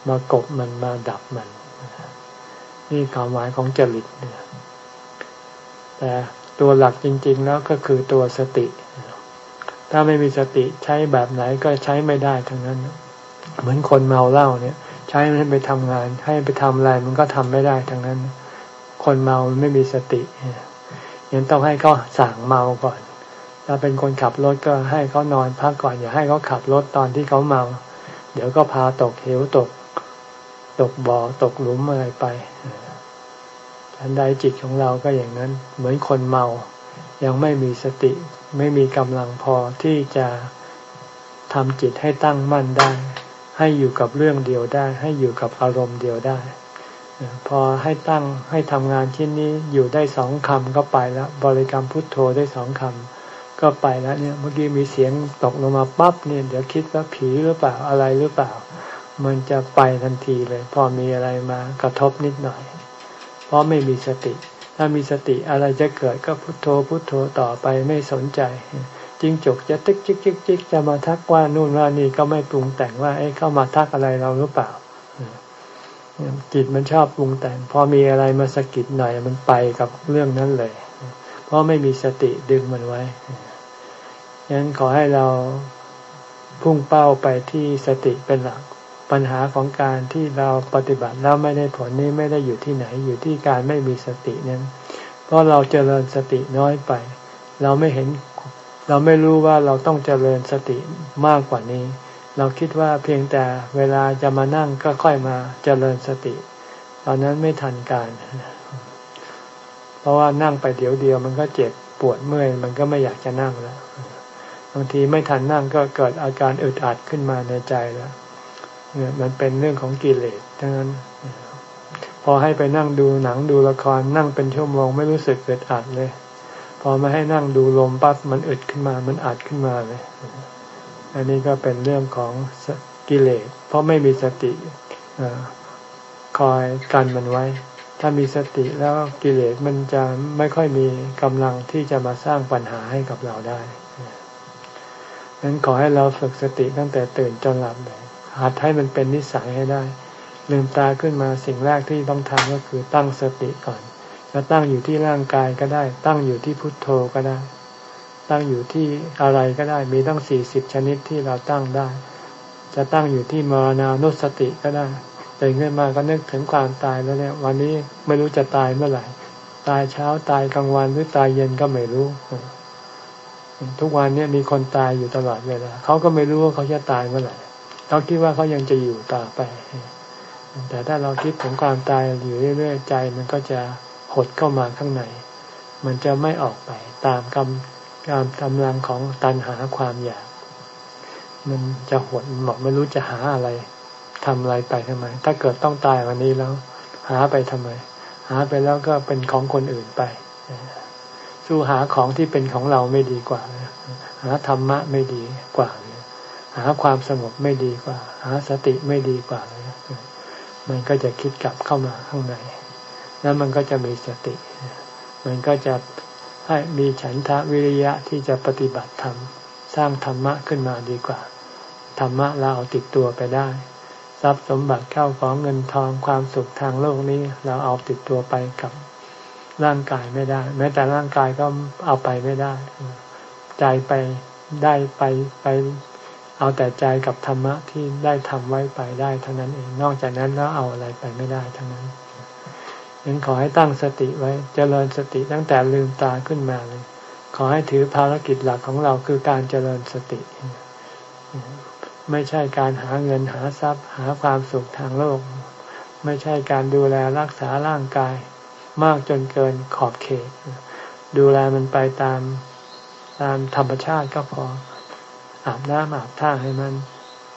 มากบมันมาดับมัน นี่ความหมายของจริตเนี่ย แต่ตัวหลักจริง ๆ แล้วก็คือตัวสติ ถ้าไม่มีสติใช้แบบไหนก็ใช้ไม่ได้ทั้งนั้น เหมือนคนเมาเหล้าเนี่ย ใช้มันไปทำงาน ให้ไปทำอะไรมันก็ทำไม่ได้ทั้งนั้น คนเมาไม่มีสติยังต้องให้เขาสั่งเมาก่อน ถ้าเป็นคนขับรถก็ให้เขานอนพักก่อน อย่าให้เขาขับรถตอนที่เขาเมา เดี๋ยวก็พาตกเหวตก ตกบ่อตกหลุมอะไรไป ทันใดจิตของเราก็อย่างนั้นเหมือนคนเมา ยังไม่มีสติ ไม่มีกำลังพอที่จะทำจิตให้ตั้งมั่นได้ ให้อยู่กับเรื่องเดียวได้ ให้อยู่กับอารมณ์เดียวได้ พอให้ตั้งให้ทำงานชิ้นนี้อยู่ได้สองคำก็ไปแล้วบริกรรมพุทโธได้สองคำก็ไปแล้วเนี่ยเมื่อกี้มีเสียงตกลงมาปั๊บเนี่ยเดี๋ยวคิดว่าผีหรือเปล่าอะไรหรือเปล่า มันจะไปทันทีเลย พอมีอะไรมากระทบนิดหน่อย เพราะไม่มีสติ ถ้ามีสติอะไรจะเกิดก็พุโทโธพุโทโธต่อไปไม่สนใจจิงจกจะติ๊กจิกจิกจิกจะมาทักว่านู่นว่านี่ก็ไม่ปรุงแต่งว่าไอ้เข้ามาทักอะไรเราหรือเปล่าจิตมันชอบปรุงแต่ง พอมีอะไรมาสะกิดหน่อยมันไปกับเรื่องนั้นเลย เพราะไม่มีสติดึงมันไว้ฉะนั้นขอให้เราพุ่งเป้าไปที่สติเป็นหลัก ปัญหาของการที่เราปฏิบัติแล้วไม่ได้ผลนี้ไม่ได้อยู่ที่ไหนอยู่ที่การไม่มีสตินั้น เพราะเราเจริญสติน้อยไป เราไม่เห็น เราไม่รู้ว่าเราต้องเจริญสติมากกว่านี้ เราคิดว่าเพียงแต่เวลาจะมานั่งก็ค่อยมาเจริญสติ ตอนนั้นไม่ทันการ เพราะว่านั่งไปเดี๋ยวเดียวมันก็เจ็บปวดเมื่อยมันก็ไม่อยากจะนั่งแล้ว บางทีไม่ทันนั่งก็เกิดอาการอึดอัดขึ้นมาในใจแล้ว เนี่ยมันเป็นเรื่องของกิเลสทั้งนั้น พอให้ไปนั่งดูหนังดูละครนั่งเป็นชั่วโมงไม่รู้สึกเกิดอัดเลย พอมาให้นั่งดูลมปั๊บมันอึดขึ้นมา มันอัดขึ้นมาเลย อันนี้ก็เป็นเรื่องของกิเลส เพราะไม่มีสติคอยกันมันไว้ ถ้ามีสติแล้วกิเลสมันจะไม่ค่อยมีกำลังที่จะมาสร้างปัญหาให้กับเราได้ดังนั้นขอให้เราฝึกสติตั้งแต่ตื่นจนหลับเลย หัดให้มันเป็นนิสัยให้ได้ ลืมตาขึ้นมาสิ่งแรกที่ต้องทำก็คือตั้งสติก่อนจะตั้งอยู่ที่ร่างกายก็ได้ ตั้งอยู่ที่พุทโธก็ได้ ตั้งอยู่ที่อะไรก็ได้ มีตั้งสี่สิบชนิดที่เราตั้งได้ จะตั้งอยู่ที่มรณานุสติก็ได้ตื่นขึ้นมาก็นึกถึงความตายแล้วเนี่ย วันนี้ไม่รู้จะตายเมื่อไหร่ ตายเช้าตายกลางวันหรือตายเย็นก็ไม่รู้ ทุกวันนี้มีคนตายอยู่ตลอดเวลาเขาก็ไม่รู้ว่าเขาจะตายเมื่อไหร่ เขาคิดว่าเขายังจะอยู่ต่อไป แต่ถ้าเราคิดถึงความตายอยู่เรื่อยๆใจ มันก็จะหดเข้ามาข้างใน มันจะไม่ออกไปตามกำการกำลังของตันหาความอยาก มันจะหดหมอกไม่รู้จะหาอะไรทำอะไรไปทำไม ถ้าเกิดต้องตายวันนี้แล้ว หาไปทำไม หาไปแล้วก็เป็นของคนอื่นไป สู้หาของที่เป็นของเราไม่ดีกว่า หาธรรมะไม่ดีกว่า หาความสงบไม่ดีกว่า หาสติไม่ดีกว่าเลยมันก็จะคิดกลับเข้ามาข้างใน แล้วมันก็จะมีสติ มันก็จะให้มีฉันทะวิริยะที่จะปฏิบัติธรรมสร้างธรรมะขึ้นมาดีกว่า ธรรมะเราเอาติดตัวไปได้ ทรัพย์สมบัติเข้าของเงินทองความสุขทางโลกนี้ เราเอาติดตัวไปกับร่างกายไม่ได้ แม้แต่ร่างกายก็เอาไปไม่ได้ ใจไปได้ไปไป เอาแต่ใจกับธรรมะที่ได้ทำไว้ไปได้เท่านั้นเอง นอกจากนั้นแล้วเอาอะไรไปไม่ได้ทั้งนั้นยังขอให้ตั้งสติไว้จเจริญสติตั้งแต่ลืมตาขึ้นมาเลย ขอให้ถือภารกิจหลักของเราคือการเจริญสติ ไม่ใช่การหาเงินหาทรัพย์ หาความสุขทางโลก ไม่ใช่การดูแลรักษาร่างกาย มากจนเกินขอบเขต ดูแลมันไปตามตามธรรมชาติก็พอ อาบน้ำอาบท่าให้มัน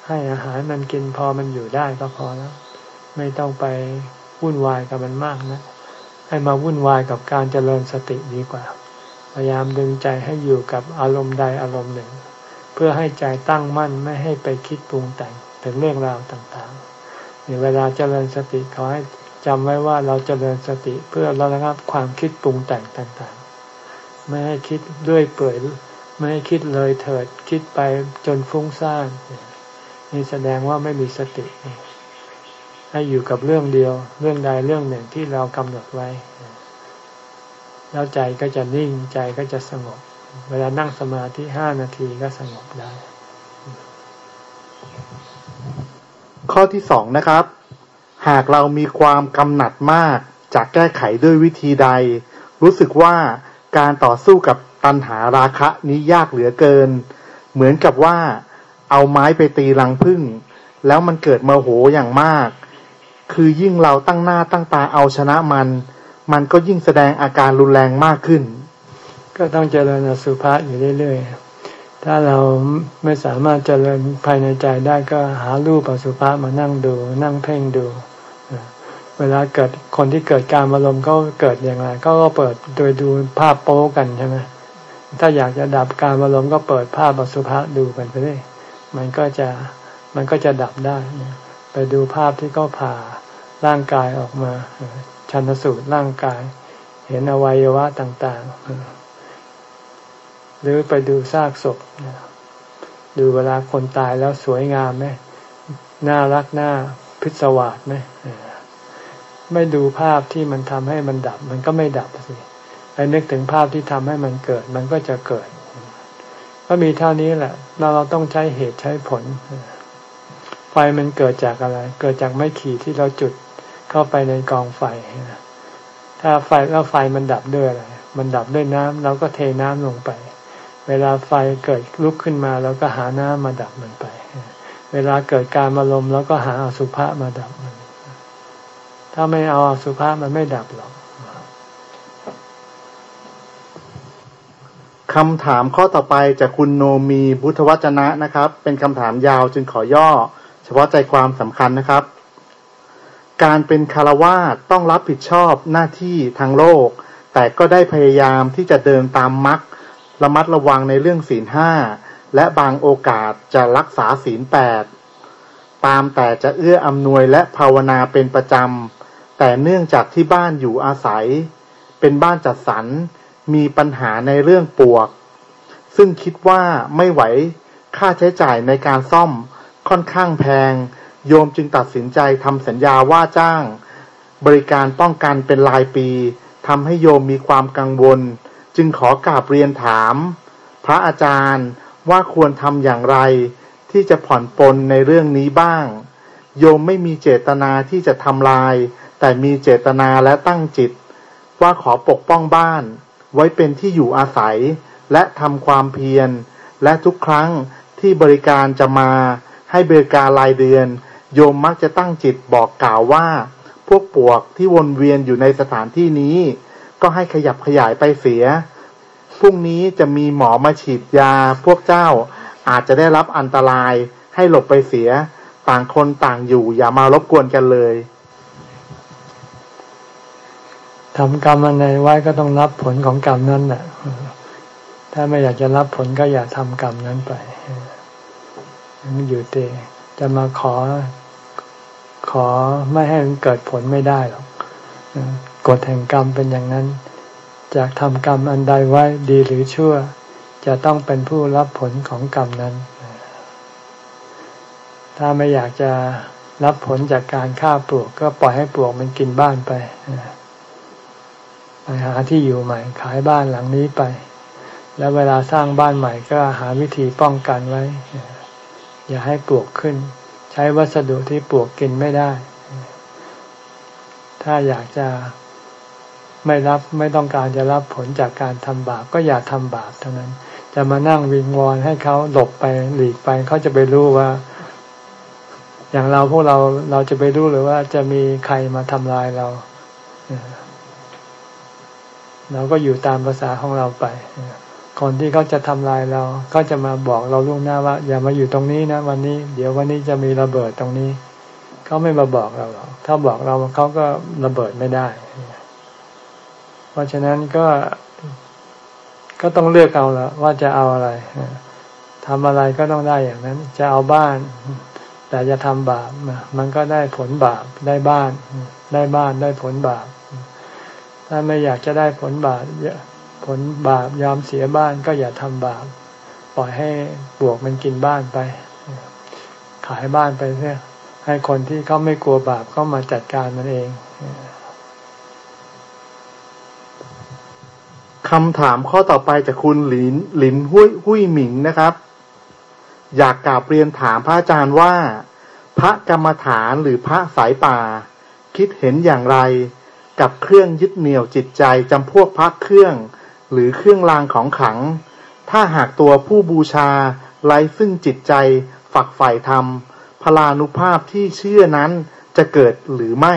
ให้อาหารมันกินพอมันอยู่ได้ก็พอแล้ว ไม่ต้องไปวุ่นวายกับมันมากนะ ให้มาวุ่นวายกับการเจริญสติดีกว่า พยายามดึงใจให้อยู่กับอารมณ์ใดอารมณ์หนึ่ง เพื่อให้ใจตั้งมั่นไม่ให้ไปคิดปรุงแต่งถึงเรื่องราวต่างๆเวลาเจริญสติขอให้จำไว้ว่าเราจเจริญสติเพื่อระงับความคิดปรุงแต่งต่างๆ ไม่ให้คิดด้วยเปื่อย ไม่คิดเลยเถิดคิดไปจนฟุ้งซ่านนี่แสดงว่าไม่มีสติให้อยู่กับเรื่องเดียว เรื่องใดเรื่องหนึ่งที่เรากำหนดไว้ แล้วใจก็จะนิ่งใจก็จะสงบ เวลานั่งสมาธิห้านาทีก็สงบได้ ข้อที่สองนะครับ หากเรามีความกำหนัดมากจะแก้ไขด้วยวิธีใด รู้สึกว่าการต่อสู้กับ ตัณหาราคะนี้ยากเหลือเกิน เหมือนกับว่าเอาไม้ไปตีรังพึ่ง แล้วมันเกิดโมโหอย่างมาก คือยิ่งเราตั้งหน้าตั้งตาเอาชนะมัน มันก็ยิ่งแสดงอาการรุนแรงมากขึ้น ก็ต้องเจริญอสุภะอยู่เรื่อยๆ ถ้าเราไม่สามารถเจริญภายในใจได้ก็หารูปอสุภะมานั่งดู นั่งเพ่งดูเวลาเกิดคนที่เกิดการอารมณ์ก็เกิดอย่างไรก็เปิดโดยดูภาพโป๊กันใช่ไหม ถ้าอยากจะดับการอารมณ์ก็เปิดภาพอสุภะดูกันไปเลยมันก็จะมันก็จะดับได้ ไปดูภาพที่เขาผ่าร่างกายออกมาชันสูตรร่างกาย เห็นอวัยวะต่างๆ หรือไปดูซากศพดูเวลาคนตายแล้วสวยงามไหมน่ารักน่าพิศวาสไหมไม่ดูภาพที่มันทำให้มันดับ มันก็ไม่ดับสิ นึกถึงภาพที่ทำให้มันเกิด มันก็จะเกิด ก็มีเท่านี้แหละ เราเราต้องใช้เหตุใช้ผล ไฟมันเกิดจากอะไร เกิดจากไม้ขีดที่เราจุดเข้าไปในกองไฟ ถ้าไฟแล้วไฟมันดับด้วยอะไร มันดับด้วยน้ำเราก็เทน้ำลงไป เวลาไฟเกิดลุกขึ้นมาเราก็หาน้ำมาดับมันไป เวลาเกิดการมาลมเราก็หาอสุภะมาดับมัน ถ้าไม่เอาอสุภะมันไม่ดับหรอก คำถามข้อต่อไปจากคุณโนมีพุทธวจนะนะครับ เป็นคำถามยาวจึงขอย่อ เฉพาะใจความสำคัญนะครับ การเป็นคารวาสต้องรับผิดชอบหน้าที่ทางโลก แต่ก็ได้พยายามที่จะเดินตามมรรคระมัดระวังในเรื่องศีลห้าและบางโอกาสจะรักษาศีลแปดตามแต่จะเอื้ออำนวยและภาวนาเป็นประจำแต่เนื่องจากที่บ้านอยู่อาศัย เป็นบ้านจัดสรร มีปัญหาในเรื่องปวก ซึ่งคิดว่าไม่ไหวค่าใช้จ่ายในการซ่อมค่อนข้างแพง โยมจึงตัดสินใจทำสัญญาว่าจ้าง บริการป้องกันเป็นรายปีทำให้โยมมีความกังวล จึงขอกราบเรียนถาม พระอาจารย์ว่าควรทำอย่างไร ที่จะผ่อนปลนในเรื่องนี้บ้าง โยมไม่มีเจตนาที่จะทำลาย แต่มีเจตนาและตั้งจิต ว่าขอปกป้องบ้าน ไว้เป็นที่อยู่อาศัย และทำความเพียร และทุกครั้งที่บริการจะมาให้บริการรายเดือน โยมมักจะตั้งจิตบอกกล่าวว่า พวกปวกที่วนเวียนอยู่ในสถานที่นี้ ก็ให้ขยับขยายไปเสียพรุ่งนี้จะมีหมอมาฉีดยาพวกเจ้าอาจจะได้รับอันตรายให้หลบไปเสีย ต่างคนต่างอยู่อย่ามารบกวนกันเลย ทำกรรมอะไรไว้ก็ต้องรับผลของกรรมนั้นแหละถ้าไม่อยากจะรับผลก็อย่าทำกรรมนั้นไปมันอยู่เตจะมาขอ ขอไม่ให้มันเกิดผลไม่ได้หรอกกฎแห่งกรรมเป็นอย่างนั้น จากทำกรรมอันใดไว้ดีหรือชั่ว จะต้องเป็นผู้รับผลของกรรมนั้น ถ้าไม่อยากจะรับผลจากการฆ่าปลวก ก็ปล่อยให้ปลวกมันกินบ้านไปไป หาที่อยู่ใหม่ ขายบ้านหลังนี้ไป แล้วเวลาสร้างบ้านใหม่ก็หาวิธีป้องกันไว้ อย่าให้ปลวกขึ้น ใช้วัสดุที่ปลวกกินไม่ได้ ถ้าอยากจะไม่รับไม่ต้องการจะรับผลจากการทำบาปก็อย่าทำบาปเท่านั้น จะมานั่งวิงวอนให้เขาหลบไปหลีกไปเขาจะไปรู้ว่า อย่างเราพวกเราเราจะไปรู้หรือว่าจะมีใครมาทำลายเรา เราก็อยู่ตามภาษาของเราไปคนที่เขาจะทำลายเราก็จะมาบอกเราล่วงหน้าว่า อย่ามาอยู่ตรงนี้นะวันนี้ เดี๋ยววันนี้จะมีระเบิดตรงนี้เขาไม่มาบอกเราหรอกถ้าบอกเราเขาก็ระเบิดไม่ได้ เพราะฉะนั้นก็ก็ต้องเลือกเอาละว่าจะเอาอะไรทำอะไรก็ต้องได้อย่างนั้น จะเอาบ้าน แต่จะทำบาปมันก็ได้ผลบาปได้บ้าน ได้บ้านได้ผลบาป ถ้าไม่อยากจะได้ผลบาปผลบาปยอมเสียบ้านก็อย่าทำบาปปล่อยให้บวกมันกินบ้านไป ขายบ้านไปเสียให้คนที่เขาไม่กลัวบาปเข้ามาจัดการมันเองคำถามข้อต่อไปจากคุณหลินหลินหุยหุยหมิงนะครับ อยากกราบเรียนถามพระอาจารย์ว่า พระกรรมฐานหรือพระสายป่า คิดเห็นอย่างไร กับเครื่องยึดเหนี่ยวจิตใจจำพวกพระเครื่อง หรือเครื่องรางของขัง ถ้าหากตัวผู้บูชาไร้ซึ่งจิตใจฝักใฝ่ธรรมพลานุภาพที่เชื่อนั้นจะเกิดหรือไม่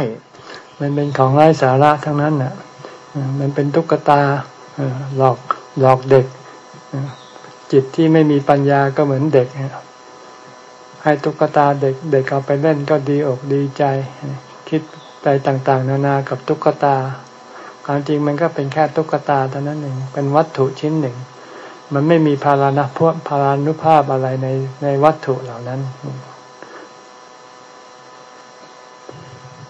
มันเป็นของไร้สาระทั้งนั้นน่ะ มันเป็นตุ๊กตาหลอกหลอกเด็ก จิตที่ไม่มีปัญญาก็เหมือนเด็ก ให้ตุ๊กตาเด็กเด็กเอาไปเล่นก็ดีอกดีใจ คิด ไปต่างๆ นานากับตุ๊กตา ความจริงมันก็เป็นแค่ตุ๊กตาเท่านั้นเองเป็นวัตถุชิ้นหนึ่ง มันไม่มีพารานะพวกพารานุภาพอะไรในในวัตถุเหล่านั้น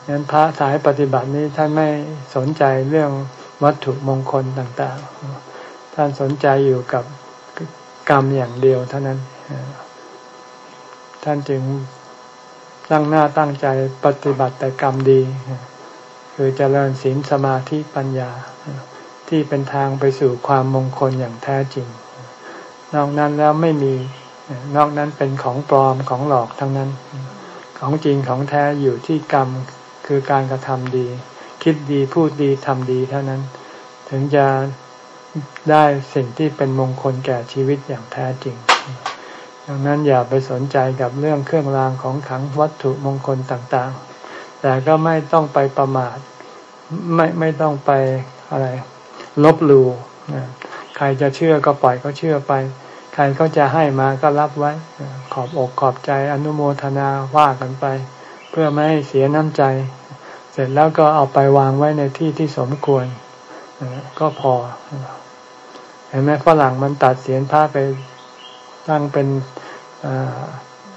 นั้นพระสายปฏิบัตินี้ท่านไม่สนใจเรื่องวัตถุมงคลต่างๆ ท่านสนใจอยู่กับกรรมอย่างเดียวเท่านั้น ท่านจึง ตั้งหน้าตั้งใจปฏิบัติแต่กรรมดี คือเจริญศีลสมาธิปัญญา ที่เป็นทางไปสู่ความมงคลอย่างแท้จริง นอกนั้นแล้วไม่มีนอกนั้นเป็นของปลอมของหลอกทั้งนั้น ของจริงของแท้อยู่ที่กรรมคือการกระทำดี คิดดีพูดดีทำดีเท่านั้น ถึงจะได้สิ่งที่เป็นมงคลแก่ชีวิตอย่างแท้จริง ดังนั้นอย่าไปสนใจกับเรื่องเครื่องรางของขังวัตถุมงคลต่างๆ แต่ก็ไม่ต้องไปประมาท ไม่ไม่ต้องไปอะไร ลบลูใครจะเชื่อก็ปล่อยเขาเชื่อไป ใครเขาจะให้มาก็รับไว้ ขอบอกขอบใจอนุโมทนาว่ากันไป เพื่อไม่ให้เสียน้ำใจ เสร็จแล้วก็เอาไปวางไว้ในที่ที่สมควรก็พอเห็นไหมฝรั่งมันตัดเสียนผ้าไป ตั้งเป็น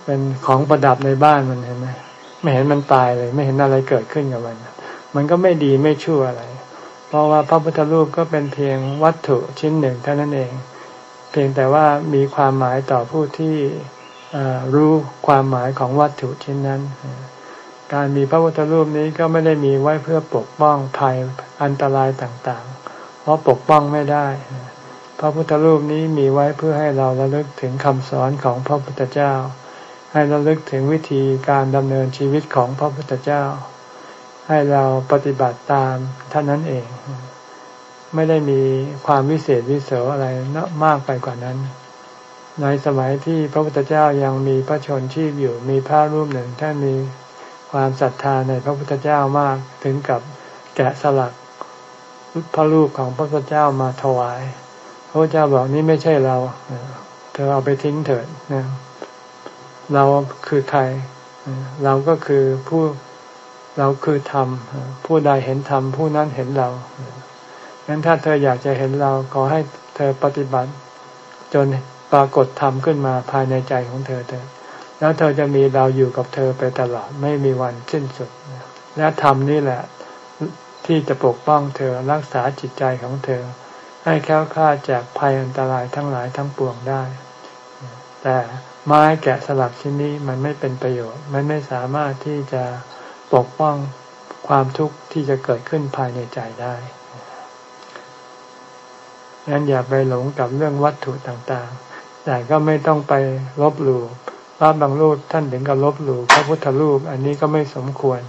เป็นของประดับในบ้านมันเห็นไหมไม่เห็นมันตายเลย ไม่เห็นอะไรเกิดขึ้นกับมัน มันก็ไม่ดีไม่ชั่วอะไร เพราะว่าพระพุทธรูปก็เป็นเพียงวัตถุชิ้นหนึ่งเท่านั้นเอง เพียงแต่ว่ามีความหมายต่อผู้ที่รู้ความหมายของวัตถุชิ้นนั้น การมีพระพุทธรูปนี้ก็ไม่ได้มีไว้เพื่อปกป้องภัยอันตรายต่างๆ เพราะปกป้องไม่ได้ พระพุทธรูปนี้มีไว้เพื่อให้เราระลึกถึงคำสอนของพระพุทธเจ้า ให้ระลึกถึงวิธีการดำเนินชีวิตของพระพุทธเจ้า ให้เราปฏิบัติตามท่านั้นเอง ไม่ได้มีความวิเศษวิเศษอะไรมากไปกว่านั้น ในสมัยที่พระพุทธเจ้ายังมีพระชนชีพอยู่มีพระรูปหนึ่งท่านมีความศรัทธาในพระพุทธเจ้ามากถึงกับแกะสลักพระรูปของพระพุทธเจ้ามาถวาย ระเจ้าบอกนี่ไม่ใช่เราเธอเอาไปทิ้งเถิดนะเราคือใครเราก็คือผู้เราคือธรรมผู้ใดเห็นธรรมผู้นั้นเห็นเรางั้นถ้าเธออยากจะเห็นเราขอให้เธอปฏิบัติ จนปรากฏธรรมขึ้นมาภายในใจของเธอเถิดแล้วเธอจะมีเราอยู่กับเธอไปตลอดไม่มีวันสิ้นสุด และธรรมนี่แหละ ที่จะปกป้องเธอรักษาจิตใจของเธอ ให้แค้วคลาดจากภัยอันตรายทั้งหลายทั้งปวงได้ แต่ไม้แกะสลักชิ้นนี้มันไม่เป็นประโยชน์ มันไม่สามารถที่จะปกป้องความทุกข์ที่จะเกิดขึ้นภายในใจได้งั้นอย่าไปหลงกับเรื่องวัตถุต่างๆ แต่ก็ไม่ต้องไปลบหลู่พระบางรูปท่านถึงกับลบหลู่พระพุทธรูปอันนี้ก็ไม่สมควร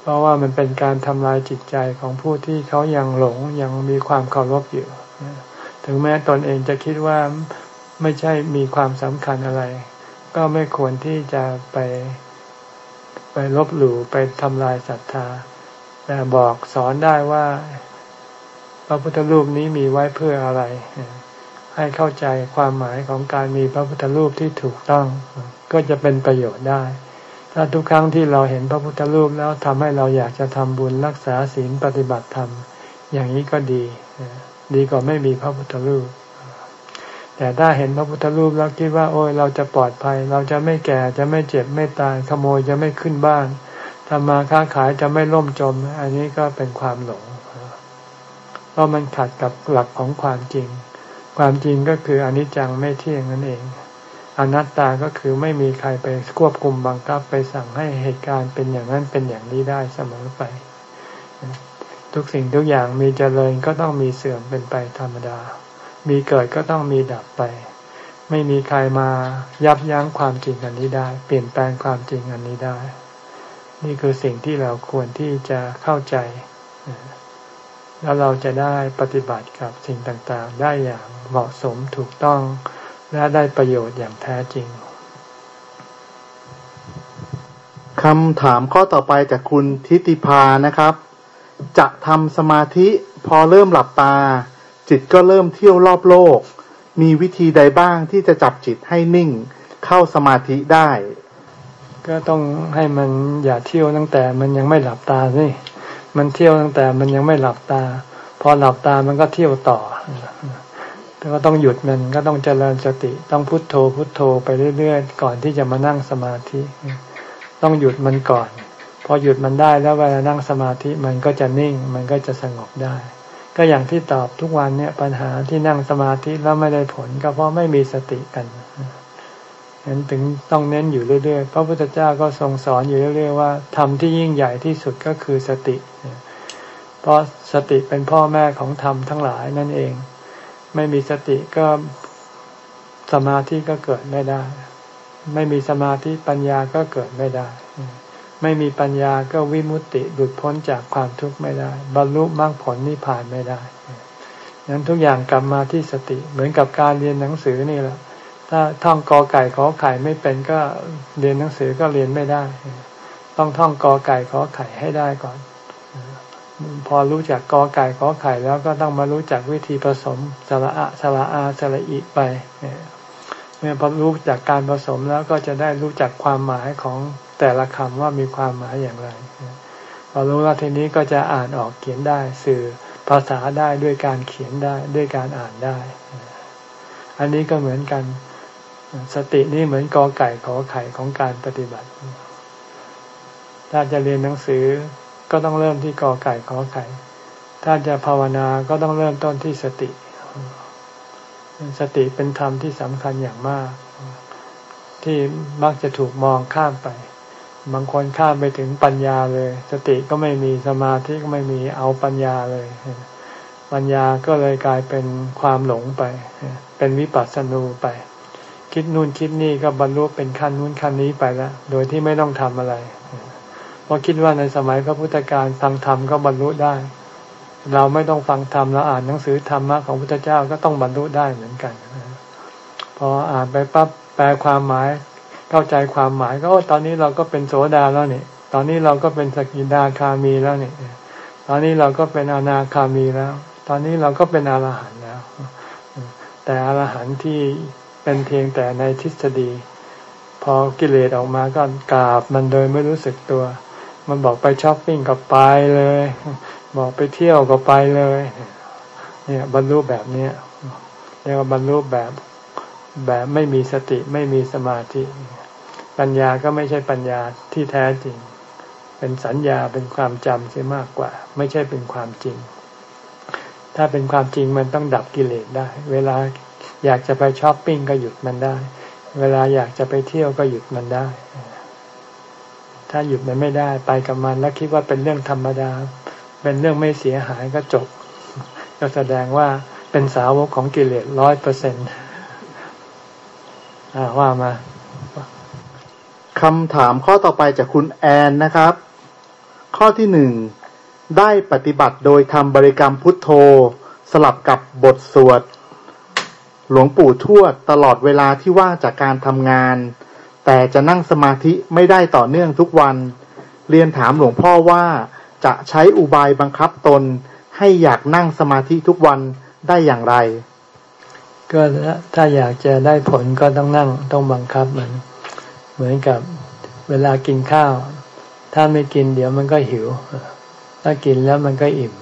เพราะว่ามันเป็นการทำลายจิตใจของผู้ที่เขายังหลงยังมีความเคารพอยู่ ถึงแม้ตนเองจะคิดว่าไม่ใช่มีความสำคัญอะไร ก็ไม่ควรที่จะไป ไปลบหลู่ไปทำลายศรัทธา แต่บอกสอนได้ว่าพระพุทธรูปนี้มีไว้เพื่ออะไร ให้เข้าใจความหมายของการมีพระพุทธรูปที่ถูกต้อง ก็จะเป็นประโยชน์ได้ ถ้าทุกครั้งที่เราเห็นพระพุทธรูปแล้วทำให้เราอยากจะทำบุญรักษาศีลปฏิบัติธรรม อย่างนี้ก็ดี ดีกว่าไม่มีพระพุทธรูป แต่ถ้าเห็นพระพุทธรูปแล้วคิดว่า โอ้ยเราจะปลอดภัย เราจะไม่แก่จะไม่เจ็บไม่ตายขโมยจะไม่ขึ้นบ้านทำมาค้าขายจะไม่ล่มจม อันนี้ก็เป็นความหลงเพราะมันขัดกับหลักของความจริง ความจริงก็คืออนิจจังไม่เที่ยงนั่นเอง อนัตตาก็คือไม่มีใครไปควบคุมบังคับไปสั่งให้เหตุการณ์เป็นอย่างนั้นเป็นอย่างนี้ได้เสมอไป ทุกสิ่งทุกอย่างมีเจริญก็ต้องมีเสื่อมเป็นไปธรรมดา มีเกิดก็ต้องมีดับไป ไม่มีใครมายับยั้งความจริงอันนี้ได้ เปลี่ยนแปลงความจริงอันนี้ได้ นี่คือสิ่งที่เราควรที่จะเข้าใจ แล้วเราจะได้ปฏิบัติกับสิ่งต่างๆ ได้อย่างเหมาะสมถูกต้อง และได้ประโยชน์อย่างแท้จริงคำถามข้อต่อไปจากคุณทิติพานะครับ จะทำสมาธิพอเริ่มหลับตา จิตก็เริ่มเที่ยวรอบโลก มีวิธีใดบ้างที่จะจับจิตให้นิ่ง เข้าสมาธิได้ ก็ต้องให้มันอย่าเที่ยวตั้งแต่มันยังไม่หลับตาสิมันเที่ยวตั้งแต่มันยังไม่หลับตา พอหลับตามันก็เที่ยวต่อก็ต้องหยุดมันก็ต้องเจริญสติ ต้องพุโทโธพุโทโธไปเรื่อยๆ ก่อนที่จะมานั่งสมาธิ ต้องหยุดมันก่อน พอหยุดมันได้แล้วเวลานั่งสมาธิมันก็จะนิ่ง มันก็จะสงบได้ ก็อย่างที่ตอบทุกวันเนี่ยปัญหาที่นั่งสมาธิแล้วไม่ได้ผลก็เพราะไม่มีสติกันนั้นถึงต้องเน้นอยู่เรื่อยๆ พระพุทธเจ้าก็ทรงสอนอยู่เรื่อยๆว่าธรรมที่ยิ่งใหญ่ที่สุดก็คือสติ เพราะสติเป็นพ่อแม่ของธรรมทั้งหลายนั่นเอง ไม่มีสติก็สมาธิก็เกิดไม่ได้ ไม่มีสมาธิปัญญาก็เกิดไม่ได้ ไม่มีปัญญาก็วิมุตติหลุดพ้นจากความทุกข์ไม่ได้ บรรลุมรรคผลนิพพานไม่ได้นั้นทุกอย่างกลับมาที่สติเหมือนกับการเรียนหนังสือนี่แหละ ถ้าท่องกอไก่ขอไข่ไม่เป็นก็เรียนหนังสือก็เรียนไม่ได้ ต้องท่องกอไก่ขอไข่ให้ได้ก่อน พอรู้จักกอไก่ขอไข่แล้วก็ต้องมารู้จักวิธีผสมสระอะสระอาสระอีไปเมื่อพอรู้จากการผสมแล้วก็จะได้รู้จักความหมายของ แต่ละคำว่ามีความหมายอย่างไรพอรู้แล้วทีนี้ก็จะอ่านออกเขียนได้ สื่อภาษาได้ด้วยการเขียนได้ด้วยการอ่านได้ อันนี้ก็เหมือนกัน สตินี่เหมือนกอไก่ขอไข่ของการปฏิบัติ ถ้าจะเรียนหนังสือก็ต้องเริ่มที่กอไก่ขอไข่ ถ้าจะภาวนาก็ต้องเริ่มต้นที่สติ สติเป็นธรรมที่สำคัญอย่างมาก ที่มักจะถูกมองข้ามไป บางคนข้ามไปถึงปัญญาเลย สติก็ไม่มีสมาธิก็ไม่มีเอาปัญญาเลย ปัญญาก็เลยกลายเป็นความหลงไป เป็นวิปัสสนูไป คิดนู่นคิดนี่ก็บรรลุเป็นขั้นนู่นขั้นนี้ไปแล้วโดยที่ไม่ต้องทำอะไรเพราะคิดว่าในสมัยพระพุทธการฟังธรรมก็บรรลุได้ เราไม่ต้องฟังธรรมเราอ่านหนังสือธรรมะของพุทธเจ้าก็ต้องบรรลุได้เหมือนกันพออ่านไปปั๊บแปลความหมาย เข้าใจความหมายก็ตอนนี้เราก็เป็นโสดาแล้วเนี่ยตอนนี้เราก็เป็นสกิดาคามีแล้วเนี่ยตอนนี้เราก็เป็นอนาคามีแล้ว ตอนนี้เราก็เป็นอรหันต์แล้ว แต่อรหันต์ที่เป็นเพียงแต่ในทฤษฎี พอกิเลสออกมาก็กราบมันโดยไม่รู้สึกตัว มันบอกไปช้อปปิ้งก็ไปเลย บอกไปเที่ยวก็ไปเลย เนี่ยบรรลุแบบเนี้ยเรียกว่าบรรลุแบบแบบไม่มีสติไม่มีสมาธิ ปัญญาก็ไม่ใช่ปัญญาที่แท้จริง เป็นสัญญาเป็นความจำเสียมากกว่า ไม่ใช่เป็นความจริง ถ้าเป็นความจริงมันต้องดับกิเลสได้ เวลาอยากจะไปช้อปปิ้งก็หยุดมันได้ เวลาอยากจะไปเที่ยวก็หยุดมันได้ ถ้าหยุดมันไม่ได้ไปกับมันแล้วคิดว่าเป็นเรื่องธรรมดา เป็นเรื่องไม่เสียหายก็จบ ก็แสดงว่าเป็นสาวกของกิเลสร้อยเปอร์เซ็นต์ว่ามา คำถามข้อต่อไปจากคุณแอนนะครับ ข้อที่หนึ่งได้ปฏิบัติโดยทำบริกรรมพุทโธ สลับกับบทสวด หลวงปู่ทวดตลอดเวลาที่ว่างจากการทำงาน แต่จะนั่งสมาธิไม่ได้ต่อเนื่องทุกวัน เรียนถามหลวงพ่อว่าจะใช้อุบายบังคับตนให้อยากนั่งสมาธิทุกวันได้อย่างไร ก็ถ้าอยากจะได้ผลก็ต้องนั่งต้องบังคับมัน เหมือนกับเวลากินข้าว ถ้าไม่กินเดี๋ยวมันก็หิว ถ้ากินแล้วมันก็อิ่ม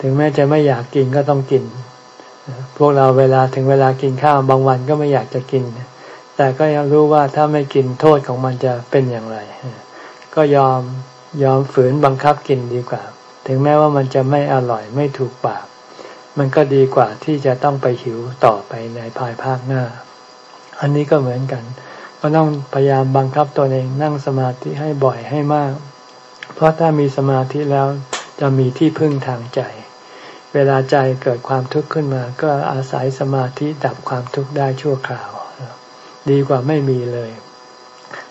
ถึงแม้จะไม่อยากกินก็ต้องกิน พวกเราเวลาถึงเวลากินข้าวบางวันก็ไม่อยากจะกิน แต่ก็ยังรู้ว่าถ้าไม่กินโทษของมันจะเป็นอย่างไร ก็ยอมยอมฝืนบังคับกินดีกว่า ถึงแม้ว่ามันจะไม่อร่อยไม่ถูกปาก มันก็ดีกว่าที่จะต้องไปหิวต่อไปในภายภาคหน้า อันนี้ก็เหมือนกัน ก็ต้องพยายามบังคับตัวเองนั่งสมาธิให้บ่อยให้มาก เพราะถ้ามีสมาธิแล้วจะมีที่พึ่งทางใจ เวลาใจเกิดความทุกข์ขึ้นมา ก็อาศัยสมาธิดับความทุกข์ได้ชั่วคราว ดีกว่าไม่มีเลย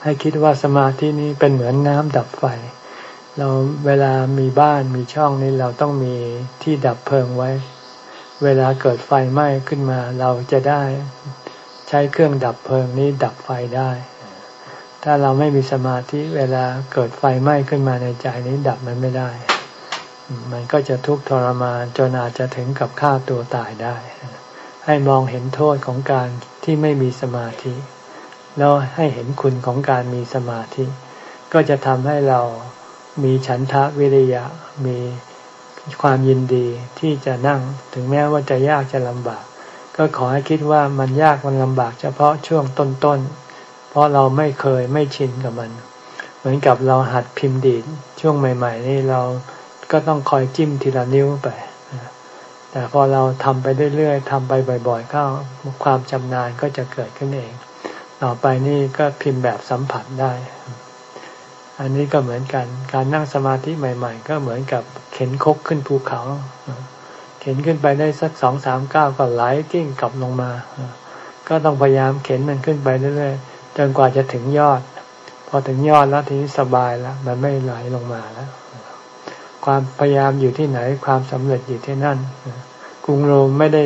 ให้คิดว่าสมาธินี้เป็นเหมือนน้ำดับไฟ เราเวลามีบ้านมีช่องนี้เราต้องมีที่ดับเพลิงไว้ เวลาเกิดไฟไหม้ขึ้นมาเราจะได้ ใช้เครื่องดับเพลิงนี้ดับไฟได้ ถ้าเราไม่มีสมาธิเวลาเกิดไฟไหม้ขึ้นมาในใจนี้ดับมันไม่ได้ มันก็จะทุกข์ทรมานจนอาจจะถึงกับฆ่าตัวตายได้ ให้มองเห็นโทษของการที่ไม่มีสมาธิ แล้วให้เห็นคุณของการมีสมาธิ ก็จะทำให้เรามีฉันทะวิริยะมีความยินดีที่จะนั่งถึงแม้ว่าจะยากจะลำบาก ก็ขอให้คิดว่ามันยากมันลำบากเฉพาะช่วงต้นๆ เพราะเราไม่เคยไม่ชินกับมัน เหมือนกับเราหัดพิมพ์ดีดช่วงใหม่ ๆ นี่เราก็ต้องคอยจิ้มทีละนิ้วไป แต่พอเราทำไปเรื่อยๆทำไปบ่อยๆเข้าความชำนาญก็จะเกิดขึ้นเอง ต่อไปนี่ก็พิมพ์แบบสัมผัสได้ อันนี้ก็เหมือนกัน การนั่งสมาธิใหม่ ๆ ก็เหมือนกับเข็นคกขึ้นภูเขา เข็นขึ้นไปได้สักสองสามก้าวก็ไหลกิ้งกลับลงมา ก็ต้องพยายามเข็นมันขึ้นไปเรื่อยๆจนกว่าจะถึงยอด พอถึงยอดแล้วทีนี้สบายแล้วมันไม่ไหลลงมาแล้ว ความพยายามอยู่ที่ไหนความสำเร็จอยู่ที่นั่นกรุงโรมไม่ได้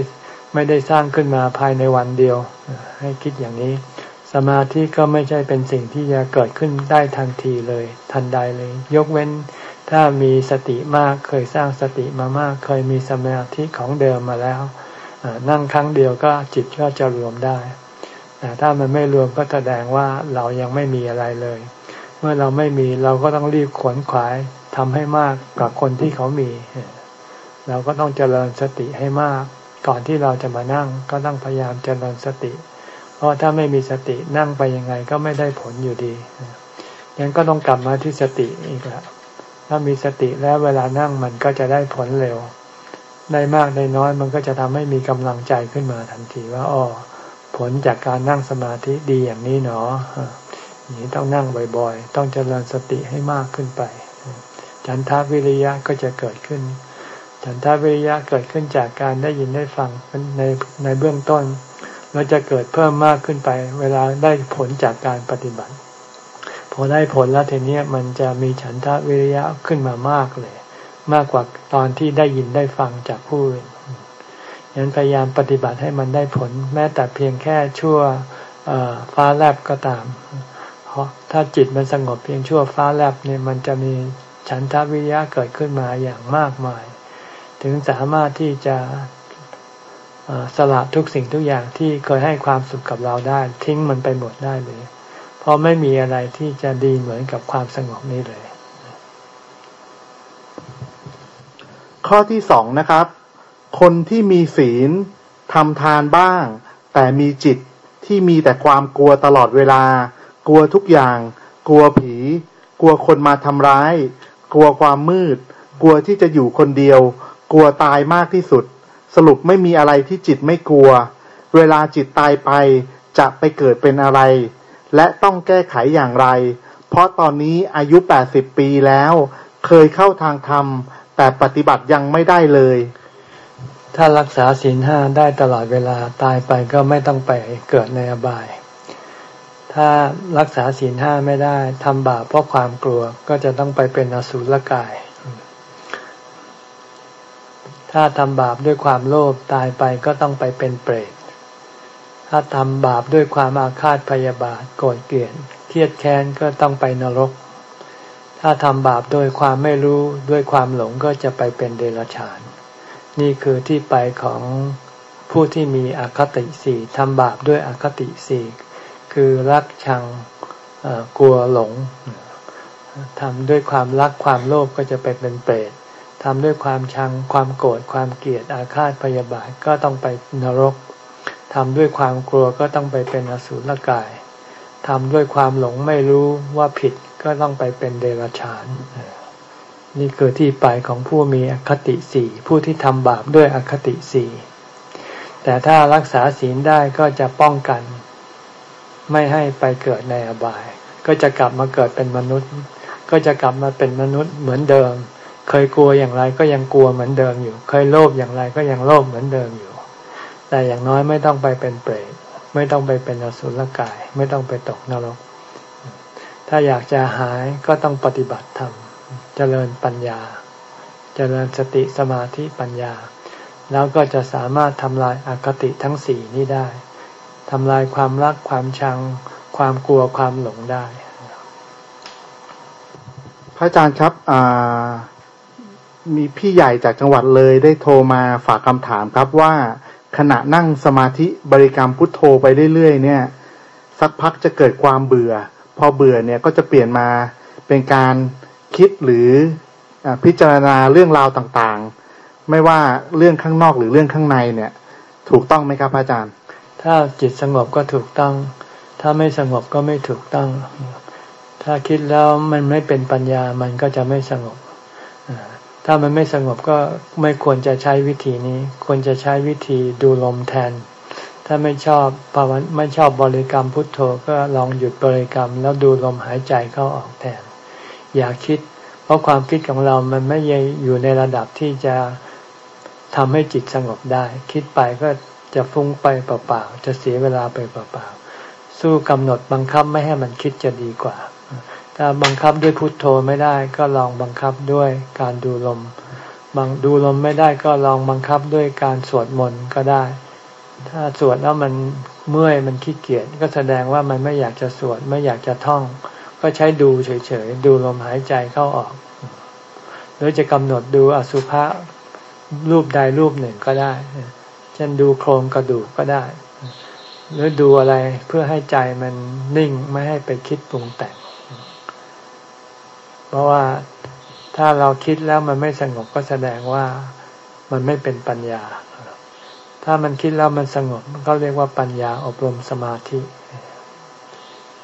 ไม่ได้สร้างขึ้นมาภายในวันเดียว ให้คิดอย่างนี้ สมาธิก็ไม่ใช่เป็นสิ่งที่จะเกิดขึ้นได้ทันทีเลย ทันใดเลย ยกเว้น ถ้ามีสติมากเคยสร้างสติมามาก เคยมีสมาธิของเดิมมาแล้วนั่งครั้งเดียวก็จิตก็จะรวมได้แต่ถ้ามันไม่รวมก็แสดงว่าเรายังไม่มีอะไรเลย เมื่อเราไม่มีเราก็ต้องรีบขวนขวายทำให้มากกับคนที่เขามี เราก็ต้องเจริญสติให้มาก ก่อนที่เราจะมานั่งก็ต้องพยายามเจริญสติ เพราะถ้าไม่มีสตินั่งไปยังไงก็ไม่ได้ผลอยู่ดียังก็ต้องกลับมาที่สติอีกแล้ว ถ้ามีสติแล้วเวลานั่งมันก็จะได้ผลเร็ว ได้มากได้น้อยมันก็จะทำให้มีกำลังใจขึ้นมาทันทีว่าอ๋อผลจากการนั่งสมาธิดีอย่างนี้เนาะนี้ต้องนั่งบ่อยๆ ต้องเจริญสติให้มากขึ้นไป ฉันทาวิริยะก็จะเกิดขึ้น ฉันทาวิริยะเกิดขึ้นจากการได้ยินได้ฟังในในเบื้องต้น แล้วจะเกิดเพิ่มมากขึ้นไป เวลาได้ผลจากการปฏิบัติ พอได้ผลแล้วทีนี้มันจะมีฉันทะวิริยะขึ้นมามากเลย มากกว่าตอนที่ได้ยินได้ฟังจากผู้อื่นยันพยายามปฏิบัติให้มันได้ผล แม้แต่เพียงแค่ชั่วฟ้าแลบก็ตาม เพราะถ้าจิตมันสงบเพียงชั่วฟ้าแลบเนี่ยมันจะมีฉันทะวิริยะเกิดขึ้นมาอย่างมากมาย ถึงสามารถที่จะสละทุกสิ่งทุกอย่างที่เคยให้ความสุขกับเราได้ ทิ้งมันไปหมดได้เลย เพราะไม่มีอะไรที่จะดีเหมือนกับความสงบนี้เลย ข้อที่สองนะครับ คนที่มีศีลทำทานบ้าง แต่มีจิตที่มีแต่ความกลัวตลอดเวลา กลัวทุกอย่าง กลัวผี กลัวคนมาทำร้าย กลัวความมืด กลัวที่จะอยู่คนเดียว กลัวตายมากที่สุด สรุปไม่มีอะไรที่จิตไม่กลัว เวลาจิตตายไปจะไปเกิดเป็นอะไร และต้องแก้ไขอย่างไร เพราะตอนนี้อายุแปดสิบปีแล้ว เคยเข้าทางธรรม แต่ปฏิบัติยังไม่ได้เลย ถ้ารักษาศีลห้าได้ตลอดเวลาตายไปก็ไม่ต้องไปเกิดในอบาย ถ้ารักษาศีลห้าไม่ได้ทำบาปเพราะความกลัวก็จะต้องไปเป็นอสุรกาย ถ้าทำบาปด้วยความโลภตายไปก็ต้องไปเป็นเปรต ถ้าทำบาปด้วยความอาฆาตพยาบาทโกรธเกลียดเครียดแค้นก็ต้องไปนรก ถ้าทำบาปโดยความไม่รู้ด้วยความหลงก็จะไปเป็นเดรัจฉาน นี่คือที่ไปของผผู้ที่มีอคติสี่ทำบาปด้วยอคติสี่คือรักชังกลัวหลงทำด้วยความรักความโลภก็จะไปเป็นเปรตทำด้วยความชังความโกรธความเกลียดอาฆาตพยาบาทก็ต้องไปนรก ทำด้วยความกลัวก็ต้องไปเป็นอสุรกายทำด้วยความหลงไม่รู้ว่าผิดก็ต้องไปเป็นเดรัจฉาน นี่คือที่ไปของผู้มีอคติสี่ผู้ที่ทำบาปด้วยอคติสี่แต่ถ้ารักษาศีลได้ก็จะป้องกัน ไม่ให้ไปเกิดในอบาย ก็จะกลับมาเกิดเป็นมนุษย์ ก็จะกลับมาเป็นมนุษย์เหมือนเดิม เคยกลัวอย่างไรก็ยังกลัวเหมือนเดิมอยู่ เคยโลภอย่างไรก็ยังโลภเหมือนเดิมอยู่ แต่อย่างน้อยไม่ต้องไปเป็นเปรตไม่ต้องไปเป็นอสุรกาย ไม่ต้องไปตกนรก ถ้าอยากจะหายก็ต้องปฏิบัติธรรมเจริญปัญญา เจริญสติสมาธิปัญญา แล้วก็จะสามารถทำลายอาคติทั้งสี่นี้ได้ทำลายความรักความชัง ความกลัวความหลงได้ พระอาจารย์ครับมีพี่ใหญ่จากจังหวัดเลยได้โทรมาฝากคำถามครับว่า ขณะนั่งสมาธิบริกรรมพุทโธไปเรื่อยๆ เนี่ย สักพักจะเกิดความเบื่อ พอเบื่อเนี่ยก็จะเปลี่ยนมาเป็นการคิดหรืออพิจารณาเรื่องราวต่างๆ ไม่ว่าเรื่องข้างนอกหรือเรื่องข้างในเนี่ย ถูกต้องไหมครับอาจารย์ ถ้าจิตสงบก็ถูกต้อง ถ้าไม่สงบก็ไม่ถูกต้อง ถ้าคิดแล้วมันไม่เป็นปัญญามันก็จะไม่สงบ ถ้ามันไม่สงบก็ไม่ควรจะใช้วิธีนี้ ควรจะใช้วิธีดูลมแทน ถ้าไม่ชอบภาวนไม่ชอบบริกรรมพุทโธก็ลองหยุดบริกรรม แล้วดูลมหายใจเข้าออกแทน อย่าคิด เพราะความคิดของเรามันไม่อยู่ในระดับที่จะทำให้จิตสงบได้ คิดไปก็จะฟุ้งไปเปล่าๆจะเสียเวลาไปเปล่าๆสู้กำหนดบังคับไม่ให้มันคิดจะดีกว่า ถ้าบังคับด้วยพุทโธไม่ได้ก็ลองบังคับด้วยการดูลมบังดูลมไม่ได้ก็ลองบังคับด้วยการสวดมนต์ก็ได้ ถ้าสวดแล้วมันเมื่อยมันขี้เกียจก็แสดงว่ามันไม่อยากจะสวดไม่อยากจะท่อง ก็ใช้ดูเฉยๆดูลมหายใจเข้าออก หรือจะกำหนดดูอสุภะรูปใดรูปหนึ่งก็ได้ เช่นดูโครงกระดูกก็ได้ หรือดูอะไรเพื่อให้ใจมันนิ่งไม่ให้ไปคิดปรุงแต่ง เพราะว่าถ้าเราคิดแล้วมันไม่สงบก็แสดงว่ามันไม่เป็นปัญญา ถ้ามันคิดแล้วมันสงบก็เรียกว่าปัญญาอบรมสมาธิ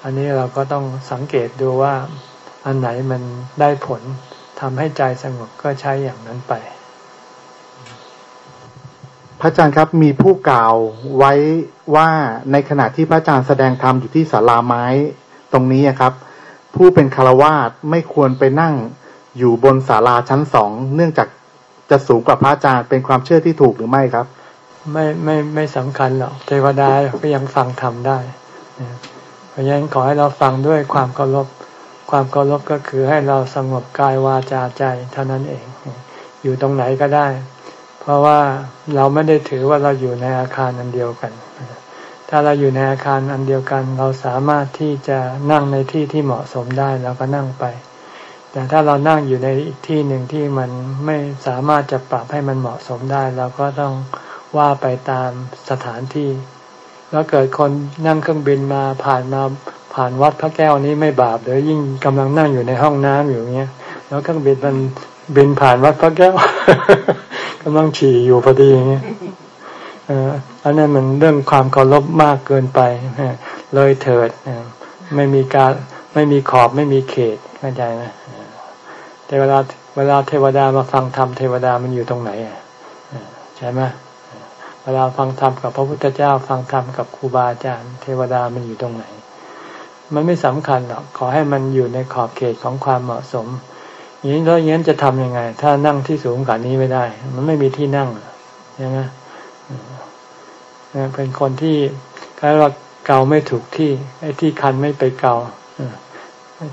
อันนี้เราก็ต้องสังเกตดูว่าอันไหนมันได้ผลทำให้ใจสงบก็ใช้อย่างนั้นไป พระอาจารย์ครับมีผู้กล่าวไว้ว่าในขณะที่พระอาจารย์แสดงธรรมอยู่ที่ศาลาไม้ตรงนี้ครับ ผู้เป็นคารวาสไม่ควรไปนั่งอยู่บนศาลาชั้นสอง เนื่องจากจะสูงกว่าพระอาจารย์เป็นความเชื่อที่ถูกหรือไม่ครับ ไม่ไม่ไม่สำคัญหรอกเทวดาก็ยังฟังทำได้เพราะฉะนั้นขอให้เราฟังด้วยความเคารพความเคารพก็คือให้เราสงบกายวาจาใจเท่านั้นเอง อยู่ตรงไหนก็ได้ เพราะว่าเราไม่ได้ถือว่าเราอยู่ในอาคารอันเดียวกัน ถ้าเราอยู่ในอาคารอันเดียวกัน เราสามารถที่จะนั่งในที่ที่เหมาะสมได้เราก็นั่งไป แต่ถ้าเรานั่งอยู่ในอีกที่หนึ่งที่มันไม่สามารถจะปรับให้มันเหมาะสมได้ เราก็ต้องว่าไปตามสถานที่ แล้วเกิดคนนั่งเครื่องบินมาผ่านมาผ่านวัดพระแก้วนี้ไม่บาปเลยยิ่งกำลังนั่งอยู่ในห้องน้ำอยู่เงี้ย แล้วเครื่องบินมันบินผ่านวัดพระแก้วกำลังฉี่อยู่พอดีอย่างเงี้ย อันนั้นมันเรื่องความเคารพมากเกินไปเลยเถิดไม่มีการไม่มีขอบไม่มีเขตเข้าใจไหมแต่เวลาเวลาเทวดามาฟังธรรมเทวดามันอยู่ตรงไหนใช่ไหมเวลาฟังธรรมกับพระพุทธเจ้า ฟังธรรมกับครูบาอาจารย์ เทวดามันอยู่ตรงไหน มันไม่สำคัญหรอกขอให้มันอยู่ในขอบเขตของความเหมาะสมอย่างนี้แล้วอย่างนี้จะทํำยังไง ถ้านั่งที่สูงกว่านี้ไม่ได้ มันไม่มีที่นั่งใช่ไหม เป็นคนที่คล้ายว่าเกาไม่ถูกที่ไอ้ที่คันไม่ไปเกา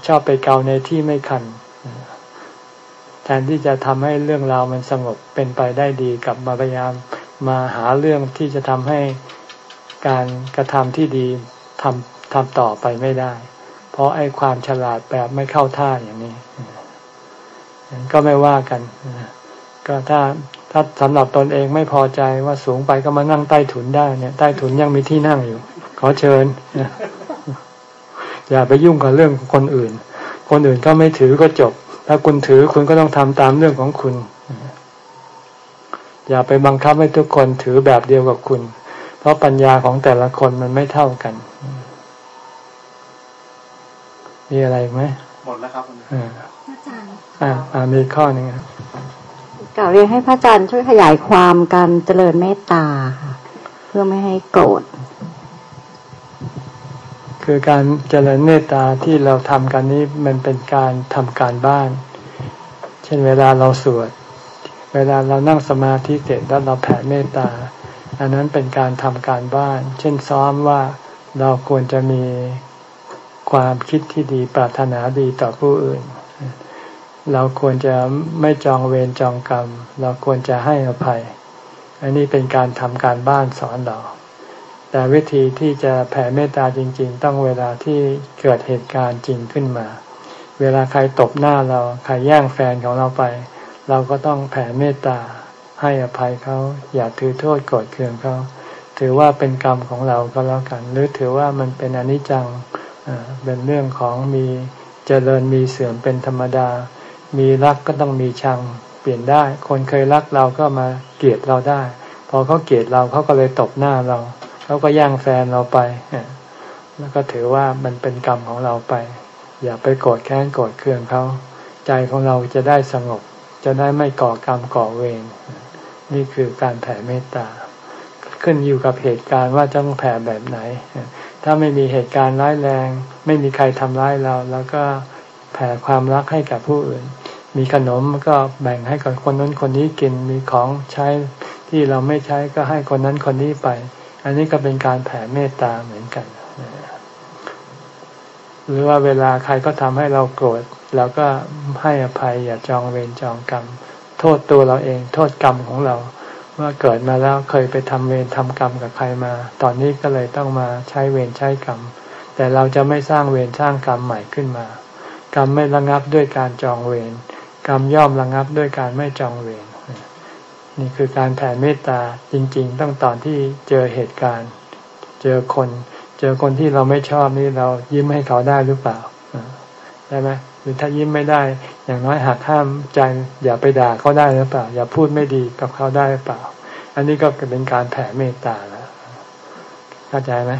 ชอบไปเกาในที่ไม่คันแทนที่จะทำให้เรื่องราวมันสงบเป็นไปได้ดีกับมาพยายามมาหาเรื่องที่จะทำให้การกระทำที่ดีทำทำต่อไปไม่ได้ เพราะไอ้ความฉลาดแบบไม่เข้าท่าอย่างนี้ก็ไม่ว่ากัน ก็ถ้า ถ้าสำหรับตนเองไม่พอใจว่าสูงไปก็มานั่งใต้ถุนได้เนี่ย ใต้ถุนยังมีที่นั่งอยู่ ขอเชิญอย่าไปยุ่งกับเรื่องคนอื่น คนอื่นก็ไม่ถือก็จบ ถ้าคุณถือคุณก็ต้องทำตามเรื่องของคุณ อย่าไปบังคับให้ทุกคนถือแบบเดียวกับคุณ เพราะปัญญาของแต่ละคนมันไม่เท่ากัน มีอะไรไหมหมดแล้วครับอาจารย์อ่ามีข้อหนึ่ง กล่าวเรียนให้พระอาจารย์ช่วยขยายความการเจริญเมตตาค่ะเพื่อไม่ให้โกรธ คือการเจริญเมตตาที่เราทำกันนี้มันเป็นการทำการบ้าน เช่นเวลาเราสวด เวลาเรานั่งสมาธิเสร็จแล้วเราแผ่เมตตา อันนั้นเป็นการทำการบ้าน เช่นซ้อมว่าเราควรจะมีความคิดที่ดีปรารถนาดีต่อผู้อื่น เราควรจะไม่จองเวรจองกรรม เราควรจะให้อภัย อันนี้เป็นการทำการบ้านสอนเรา แต่วิธีที่จะแผ่เมตตาจริง ๆ ต้องเวลาที่เกิดเหตุการณ์จริงขึ้นมา เวลาใครตบหน้าเราใครแย่งแฟนของเราไป เราก็ต้องแผ่เมตตาให้อภัยเขา อย่าถือโทษโกรธเคืองเขาถือว่าเป็นกรรมของเราก็แล้วกัน หรือถือว่ามันเป็นอนิจจังเป็นเรื่องของมีเจริญมีเสื่อมเป็นธรรมดา มีรักก็ต้องมีชัง เปลี่ยนได้ คนเคยรักเราก็มาเกลียดเราได้ พอเขาเกลียดเราเขาก็เลยตบหน้าเราเขาก็ย่างแฟนเราไปแล้วก็ถือว่ามันเป็นกรรมของเราไป อย่าไปโกรธแค้นโกรธเคืองเขาใจของเราจะได้สงบ จะได้ไม่ก่อกรรมก่อเวรนี่คือการแผ่เมตตา ขึ้นอยู่กับเหตุการณ์ว่าจะต้องแผ่แบบไหน ถ้าไม่มีเหตุการณ์ร้ายแรง ไม่มีใครทำร้ายเรา แล้วก็แผ่ความรักให้กับผู้อื่น มีขนมก็แบ่งให้กับคนนั้นคนนี้กินมีของใช้ที่เราไม่ใช้ก็ให้คนนั้นคนนี้ไป อันนี้ก็เป็นการแผ่เมตตาเหมือนกัน หรือว่าเวลาใครก็ทำให้เราโกรธเราก็ให้อภัยอย่าจองเวรจองกรรม โทษตัวเราเอง โทษกรรมของเราว่าเกิดมาแล้วเคยไปทำเวรทำกรรมกับใครมา ตอนนี้ก็เลยต้องมาใช้เวรใช้กรรม แต่เราจะไม่สร้างเวรสร้างกรรมใหม่ขึ้นมา กรรมไม่ระงับด้วยการจองเวร กรรมย่อมระงับด้วยการไม่จองเวรนี่คือการแผ่เมตตาจริง ๆ ต้องตอนที่เจอเหตุการณ์ เจอคน เจอคนที่เราไม่ชอบนี่เรายิ้มให้เขาได้หรือเปล่าได้ไหมหรือถ้ายิ้มไม่ได้ อย่างน้อยหักห้ามใจอย่าไปด่าเขาได้หรือเปล่า อย่าพูดไม่ดีกับเขาได้หรือเปล่า อันนี้ก็เป็นการแผ่เมตตาแล้วเข้าใจไหม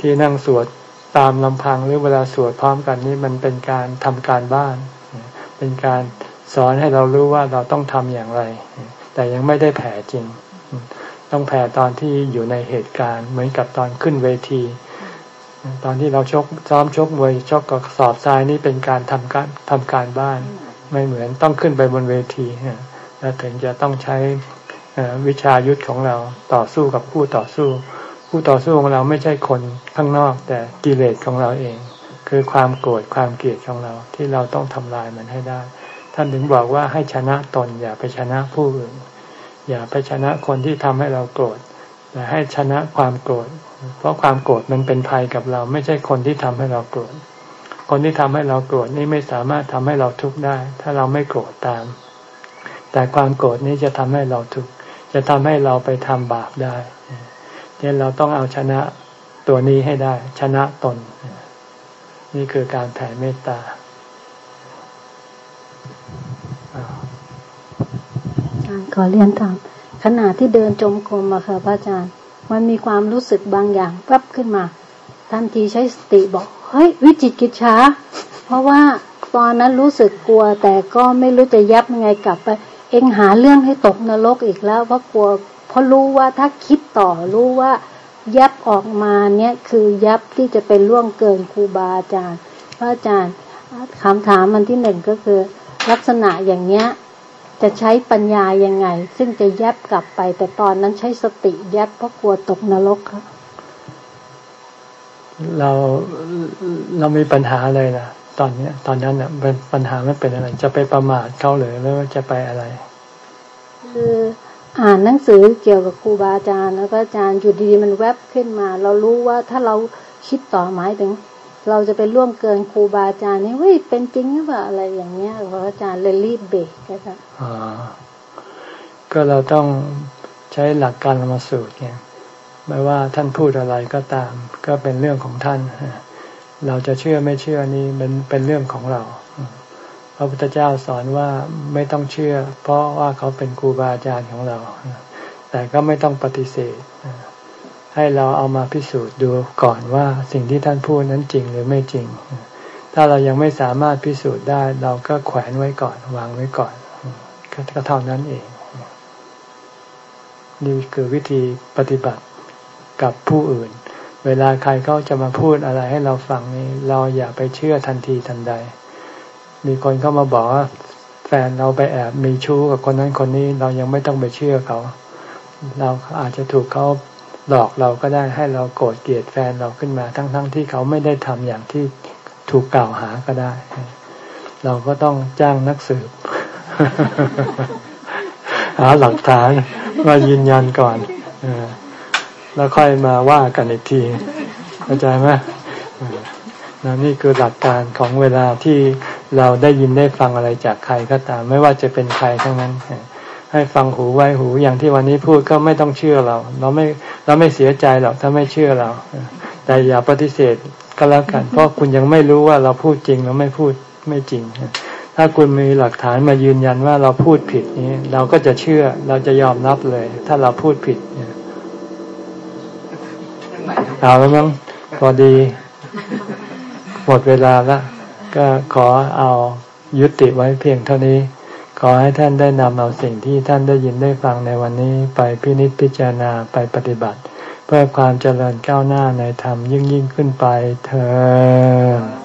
ที่นั่งสวดตามลำพังหรือเวลาสวดพร้อมกันนี่มันเป็นการทำการบ้าน เป็นการสอนให้เรารู้ว่าเราต้องทำอย่างไร แต่ยังไม่ได้แผ่จริง ต้องแผ่ตอนที่อยู่ในเหตุการณ์เหมือนกับตอนขึ้นเวที ตอนที่เราชกซ้อมชกมวยชกกับสอบทรายนี่เป็นการทำการทำการบ้าน ไม่เหมือนต้องขึ้นไปบนเวทีแล้วถึงจะต้องใช้วิชายุทธของเราต่อสู้กับผู้ต่อสู้ ผู้ต่อสู้ของเราไม่ใช่คนข้างนอก แต่กิเลสของเราเอง คือความโกรธความเกลียดของเรา ที่เราต้องทำลายมันให้ได้ ท่านถึงบอกว่าให้ชนะตน อย่าไปชนะผู้อื่น อย่าไปชนะคนที่ทำให้เราโกรธแต่ให้ชนะความโกรธ เพราะความโกรธมันเป็นภัยกับเรา ไม่ใช่คนที่ทำให้เราโกรธ คนที่ทำให้เราโกรธนี่ไม่สามารถทำให้เราทุกข์ได้ ถ้าเราไม่โกรธตาม แต่ความโกรธนี้จะทำให้เราทุกข์ จะทำให้เราไปทำบาปได้เช่นเราต้องเอาชนะตัวนี้ให้ได้ ชนะตน นี่คือการแผ่เมตตาขอเรียนถามขณะที่เดินจมกรมอะค่ะพระอาจารย์ มันมีความรู้สึกบางอย่างแวบขึ้นมา ทันทีใช้สติบอกเฮ้ยวิจิตกิจช้า เพราะว่าตอนนั้นรู้สึกกลัว แต่ก็ไม่รู้จะยับยังไงกลับไป เองหาเรื่องให้ตกนรกอีกแล้วเพราะกลัวเพราะรู้ว่าถ้าคิดต่อรู้ว่า ยับออกมาเนี่ยคือยับที่จะเป็นล่วงเกินครูบาอาจารย์ พระอาจารย์คำถามมันที่หนึ่งก็คือ ลักษณะอย่างเนี้ยจะใช้ปัญญายังไง ซึ่งจะแยบกลับไป แต่ตอนนั้นใช้สติแยบเพราะกลัวตกนรกครับเราเรามีปัญหาอะไรนะตอนเนี้ย ตอนนั้นเนี่ยเป็นปัญหาไม่เป็นอะไร จะไปประมาทเขาหรือหรือว่าจะไปอะไร คือ อ่านหนังสือเกี่ยวกับครูบาอาจารย์แล้วก็อาจารย์อยู่ดีมันแวบขึ้นมา เรารู้ว่าถ้าเราคิดต่อหมายถึง เราจะไปล่วงเกินครูบาอาจารย์นี่เฮ้ยเป็นจริงหรือเปล่าอะไรอย่างเงี้ยพระอาจารย์เลยรีบเบรกนะคะก็เราต้องใช้หลักการธรรมสูตรไงไม่ว่าท่านพูดอะไรก็ตาม ก็เป็นเรื่องของท่าน เราจะเชื่อไม่เชื่อนี่เป็นเป็นเรื่องของเรา พระพุทธเจ้าสอนว่าไม่ต้องเชื่อ เพราะว่าเขาเป็นครูบาอาจารย์ของเรา แต่ก็ไม่ต้องปฏิเสธ ให้เราเอามาพิสูจน์ดูก่อนว่าสิ่งที่ท่านพูดนั้นจริงหรือไม่จริง ถ้าเรายังไม่สามารถพิสูจน์ได้ เราก็แขวนไว้ก่อนวางไว้ก่อนก็เท่านั้นเอง นี่คือวิธีปฏิบัติกับผู้อื่น เวลาใครเขาจะมาพูดอะไรให้เราฟังนี่เราอย่าไปเชื่อทันทีทันใด มีคนเข้ามาบอกว่าแฟนเราไปแอบมีชู้กับคนนั้นคนนี้เรายังไม่ต้องไปเชื่อเขา เราอาจจะถูกเขาหลอกเราก็ได้ให้เราโกรธเกลียดแฟนเราขึ้นมา ทั้งๆทที่เขาไม่ได้ทำอย่างที่ถูกกล่าวหาก็ได้ เราก็ต้องจ้างนักสืบ หาหลักฐานมายืนยันก่อนอแล้วค่อยมาว่ากันอีกทีเข้าใจไหมนี่คือหลักการของเวลาที่เราได้ยินได้ฟังอะไรจากใครก็ตาม ไม่ว่าจะเป็นใครทั้งนั้น ให้ฟังหูไว้หูอย่างที่วันนี้พูดก็ไม่ต้องเชื่อเรา เราไม่เราไม่เสียใจหรอกถ้าไม่เชื่อเรา แต่อย่าปฏิเสธก็แล้วกัน เพราะคุณยังไม่รู้ว่าเราพูดจริงหรือไม่พูดไม่จริง ถ้าคุณมีหลักฐานมายืนยันว่าเราพูดผิดนี้ เราก็จะเชื่อเราจะยอมรับเลย ถ้าเราพูดผิดเอาแล้วมั้งพอดี หมดเวลาแล้ว ก็ขอเอายุติไว้เพียงเท่านี้ ขอให้ท่านได้นำเอาสิ่งที่ท่านได้ยินได้ฟังในวันนี้ไปพินิจพิจารณาไปปฏิบัติ เพื่อความเจริญก้าวหน้าในธรรมยิ่งยิ่งขึ้นไปเธอ